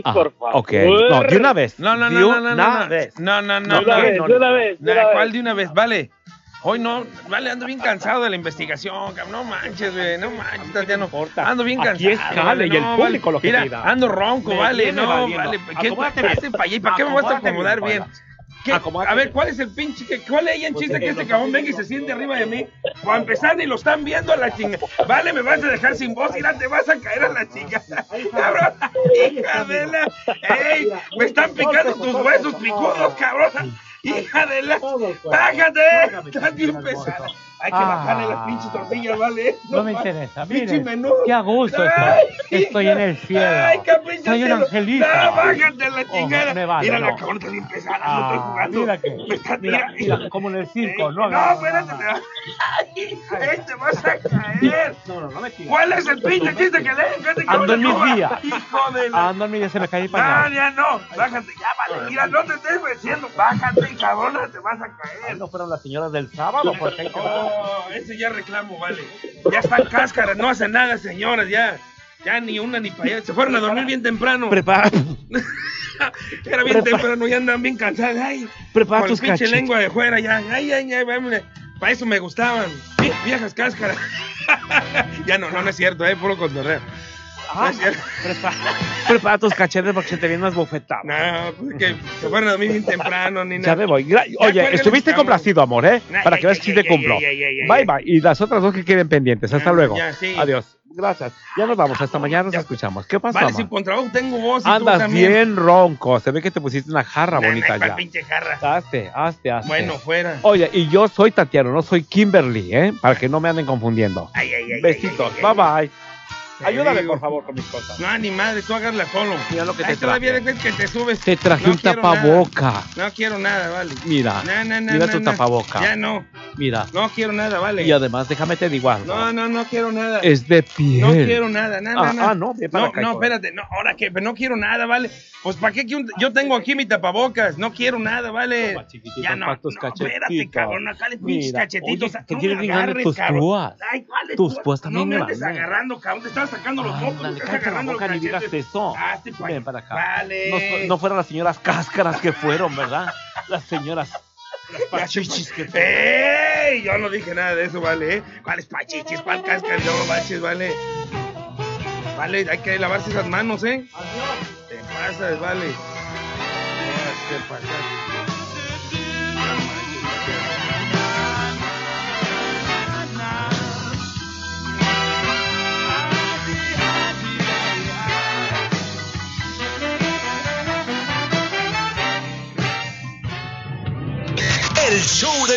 Ah, por favor. ok. No, de una vez. No, no, no, no, no, no, no. vez. No, no, no. De una no, vez, no, de una no. vez, ¿Cuál de una vez? Vale. Hoy no, vale, ando bien cansado de la investigación, cabrón. No manches, güey, no manches, Tatiano. Ando bien Aquí cansado. es jale vale, y el no, público vale. lo que Mira, ando ronco, Me vale, no, valiendo. vale. ¿Qué, Acomódate bien. hazte pa' allá, ¿y ¿Para qué me voy a acomodar bien, A ver. ¿cuál es el pinche? que- ¿Cuál es el Pues chiste es que este cabrón venga y se siente arriba de mí? Para empezar, ni lo están viendo a la chinga. Vale, me vas a dejar sin voz, mira, te vas a caer a la chinga. Cabrón, hija de la. ¡Ey! Me están picando tus huesos picudos, cabrón. Hija de la. ¡Bájate! Estás bien pesada. Hay que bajarle las pinches tortillas, ¿vale? No me interesa. Pinche Mire, menú. qué a gusto Ay, estoy. Estoy en el cielo. Ay, capricho Soy un angelito. No, bájate la Oh, chingada. me vale, mira, la no. cabrón está bien pesada, no estoy Ah, jugando. mira que, Me está- mira, mira, mira, como en el circo, no no, espérate, Ay, te vas a caer. No, no, no me tires. ¿Cuál es el pinche chiste que que Ando en no mis días. Hijo de la... Ando en mis días, se me cae el No, pañal. ya no. Bájate, ya vale. Mira, no te estés meciendo. Bájate, cabrona, te vas a caer. No fueron las señoras del sábado, porque ahí te Oh, ese ya reclamo, vale. Ya están cáscaras, no hacen nada, señoras, ya. Ya ni una ni para allá. Se fueron a dormir bien temprano. Prepara, Era bien temprano, ya andan bien cansadas. Ay, prepara con tus pinche lengua de fuera ya. Ay, ay, ay, vámonos. Para eso me gustaban. Vie- Viejas cáscaras. ya no, no, no es cierto, eh, puro cotorreo. Prepara tus cachetes porque se te vienen unas bofetadas. No, pues es que se fueron a dormir bien temprano, ni Ya nada. me voy. Ya, Oye, cuélgale, estuviste complacido, amor, ¿eh? Para que veas si te cumplo. ay, ay, Bye, bye. Y las otras dos que queden pendientes. Hasta Ya, luego. ya, sí. Adiós. Gracias. Ya nos vamos. Hasta mañana nos escuchamos. ¿Qué pasó, Vale, si con trabajo tengo voz tú Andas también. bien ronco. Se ve que te pusiste una jarra Nah, bonita nah, ¿cuál ya. pinche jarra? Hazte, hazte, hazte. Bueno, fuera. Oye, y yo soy Tatiano, no soy Kimberly, ¿eh? Para que no me anden confundiendo. Ay, ay, ay, Besitos. bye bye. Te Ayúdame, digo. por favor, con mis cosas. No, ni madre, tú hágasla solo. Mira lo que Ay, te todavía traje. ves que te subes. Te traje No un tapaboca. nada. No quiero nada, vale. Mira, No, no, no, mira no, tu no. tapaboca. Ya no. Mira. No quiero nada, vale. Y además, déjame te digo algo. No, no, no quiero nada. Es de piel. No quiero nada, nada, Ah, nada. ah, no, para no, acá, no, espérate, no, ahora que, pero no quiero nada, vale. Pues para qué que un- yo tengo aquí mi tapabocas, no quiero nada, vale. ya no, no, espérate, cabrón, acá le pinches cachetitos, oye, bien grandes agarres, tus cabrón. púas. Ay, ¿cuáles Tus púas? también No me andes grandes. agarrando, cabrón, estás sacando los mocos, Ándale, te estás cállate la agarrando los boca ni digas eso. Hazte pa' Ven para acá. Vale. No, no fueron las señoras cáscaras que fueron, ¿verdad? Las señoras. Las pachichis que fueron. ¡Ey! Yo no dije nada de eso, vale. ¿Cuáles pachichis? ¿Cuál casca? No manches, vale. Vale, hay que lavarse esas manos, ¿eh? Te pasas, vale. Te pasas.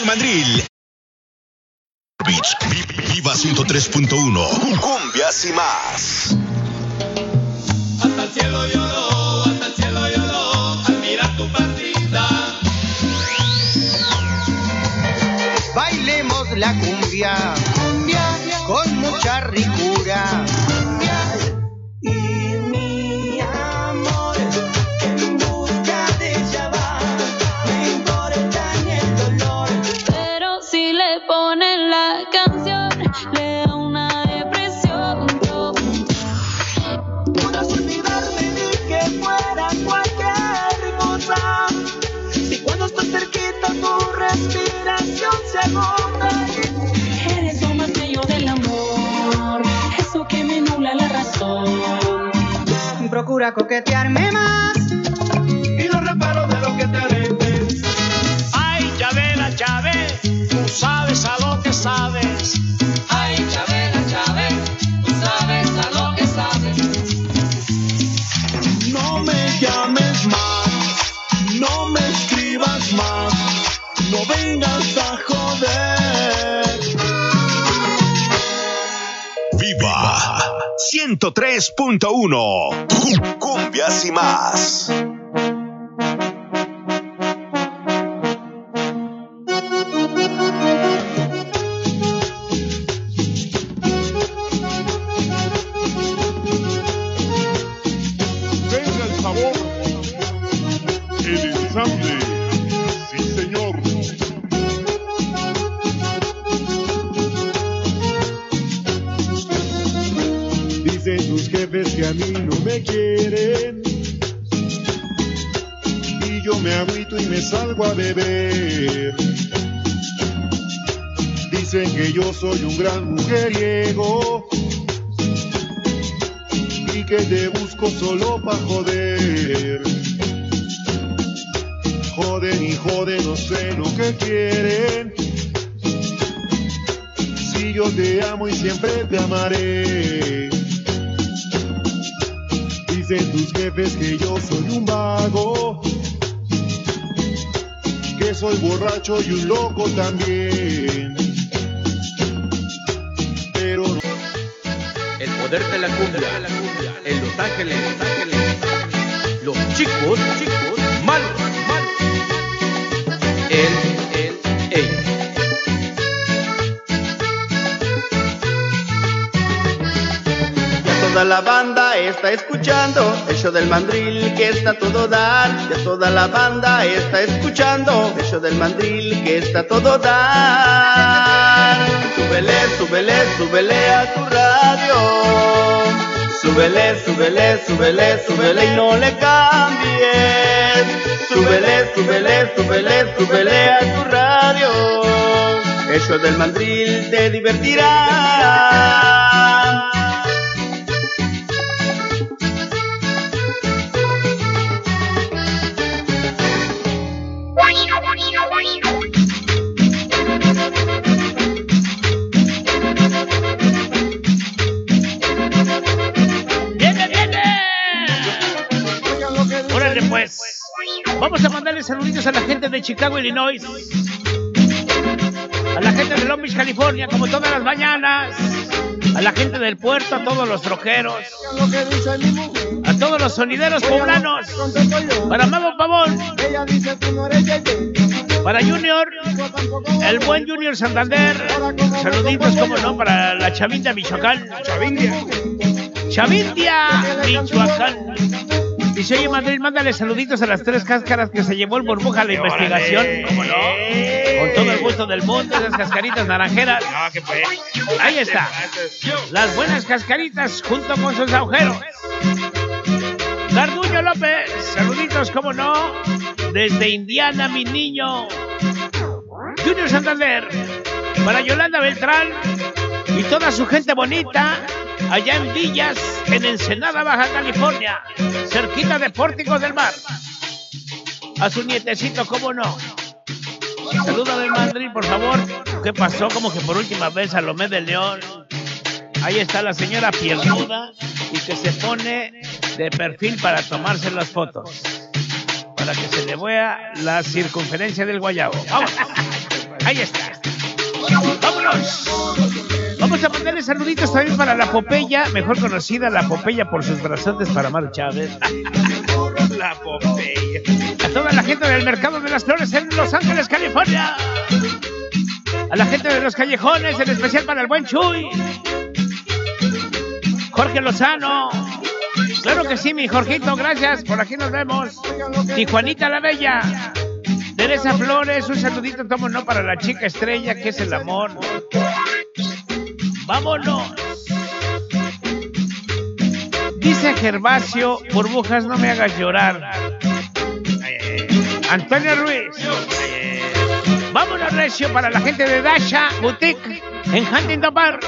Mandril. Beach, Vi- Viva 103.1. Cumbias y más. Hasta el cielo lloró, hasta el cielo lloró al mirar tu partida. Bailemos la cumbia, con mucha ricura. Y respiración se agota. Eres lo más bello del amor, eso que me nubla la razón. Procura coquetearme más y no reparo de lo que te aretes. Ay, Chabela, Chávez, tú sabes a lo que sabes. Ay, Chabela, Chávez, tú sabes a lo que sabes. No me llames más, no me escribas más, no vengas a joder. Viva 103.1. Cum- Cumbias y más. Soy un gran mujeriego. Y que te busco solo pa' joder. Joden y joden, no sé lo que quieren. Si yo te amo y siempre te amaré. Dicen tus jefes que yo soy un vago, que soy borracho y un loco también. El show del mandril que está todo dar. Ya toda la banda está escuchando el show del mandril que está todo dar. Súbele, súbele, súbele a tu radio. Súbele, súbele, súbele, súbele y no le cambies. Súbele, súbele, súbele, súbele a tu radio. El show del mandril te divertirá. Chicago, Illinois. A la gente de Long Beach, California, como todas las mañanas. A la gente del puerto, a todos los troqueros. A todos los sonideros poblanos. Para Mago Pavón. Para Junior. El buen Junior Santander. Saluditos, como no, para la Chavindia, Michoacán. Chavindia. Chavindia, Michoacán. Dice, oye, Madrid, mándale saluditos a las tres cáscaras que se llevó el burbuja a la investigación. ¿Cómo no? Con todo el gusto del mundo, esas cascaritas naranjeras. Ahí está. Las buenas cascaritas junto con sus agujeros. Garduño López, saluditos, cómo no, desde Indiana, mi niño. Junior Santander, para Yolanda Beltrán y toda su gente bonita, allá en Villas, en Ensenada, Baja California, cerquita de Pórtico del Mar. A su nietecito, cómo no. Saluda del Madrid, por favor. ¿Qué pasó? Como que por última vez Salomé del León. Ahí está la señora piernuda y que se pone de perfil para tomarse las fotos. Para que se le vea la circunferencia del guayabo. Vamos. Ahí está. ¡Vámonos! Vamos a mandarle saluditos también para la Popeya, mejor conocida la Popeya por sus brazantes para Mar Chávez. la Popeya. A toda la gente del Mercado de las Flores en Los Ángeles, California. A la gente de los callejones, en especial para el buen Chuy. Jorge Lozano. Claro que sí, mi Jorgito, gracias. Por aquí nos vemos. Tijuanita la Bella. Teresa Flores, un saludito, tomo no para la chica estrella, que es el amor. Vámonos. Dice Gervasio, burbujas, no me hagas llorar. Antonio Ruiz. Vámonos, Recio, para la gente de Dasha Boutique en Huntington Park.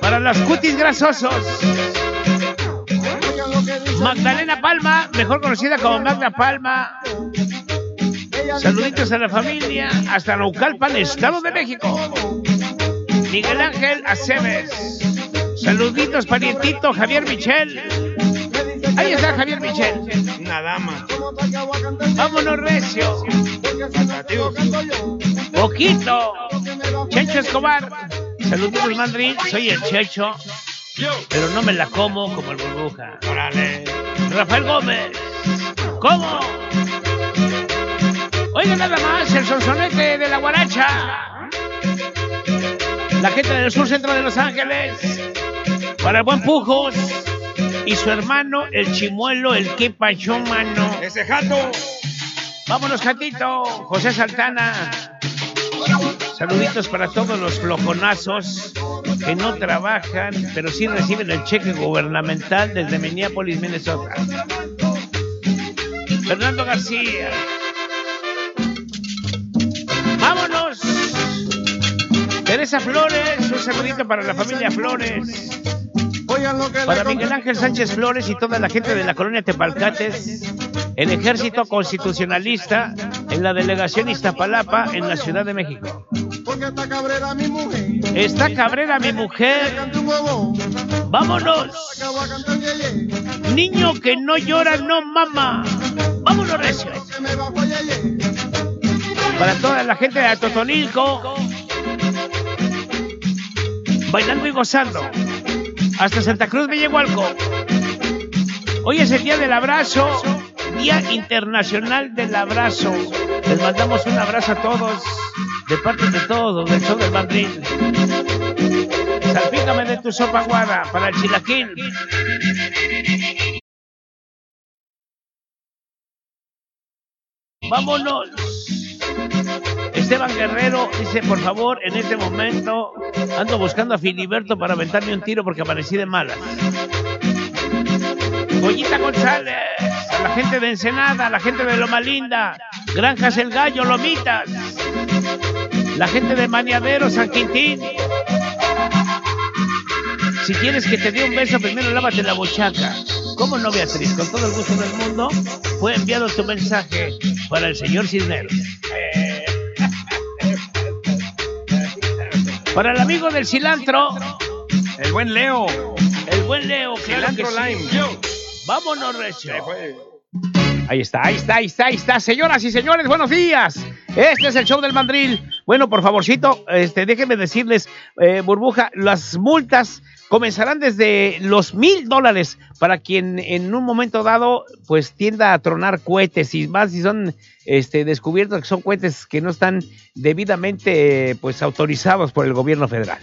Para los cutis grasosos. Magdalena Palma, mejor conocida como Magda Palma. Saluditos a la familia hasta Naucalpan, Estado de México. Miguel Ángel Aceves. Saluditos, parientito Javier Michel. Ahí está Javier Michel. Una dama. Vámonos, Recio. Poquito. Checho Escobar. Saluditos, Mandrín. Soy el Checho. Pero no me la como como el burbuja. Órale. Rafael Gómez. ¿Cómo? Oiga nada más, el sonsonete de la guaracha. La gente del sur centro de Los Ángeles. Para el buen Pujos. Y su hermano, el chimuelo, el que pachó mano. Ese jato. Vámonos, Jatito. José Saltana. Saluditos para todos los flojonazos que no trabajan, pero sí reciben el cheque gubernamental desde Minneapolis, Minnesota. Fernando García. Vámonos. Teresa Flores, un saludito para la familia Flores. Para Miguel Ángel Sánchez Flores y toda la gente de la colonia Tepalcates, el ejército constitucionalista en la delegación Iztapalapa en la Ciudad de México. Está cabrera mi mujer. Está cabrera mi mujer. Vámonos. Niño que no llora, no mama. Vámonos, recio. Para toda la gente de Atotonilco. Bailando y gozando. Hasta Santa Cruz Villehualco. Hoy es el día del abrazo. Día Internacional del Abrazo. Les mandamos un abrazo a todos. De parte de todos, del show del Madrid. Salpícame de tu sopa guada para el chilaquil. Vámonos. Esteban Guerrero dice, por favor, en este momento ando buscando a Filiberto para aventarme un tiro porque amanecí de malas. González, a la gente de Ensenada, a la gente de Loma Linda, Granjas El Gallo, Lomitas, la gente de Maniadero, San Quintín. Si quieres que te dé un beso, primero lávate la bochaca. ¿Cómo no, Beatriz? Con todo el gusto del mundo, fue enviado tu mensaje para el señor Cisneros. Para el amigo del cilantro, el buen Leo. El buen Leo, claro Cilantro que sí. Lime. Vámonos, Recio. Ahí está, ahí está, ahí está, ahí está. Señoras y señores, buenos días. Este es el show del mandril. Bueno, por favorcito, este, déjenme decirles, eh, burbuja, las multas comenzarán desde los mil dólares para quien en un momento dado pues tienda a tronar cohetes y más si son este, descubiertos que son cohetes que no están debidamente eh, pues autorizados por el gobierno federal.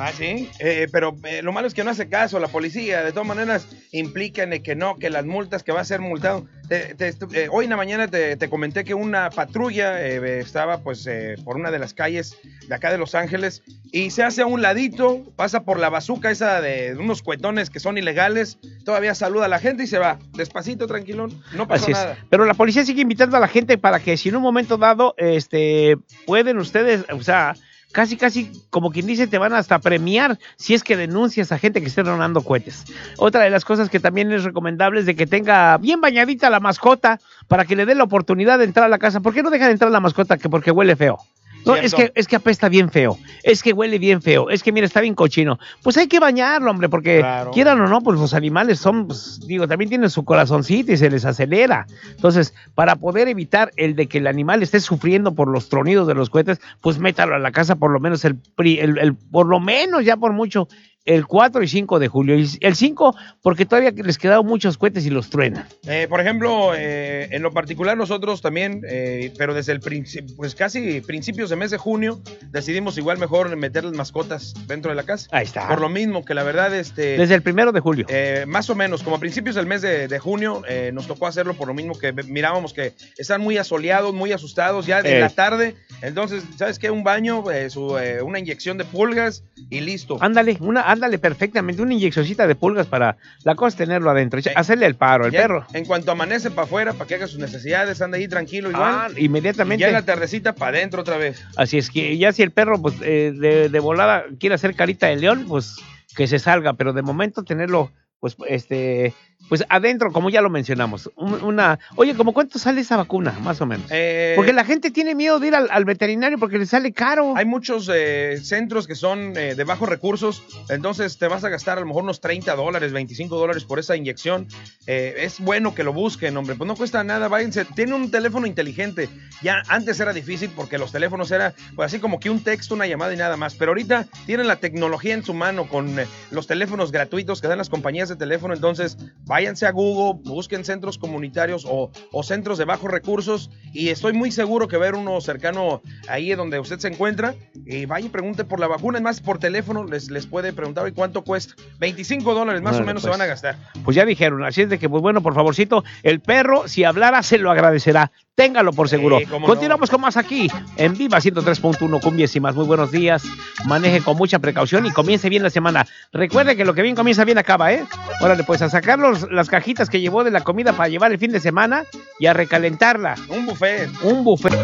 Ah, sí. Eh, pero eh, lo malo es que no hace caso la policía. De todas maneras, implican que no, que las multas, que va a ser multado. Te- te eh, hoy en la mañana te, te comenté que una patrulla estaba pues eh, por una de las calles de acá de Los Ángeles y se hace a un ladito, pasa por la bazuca esa de unos cuetones que son ilegales, todavía saluda a la gente y se va. Despacito, tranquilón, no es. nada. Pero la policía sigue invitando a la gente para que si en un momento dado, este, pueden ustedes, o sea, casi casi como quien dice, te van hasta premiar si es que denuncias a gente que esté donando cohetes. Otra de las cosas que también es recomendable es de que tenga bien bañadita la mascota para que le dé la oportunidad de entrar a la casa. ¿Por qué no deja de entrar la mascota? Que porque huele feo. No, es que, es que apesta bien feo, es que huele bien feo, es que mira, está bien cochino. Pues hay que bañarlo, hombre, porque Claro. quieran o no, pues los animales son, pues, digo, también tienen su corazoncito y se les acelera. Entonces, para poder evitar el de que el animal esté sufriendo por los tronidos de los cohetes, pues métalo a la casa por lo menos el, pri- el, el- por lo menos ya por mucho, el 4 y 5 de julio. Y El 5, porque todavía les quedaron muchos cohetes y los truenan. Eh, por ejemplo, eh, en lo particular nosotros también, eh, pero desde el principio, pues casi principios de mes de junio, decidimos igual mejor meter las mascotas dentro de la casa. Ahí está. Por lo mismo que la verdad, este... Desde el primero de julio. Eh, más o menos, como a principios del mes de, de junio, eh, nos tocó hacerlo por lo mismo que mirábamos que están muy asoleados, muy asustados ya de la tarde. Entonces, ¿sabes qué? Un baño, su, una inyección de pulgas y listo. Ándale, una, ándale perfectamente, una inyeccióncita de pulgas para la cosa tenerlo adentro, hacerle el paro, Ya perro. En cuanto amanece para afuera, para que haga sus necesidades, anda ahí tranquilo igual. Ah, inmediatamente. Y ya en la tardecita para adentro otra vez. Así es que ya si el perro pues eh, de, de volada quiere hacer carita de león, pues que se salga, pero de momento tenerlo pues este pues adentro, como ya lo mencionamos. un- Una, oye, ¿cómo cuánto sale esa vacuna, más o menos? Eh, Porque la gente tiene miedo de ir al, al veterinario porque le sale caro. Hay muchos eh, centros que son eh, de bajos recursos, entonces te vas a gastar a lo mejor unos 30 dólares, 25 dólares por esa inyección. Eh, es bueno que lo busquen, hombre, pues no cuesta nada, váyanse. Tiene un teléfono inteligente. Ya antes era difícil porque los teléfonos era pues así como que un texto, una llamada y nada más, pero ahorita tienen la tecnología en su mano con los teléfonos gratuitos que dan las compañías de teléfono, entonces váyanse a Google, busquen centros comunitarios o, o centros de bajos recursos y estoy muy seguro que ver uno cercano ahí donde usted se encuentra y vaya y pregunte por la vacuna, es más por teléfono les, les puede preguntar "Oye, cuánto cuesta, 25 dólares más o menos se pues. van a gastar. Pues ya dijeron, así es de que, pues bueno, por favorcito, el perro, si hablara, se lo agradecerá. Téngalo por seguro. Continuamos con más aquí, en Viva 103.1, cumbias y más. Muy buenos días. Maneje con mucha precaución y comience bien la semana. Recuerde que lo que bien comienza, bien acaba, ¿eh? Órale, pues a sacar los- las cajitas que llevó de la comida para llevar el fin de semana y a recalentarla. Un buffet. Un buffet.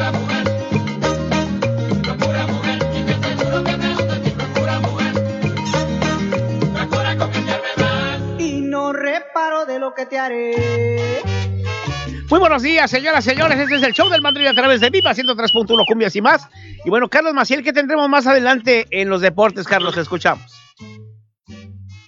y no reparo de lo que te haré. Muy buenos días, señoras señores. Este es el show del Madrid a través de Viva 103.1 Cumbias y más. Y bueno, Carlos Maciel, ¿qué tendremos más adelante en los deportes, Carlos? Escuchamos.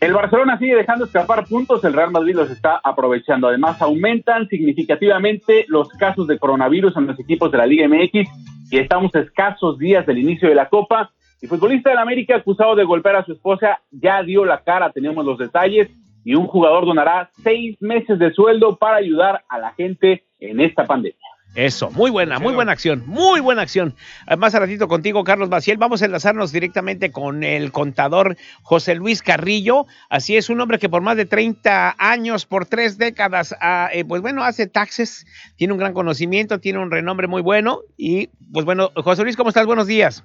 El Barcelona sigue dejando escapar puntos, el Real Madrid los está aprovechando. Además, aumentan significativamente los casos de coronavirus en los equipos de la Liga MX y estamos escasos días del inicio de la Copa. El futbolista del América acusado de golpear a su esposa ya dio la cara, tenemos los detalles, y un jugador donará seis meses de sueldo para ayudar a la gente en esta pandemia. Eso, muy buena, muy buena acción, muy buena acción. Eh, Más a ratito contigo, Carlos Maciel. Vamos a enlazarnos directamente con el contador José Luis Carrillo. Así es, un hombre que por más de 30 años, por tres décadas, ah, eh, pues bueno, hace taxes, tiene un gran conocimiento, tiene un renombre muy bueno. Y pues bueno, José Luis, ¿cómo estás? Buenos días.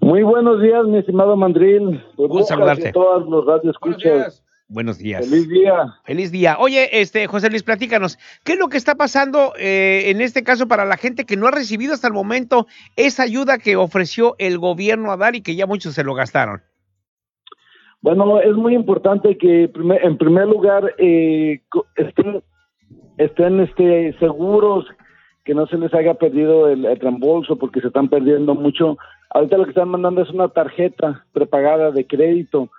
Muy buenos días, mi estimado Mandril. Gusto saludarte. Y todos los radioescuchas. Buenos días. Feliz día. Feliz día. Oye, este José Luis, platícanos, ¿qué es lo que está pasando eh, en este caso para la gente que no ha recibido hasta el momento esa ayuda que ofreció el gobierno a dar y que ya muchos se lo gastaron? Bueno, es muy importante que primer- en primer lugar eh, estén este, seguros que no se les haya perdido el, el reembolso porque se están perdiendo mucho. Ahorita lo que están mandando es una tarjeta prepagada de crédito.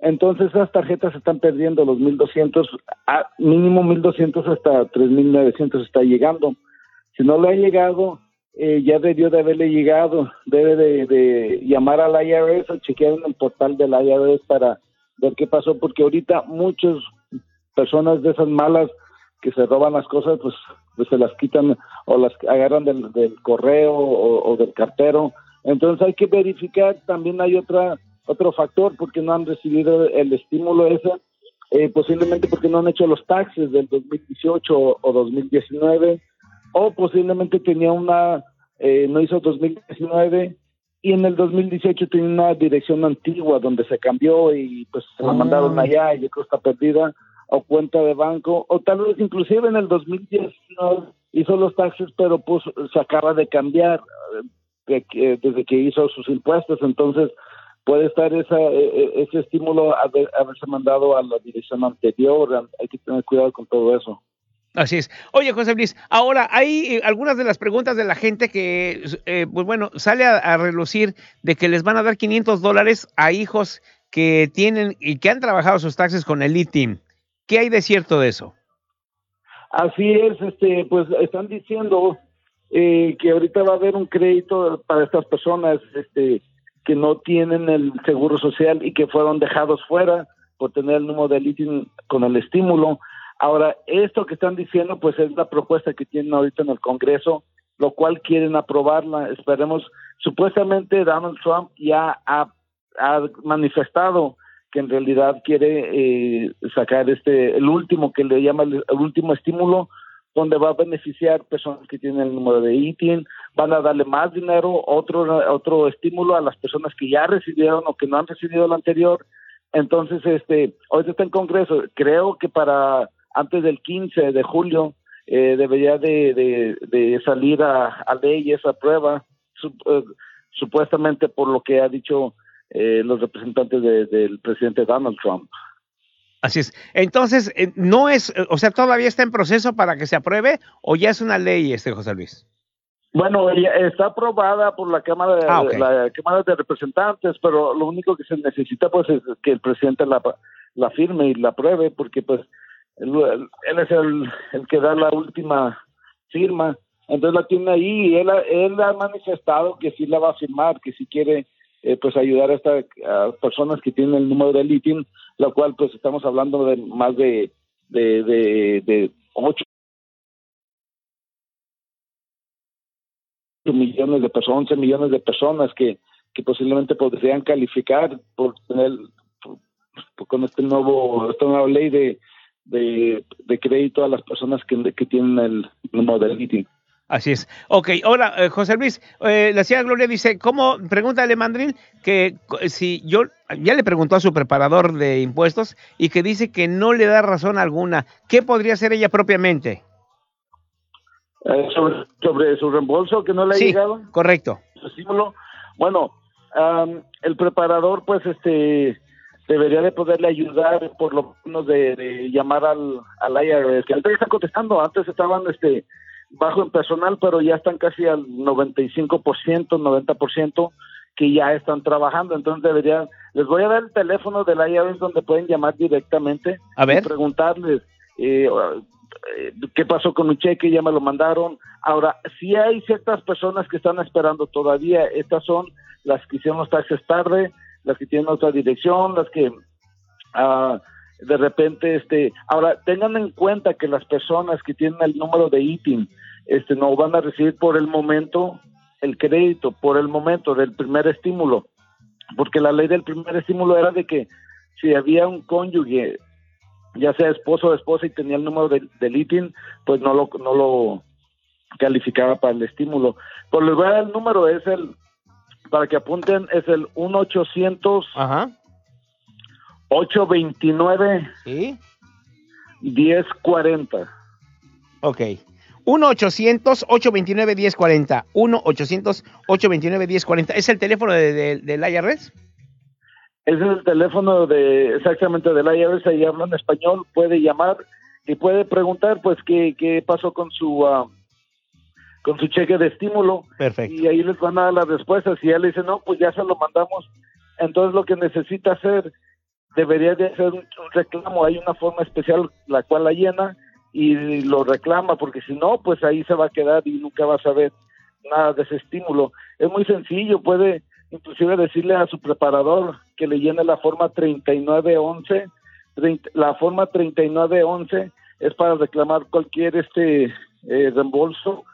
Entonces esas tarjetas están perdiendo los 1200, a mínimo 1200 hasta 3900 está llegando. Si no le ha llegado, eh, ya debió de haberle llegado. Debe de, de llamar al IRS o chequear en el portal del IRS para ver qué pasó, porque ahorita muchas personas de esas malas que se roban las cosas, pues, pues se las quitan o las agarran del, correo o del cartero. Entonces hay que verificar, también hay otra otro factor, porque no han recibido el estímulo ese, eh, posiblemente porque no han hecho los taxes del 2018 o, o 2019, o posiblemente tenía una, eh, no hizo 2019 y en el 2018 tenía una dirección antigua donde se cambió y pues se la Ah. mandaron allá y yo creo que está perdida, o cuenta de banco, o tal vez inclusive en el 2019 hizo los taxes, pero pues se acaba de cambiar eh, desde que hizo sus impuestos, entonces puede estar esa, e- e- ese estímulo haber, haberse mandado a la dirección anterior, hay que tener cuidado con todo eso. Así es. Oye, José Luis, ahora hay eh, algunas de las preguntas de la gente que, eh, pues bueno, sale a, a relucir de que les van a dar 500 dólares a hijos que tienen y que han trabajado sus taxes con el ITIM. ¿Qué hay de cierto de eso? Así es, este, pues están diciendo eh, que ahorita va a haber un crédito para estas personas este, que no tienen el seguro social y que fueron dejados fuera por tener el número de ITIN con el estímulo. Ahora, esto que están diciendo, pues es la propuesta que tienen ahorita en el Congreso, lo cual quieren aprobarla. Esperemos, supuestamente Donald Trump ya ha, manifestado que en realidad quiere eh, sacar este el último que le llama el último estímulo donde va a beneficiar personas que tienen el número de ITIN, van a darle más dinero, otro otro estímulo a las personas que ya recibieron o que no han recibido el anterior. Entonces, este, hoy está en Congreso, creo que para antes del 15 de julio eh, debería de, de, salir a, ley esa prueba, eh, supuestamente por lo que ha dicho eh, los representantes de- del presidente Donald Trump. Así es. Entonces, eh, no es, eh, o sea, todavía está en proceso para que se apruebe o ya es una ley, este José Luis. Bueno, está aprobada por la Cámara de, Ah, la Cámara de Representantes, pero lo único que se necesita pues es que el presidente la, la firme y la apruebe, porque pues él, él es el, el que da la última firma, entonces la tiene ahí y él, él ha manifestado que sí la va a firmar, que si quiere eh, pues ayudar a estas personas que tienen el número de ITIN, lo cual pues estamos hablando de más de de, de, de ocho millones de personas, 11 millones de personas que, que posiblemente podrían calificar por tener con este nuevo esta nueva ley de, de, de crédito a las personas que, que tienen el número de ITIN. Así es. Ok, ahora, eh, José Luis, eh, la señora Gloria dice, ¿cómo? Pregúntale, Mandril, que co- si yo, ya le preguntó a su preparador de impuestos y que dice que no le da razón alguna. ¿Qué podría hacer ella propiamente? Eh, sobre, sobre su reembolso que no le ha Sí, llegado. correcto. Bueno, el preparador, pues, este, debería de poderle ayudar, por lo menos de, de llamar al, al IRS, que ahorita ya están contestando, antes estaban, este, bajo en personal, pero ya están casi al 95%, 90% que ya están trabajando, entonces debería, les voy a dar el teléfono del IRS donde pueden llamar directamente A ver. y preguntarles eh, eh, qué pasó con mi cheque, ya me lo mandaron. Ahora, sí hay ciertas personas que están esperando todavía, estas son las que hicieron los taxes tarde, las que tienen otra dirección, las que ah, de repente, este, ahora tengan en cuenta que las personas que tienen el número de ITIN, este, no van a recibir por el momento el crédito, por el momento del primer estímulo, porque la ley del primer estímulo era de que si había un cónyuge, ya sea esposo o esposa y tenía el número del, del ITIN, pues no lo, no lo calificaba para el estímulo. Pues les voy a dar el número, es el, para que apunten, es el 1 800 Ajá. 829 ¿Sí? 1040. Ok. 1-800-829-1040. 1-800-829-1040. ¿Es el teléfono de, de- del IRS? Ese es el teléfono de exactamente del IRS, ahí hablan español, puede llamar y puede preguntar pues qué, qué pasó con su ah, con su cheque de estímulo Perfecto. y ahí les van a dar las respuestas. Si él le dice, no, pues ya se lo mandamos, entonces lo que necesita hacer, debería de hacer un, un reclamo. Hay una forma especial la cual la llena y lo reclama, porque si no, pues ahí se va a quedar y nunca va a saber nada de ese estímulo. Es muy sencillo, puede inclusive decirle a su preparador que le llene la forma 3911. 30 la forma 3911 es para reclamar cualquier este eh, reembolso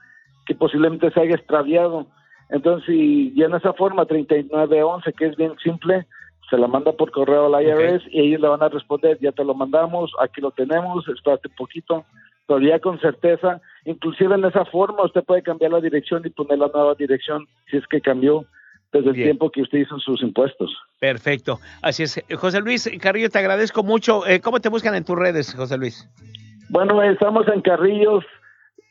que posiblemente se haya extraviado. Entonces, si llena esa forma 3911, que es bien simple, se la manda por correo al IRS y ellos le van a responder, ya te lo mandamos, aquí lo tenemos, espérate un poquito, ya con certeza, inclusive en esa forma usted puede cambiar la dirección y poner la nueva dirección si es que cambió desde el tiempo que usted hizo sus impuestos. Perfecto. Así es. José Luis Carrillo, te agradezco mucho. Eh, ¿Cómo te buscan en tus redes, José Luis? Bueno, estamos en Carrillos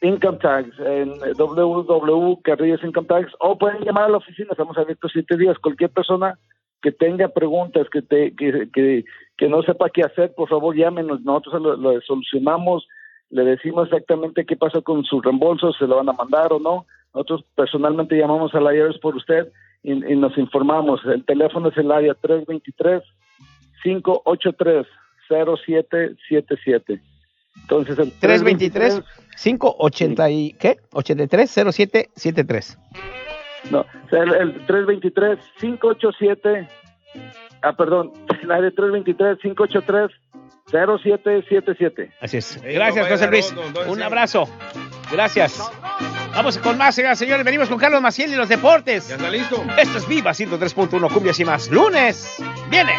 Income Tax, en www Carrillos Income Tax, o pueden llamar a la oficina, estamos abiertos siete días. Cualquier persona que tenga preguntas, que, te, que, que, que no sepa qué hacer, por favor llámenos, nosotros lo, lo solucionamos le decimos exactamente qué pasó con su reembolso, se lo van a mandar o no. Nosotros personalmente llamamos a la IRS por usted y, y nos informamos. El teléfono es el área 323-583-0777. Entonces, el 323 580 y ¿qué? 83 0773. No, o sea, el, el 323-587, ah, perdón, el área 323-583-0777. Así es. Gracias, José Luis. Un abrazo. Gracias. Vamos con más, señoras y señores. Venimos con Carlos Maciel y los deportes. Ya está listo. Esto es Viva 103.1 Cumbias y más. Lunes. Viene.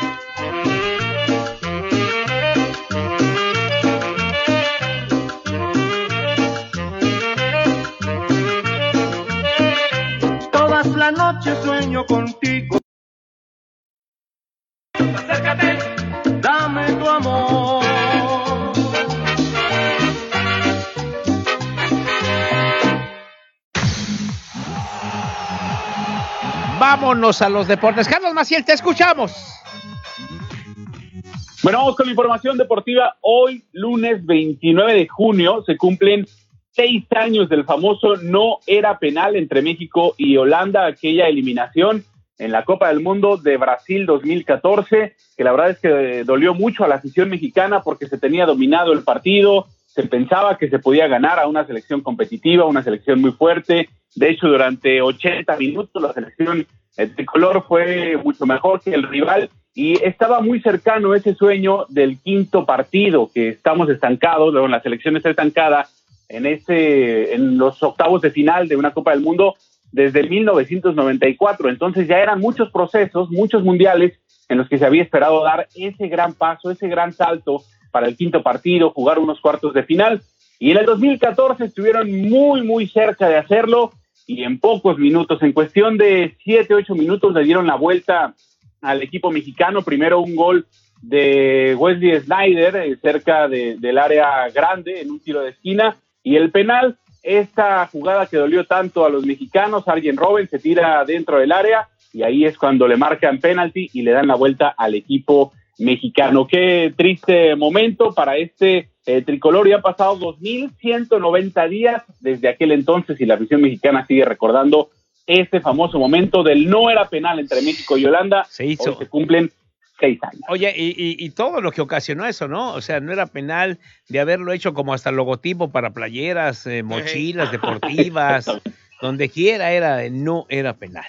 Sueño contigo. Acércate, dame tu amor. Vámonos a los deportes. Carlos Maciel, te escuchamos. Bueno, vamos con la información deportiva. Hoy, lunes 29 de junio, se cumplen seis años del famoso no era penal entre México y Holanda, aquella eliminación en la Copa del Mundo de Brasil 2014, que la verdad es que dolió mucho a la afición mexicana porque se tenía dominado el partido, se pensaba que se podía ganar a una selección competitiva, una selección muy fuerte. De hecho, durante 80 minutos la selección eh, tricolor fue mucho mejor que el rival y estaba muy cercano ese sueño del quinto partido, que estamos estancados, luego la selección está estancada en, ese, en los octavos de final de una Copa del Mundo desde 1994. Entonces ya eran muchos procesos, muchos mundiales en los que se había esperado dar ese gran paso, ese gran salto para el quinto partido, jugar unos cuartos de final. Y en el 2014 estuvieron muy, muy cerca de hacerlo y en pocos minutos, en cuestión de siete, ocho minutos, le dieron la vuelta al equipo mexicano. Primero un gol de Wesley Snyder eh, cerca de- del área grande en un tiro de esquina y el penal, esta jugada que dolió tanto a los mexicanos, Arjen Robben se tira dentro del área y ahí es cuando le marcan penalti y le dan la vuelta al equipo mexicano. Qué triste momento para este eh, tricolor. Ya han pasado 2.190 días desde aquel entonces y la afición mexicana sigue recordando este famoso momento del no era penal entre México y Holanda. Se hizo. Hoy se cumplen seis años. Oye, y, y- y todo lo que ocasionó eso, ¿no? O sea, no era penal de haberlo hecho como hasta logotipo para playeras, eh, mochilas deportivas, donde quiera era, no era penal.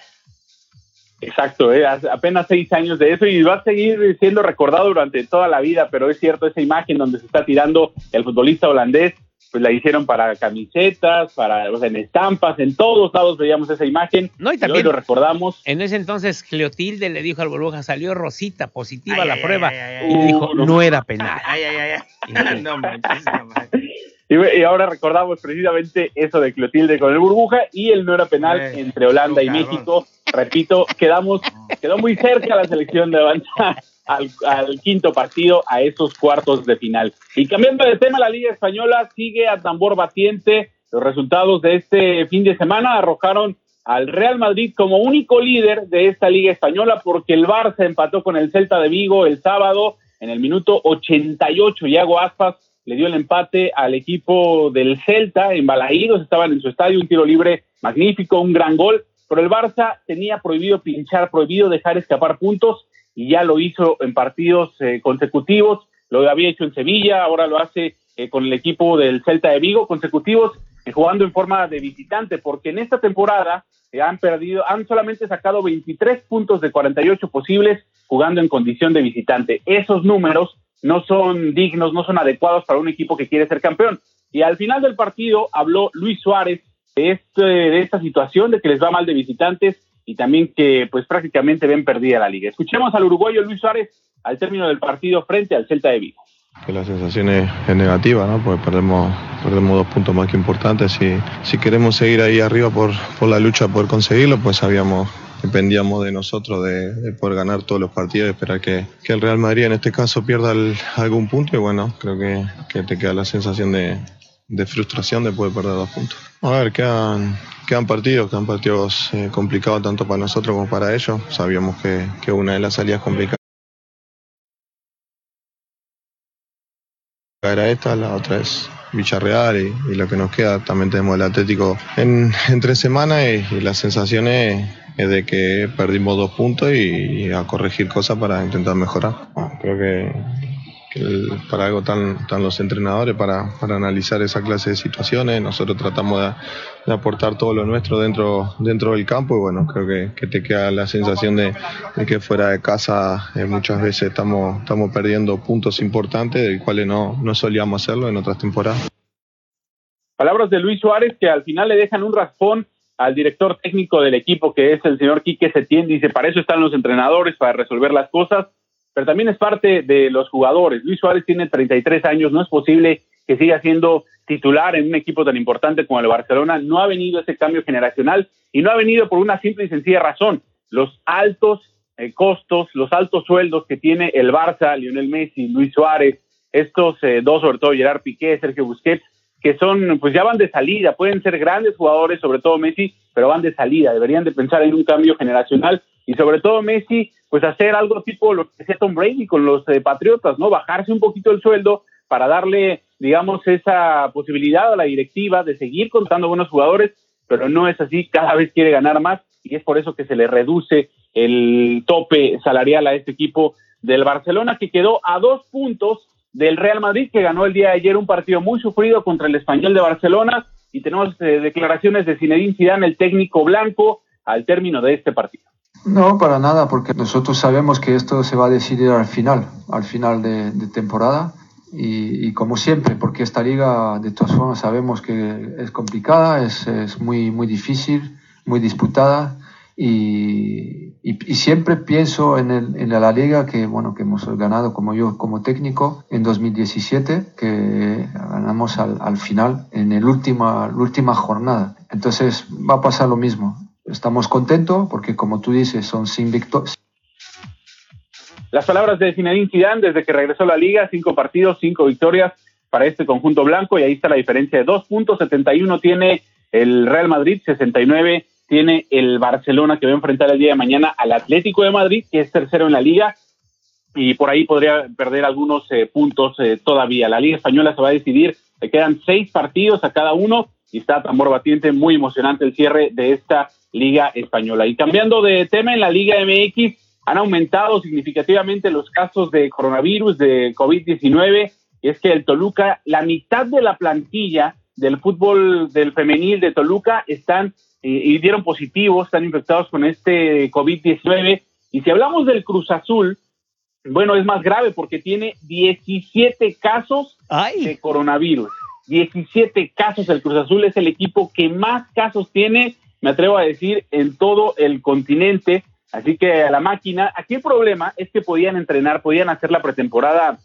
Exacto, eh, apenas seis años de eso y va a seguir siendo recordado durante toda la vida, pero es cierto, esa imagen donde se está tirando el futbolista holandés, pues la hicieron para camisetas, para o sea, en estampas, en todos lados veíamos esa imagen No, y hoy también lo recordamos. en ese entonces Cleotilde le dijo al burbuja, salió Rosita positiva Ay, la ay, prueba ay, ay, y dijo, no. no era penal. Ay, ay, ay, ay. No manches, no manches. Y, y ahora recordamos precisamente eso de Clotilde con el burbuja y el no era penal Eh, entre Holanda y cabrón. México. Repito, quedamos, quedó muy cerca la selección de avanzar al, quinto partido, a esos cuartos de final. Y cambiando de tema, la Liga Española sigue a tambor batiente. Los resultados de este fin de semana arrojaron al Real Madrid como único líder de esta Liga Española porque el Barça empató con el Celta de Vigo el sábado en el minuto 88. Iago Aspas le dio el empate al equipo del Celta en Balaídos, estaban en su estadio, un tiro libre magnífico, un gran gol, pero el Barça tenía prohibido pinchar, prohibido dejar escapar puntos y ya lo hizo en partidos eh, consecutivos, lo había hecho en Sevilla, ahora lo hace eh, con el equipo del Celta de Vigo, consecutivos eh, jugando en forma de visitante, porque en esta temporada eh, han perdido, han solamente sacado 23 puntos de 48 posibles jugando en condición de visitante. Esos números no son dignos, no son adecuados para un equipo que quiere ser campeón. Y al final del partido habló Luis Suárez de, este, de esta situación, de que les va mal de visitantes y también que pues prácticamente ven perdida la liga. Escuchemos al uruguayo Luis Suárez al término del partido frente al Celta de Vigo. que la sensación es, es negativa, ¿no? Porque perdemos, perdemos dos puntos más que importantes. Si, si queremos seguir ahí arriba por, por la lucha por conseguirlo, pues sabíamos, dependíamos de nosotros de, de poder ganar todos los partidos y esperar que, que el Real Madrid en este caso pierda el- algún punto y bueno, creo que, que te queda la sensación de, de frustración de poder perder dos puntos. A ver, quedan, quedan partidos, quedan partidos eh, complicados tanto para nosotros como para ellos. Sabíamos que, que una de las salidas complicadas Era esta, la otra es Villarreal y, y lo que nos queda también tenemos el Atlético en, en tres semanas y, y las sensaciones es de que perdimos dos puntos y, y a corregir cosas para intentar mejorar. Ah, creo que, que el- para algo están, están los entrenadores, para, para analizar esa clase de situaciones. Nosotros tratamos de, de aportar todo lo nuestro dentro, dentro del campo y bueno, creo que, que te queda la sensación de, de que fuera de casa eh, muchas veces estamos, estamos perdiendo puntos importantes, del cuales no, no solíamos hacerlo en otras temporadas. Palabras de Luis Suárez que al final le dejan un raspón al director técnico del equipo, que es el señor Quique Setién. Dice, para eso están los entrenadores, para resolver las cosas, pero también es parte de los jugadores. Luis Suárez tiene 33 años, no es posible que siga siendo titular en un equipo tan importante como el Barcelona. No ha venido ese cambio generacional y no ha venido por una simple y sencilla razón. Los altos eh, costos, los altos sueldos que tiene el Barça, Lionel Messi, Luis Suárez, estos eh, dos, sobre todo Gerard Piqué, Sergio Busquets, que son, pues ya van de salida, pueden ser grandes jugadores, sobre todo Messi, pero van de salida, deberían de pensar en un cambio generacional y sobre todo Messi, pues hacer algo tipo lo que hacía Tom Brady con los eh, Patriotas, ¿no? Bajarse un poquito el sueldo para darle, digamos, esa posibilidad a la directiva de seguir contando buenos jugadores, pero no es así, cada vez quiere ganar más y es por eso que se le reduce el tope salarial a este equipo del Barcelona que quedó a dos puntos del Real Madrid que ganó el día de ayer un partido muy sufrido contra el Español de Barcelona y tenemos eh, declaraciones de Zinedine Zidane, el técnico blanco, al término de este partido. No, para nada, porque nosotros sabemos que esto se va a decidir al final, al final de, temporada. Y, y como siempre, porque esta liga de todas formas sabemos que es complicada, es, es muy, muy difícil, muy disputada. Y, siempre pienso en, el, en la liga que, bueno, que hemos ganado como yo como técnico en 2017, que ganamos al, al final, en el última, la última jornada. Entonces va a pasar lo mismo. Estamos contentos porque, como tú dices, son sin victorias. Las palabras de Zinedine Zidane desde que regresó a la liga, cinco partidos, cinco victorias para este conjunto blanco y ahí está la diferencia de dos puntos, 71 tiene el Real Madrid, 69 tiene el Barcelona que va a enfrentar el día de mañana al Atlético de Madrid, que es tercero en la liga y por ahí podría perder algunos eh, puntos eh, todavía. La liga española se va a decidir, le quedan seis partidos a cada uno y está tambor batiente, muy emocionante el cierre de esta liga española. Y cambiando de tema, en la liga MX han aumentado significativamente los casos de coronavirus, de COVID-19, y es que el Toluca, la mitad de la plantilla del fútbol del femenil de Toluca están y dieron positivos, están infectados con este COVID-19. Y si hablamos del Cruz Azul, bueno, es más grave porque tiene 17 casos de coronavirus. 17 casos. El Cruz Azul es el equipo que más casos tiene, me atrevo a decir, en todo el continente. Así que a la máquina, aquí el problema es que podían entrenar, podían hacer la pretemporada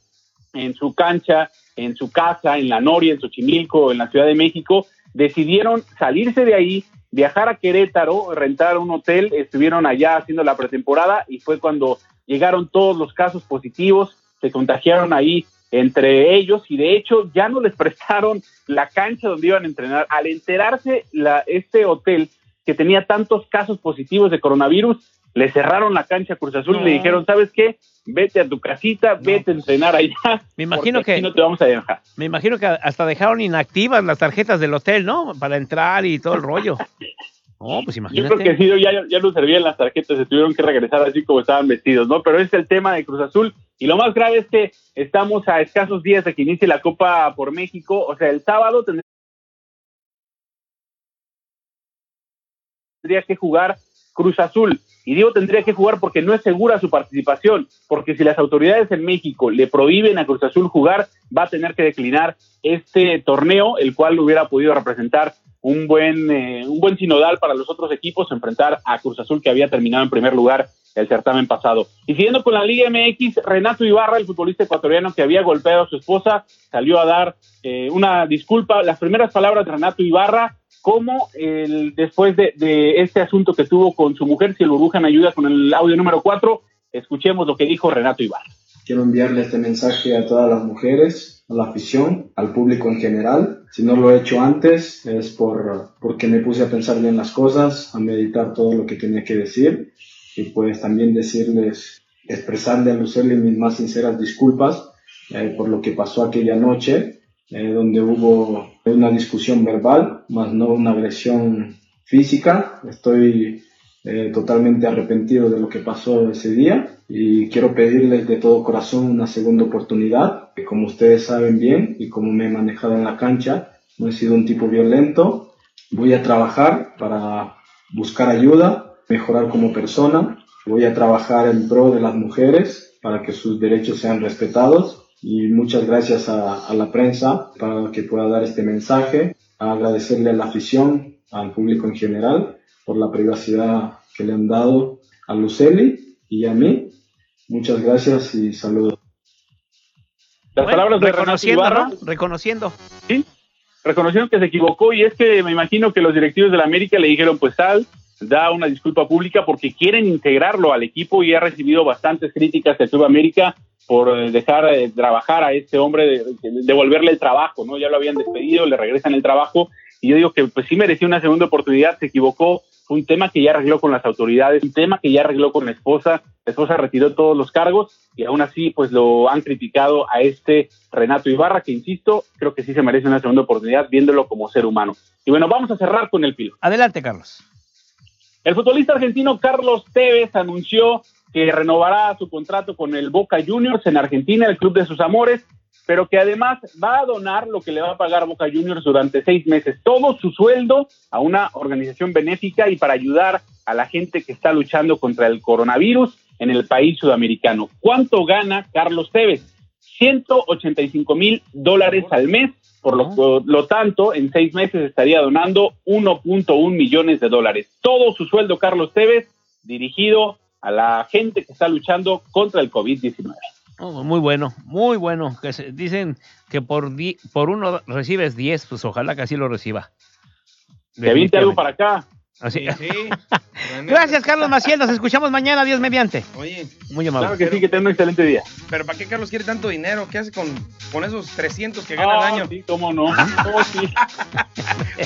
en su cancha, en su casa, en la Noria, en Xochimilco, en la Ciudad de México. Decidieron salirse de ahí, viajar a Querétaro, rentar un hotel, estuvieron allá haciendo la pretemporada y fue cuando llegaron todos los casos positivos, se contagiaron ahí entre ellos y de hecho ya no les prestaron la cancha donde iban a entrenar. Al enterarse la, este hotel que tenía tantos casos positivos de coronavirus, le cerraron la cancha a Cruz Azul y le dijeron, ¿sabes qué? Vete a tu casita, vete a entrenar allá. Me imagino que no te vamos a dejar. me imagino que hasta dejaron inactivas las tarjetas del hotel, ¿no? Para entrar y todo el rollo. No, pues Yo imagínate. creo que sí, ya, ya no servían las tarjetas, se tuvieron que regresar así como estaban vestidos, ¿no? Pero es el tema de Cruz Azul. Y lo más grave es que estamos a escasos días de que inicie la Copa por México. O sea, el sábado tendría que jugar Cruz Azul. Y digo tendría que jugar porque no es segura su participación, porque si las autoridades en México le prohíben a Cruz Azul jugar, va a tener que declinar este torneo, el cual hubiera podido representar un buen, eh, un buen sinodal para los otros equipos, enfrentar a Cruz Azul que había terminado en primer lugar el certamen pasado. Y siguiendo con la Liga MX, Renato Ibarra, el futbolista ecuatoriano que había golpeado a su esposa, salió a dar eh, una disculpa. Las primeras palabras de Renato Ibarra, como el, después de, este asunto que tuvo con su mujer, si el burbuja me ayuda con el audio número 4, escuchemos lo que dijo Renato Ibarra. Quiero enviarle este mensaje a todas las mujeres, a la afición, al público en general. Si no lo he hecho antes es por, porque me puse a pensar bien las cosas, a meditar todo lo que tenía que decir y pues también decirles, expresarle a Lucely mis más sinceras disculpas eh, por lo que pasó aquella noche, eh, donde hubo una discusión verbal, más no una agresión física. Estoy eh, totalmente arrepentido de lo que pasó ese día y quiero pedirles de todo corazón una segunda oportunidad, como ustedes saben bien y como me he manejado en la cancha, no he sido un tipo violento. Voy a trabajar para buscar ayuda, mejorar como persona. Voy a trabajar en pro de las mujeres para que sus derechos sean respetados. Y muchas gracias a, a la prensa para que pueda dar este mensaje. A agradecerle a la afición, al público en general, por la privacidad que le han dado a Luceli y a mí. Muchas gracias y saludos. Las Bueno, palabras de reconociendo, Ibarra, ¿no? Reconociendo. sí, reconocieron que se equivocó y es que me imagino que los directivos de la América le dijeron, pues sal, da una disculpa pública porque quieren integrarlo al equipo y ha recibido bastantes críticas del Club América por eh, dejar eh, trabajar a este hombre, de- de- devolverle el trabajo, ¿no? Ya lo habían despedido, le regresan el trabajo y yo digo que pues sí merecía una segunda oportunidad, se equivocó, fue un tema que ya arregló con las autoridades, un tema que ya arregló con la esposa, la esposa retiró todos los cargos y aún así pues lo han criticado a este Renato Ibarra, que insisto, creo que sí se merece una segunda oportunidad viéndolo como ser humano. Y bueno, vamos a cerrar con el pilo. Adelante, Carlos. El futbolista argentino Carlos Tevez anunció que renovará su contrato con el Boca Juniors en Argentina, el club de sus amores, pero que además va a donar lo que le va a pagar Boca Juniors durante seis meses, todo su sueldo a una organización benéfica y para ayudar a la gente que está luchando contra el coronavirus en el país sudamericano. ¿Cuánto gana Carlos Tevez? 185 mil dólares al mes, por lo, tanto, en seis meses estaría donando 1.1 millones de dólares. Todo su sueldo, Carlos Tevez, dirigido a la gente que está luchando contra el COVID-19. Oh, muy bueno, muy bueno. Que se- dicen que por, di- por uno recibes 10, pues ojalá que así lo reciba. Te aviente algo para acá. Así. Gracias, Carlos Maciel. Nos escuchamos mañana. Dios mediante. Oye, Muy amable. Claro que sí, que tenga un excelente día. pero ¿para qué Carlos quiere tanto dinero? ¿Qué hace con, con esos 300 que gana Ah, al año? Sí, cómo no. Oh, sí.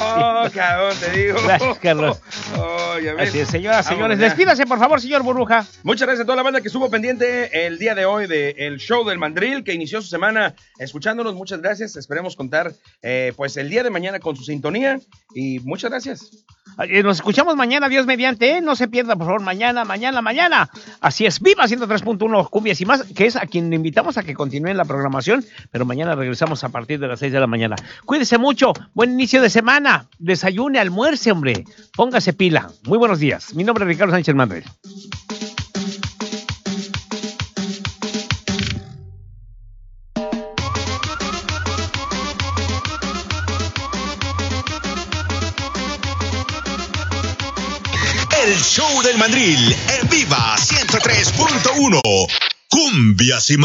Oh, cabrón, te digo. Gracias, Carlos. Oh, ya ves. Así es, señoras, señores. ya. Despídase, por favor, señor Burbuja. Muchas gracias a toda la banda que estuvo pendiente el día de hoy del show del Mandril, que inició su semana escuchándonos. Muchas gracias. Esperemos contar eh, pues el día de mañana con su sintonía. Y muchas gracias. Nos escuchamos mañana, Dios mediante. ¿eh? No se pierda, por favor, mañana, mañana, mañana. Así es, Viva 103.1 Cumbias y más, que es a quien invitamos a que continúen la programación, pero mañana regresamos a partir de las 6 de la mañana. Cuídese mucho, buen inicio de semana, desayune, almuerce, hombre, póngase pila. Muy buenos días. Mi nombre es Ricardo Sánchez Manuel. Show del mandril en viva 103.1. Cumbias y.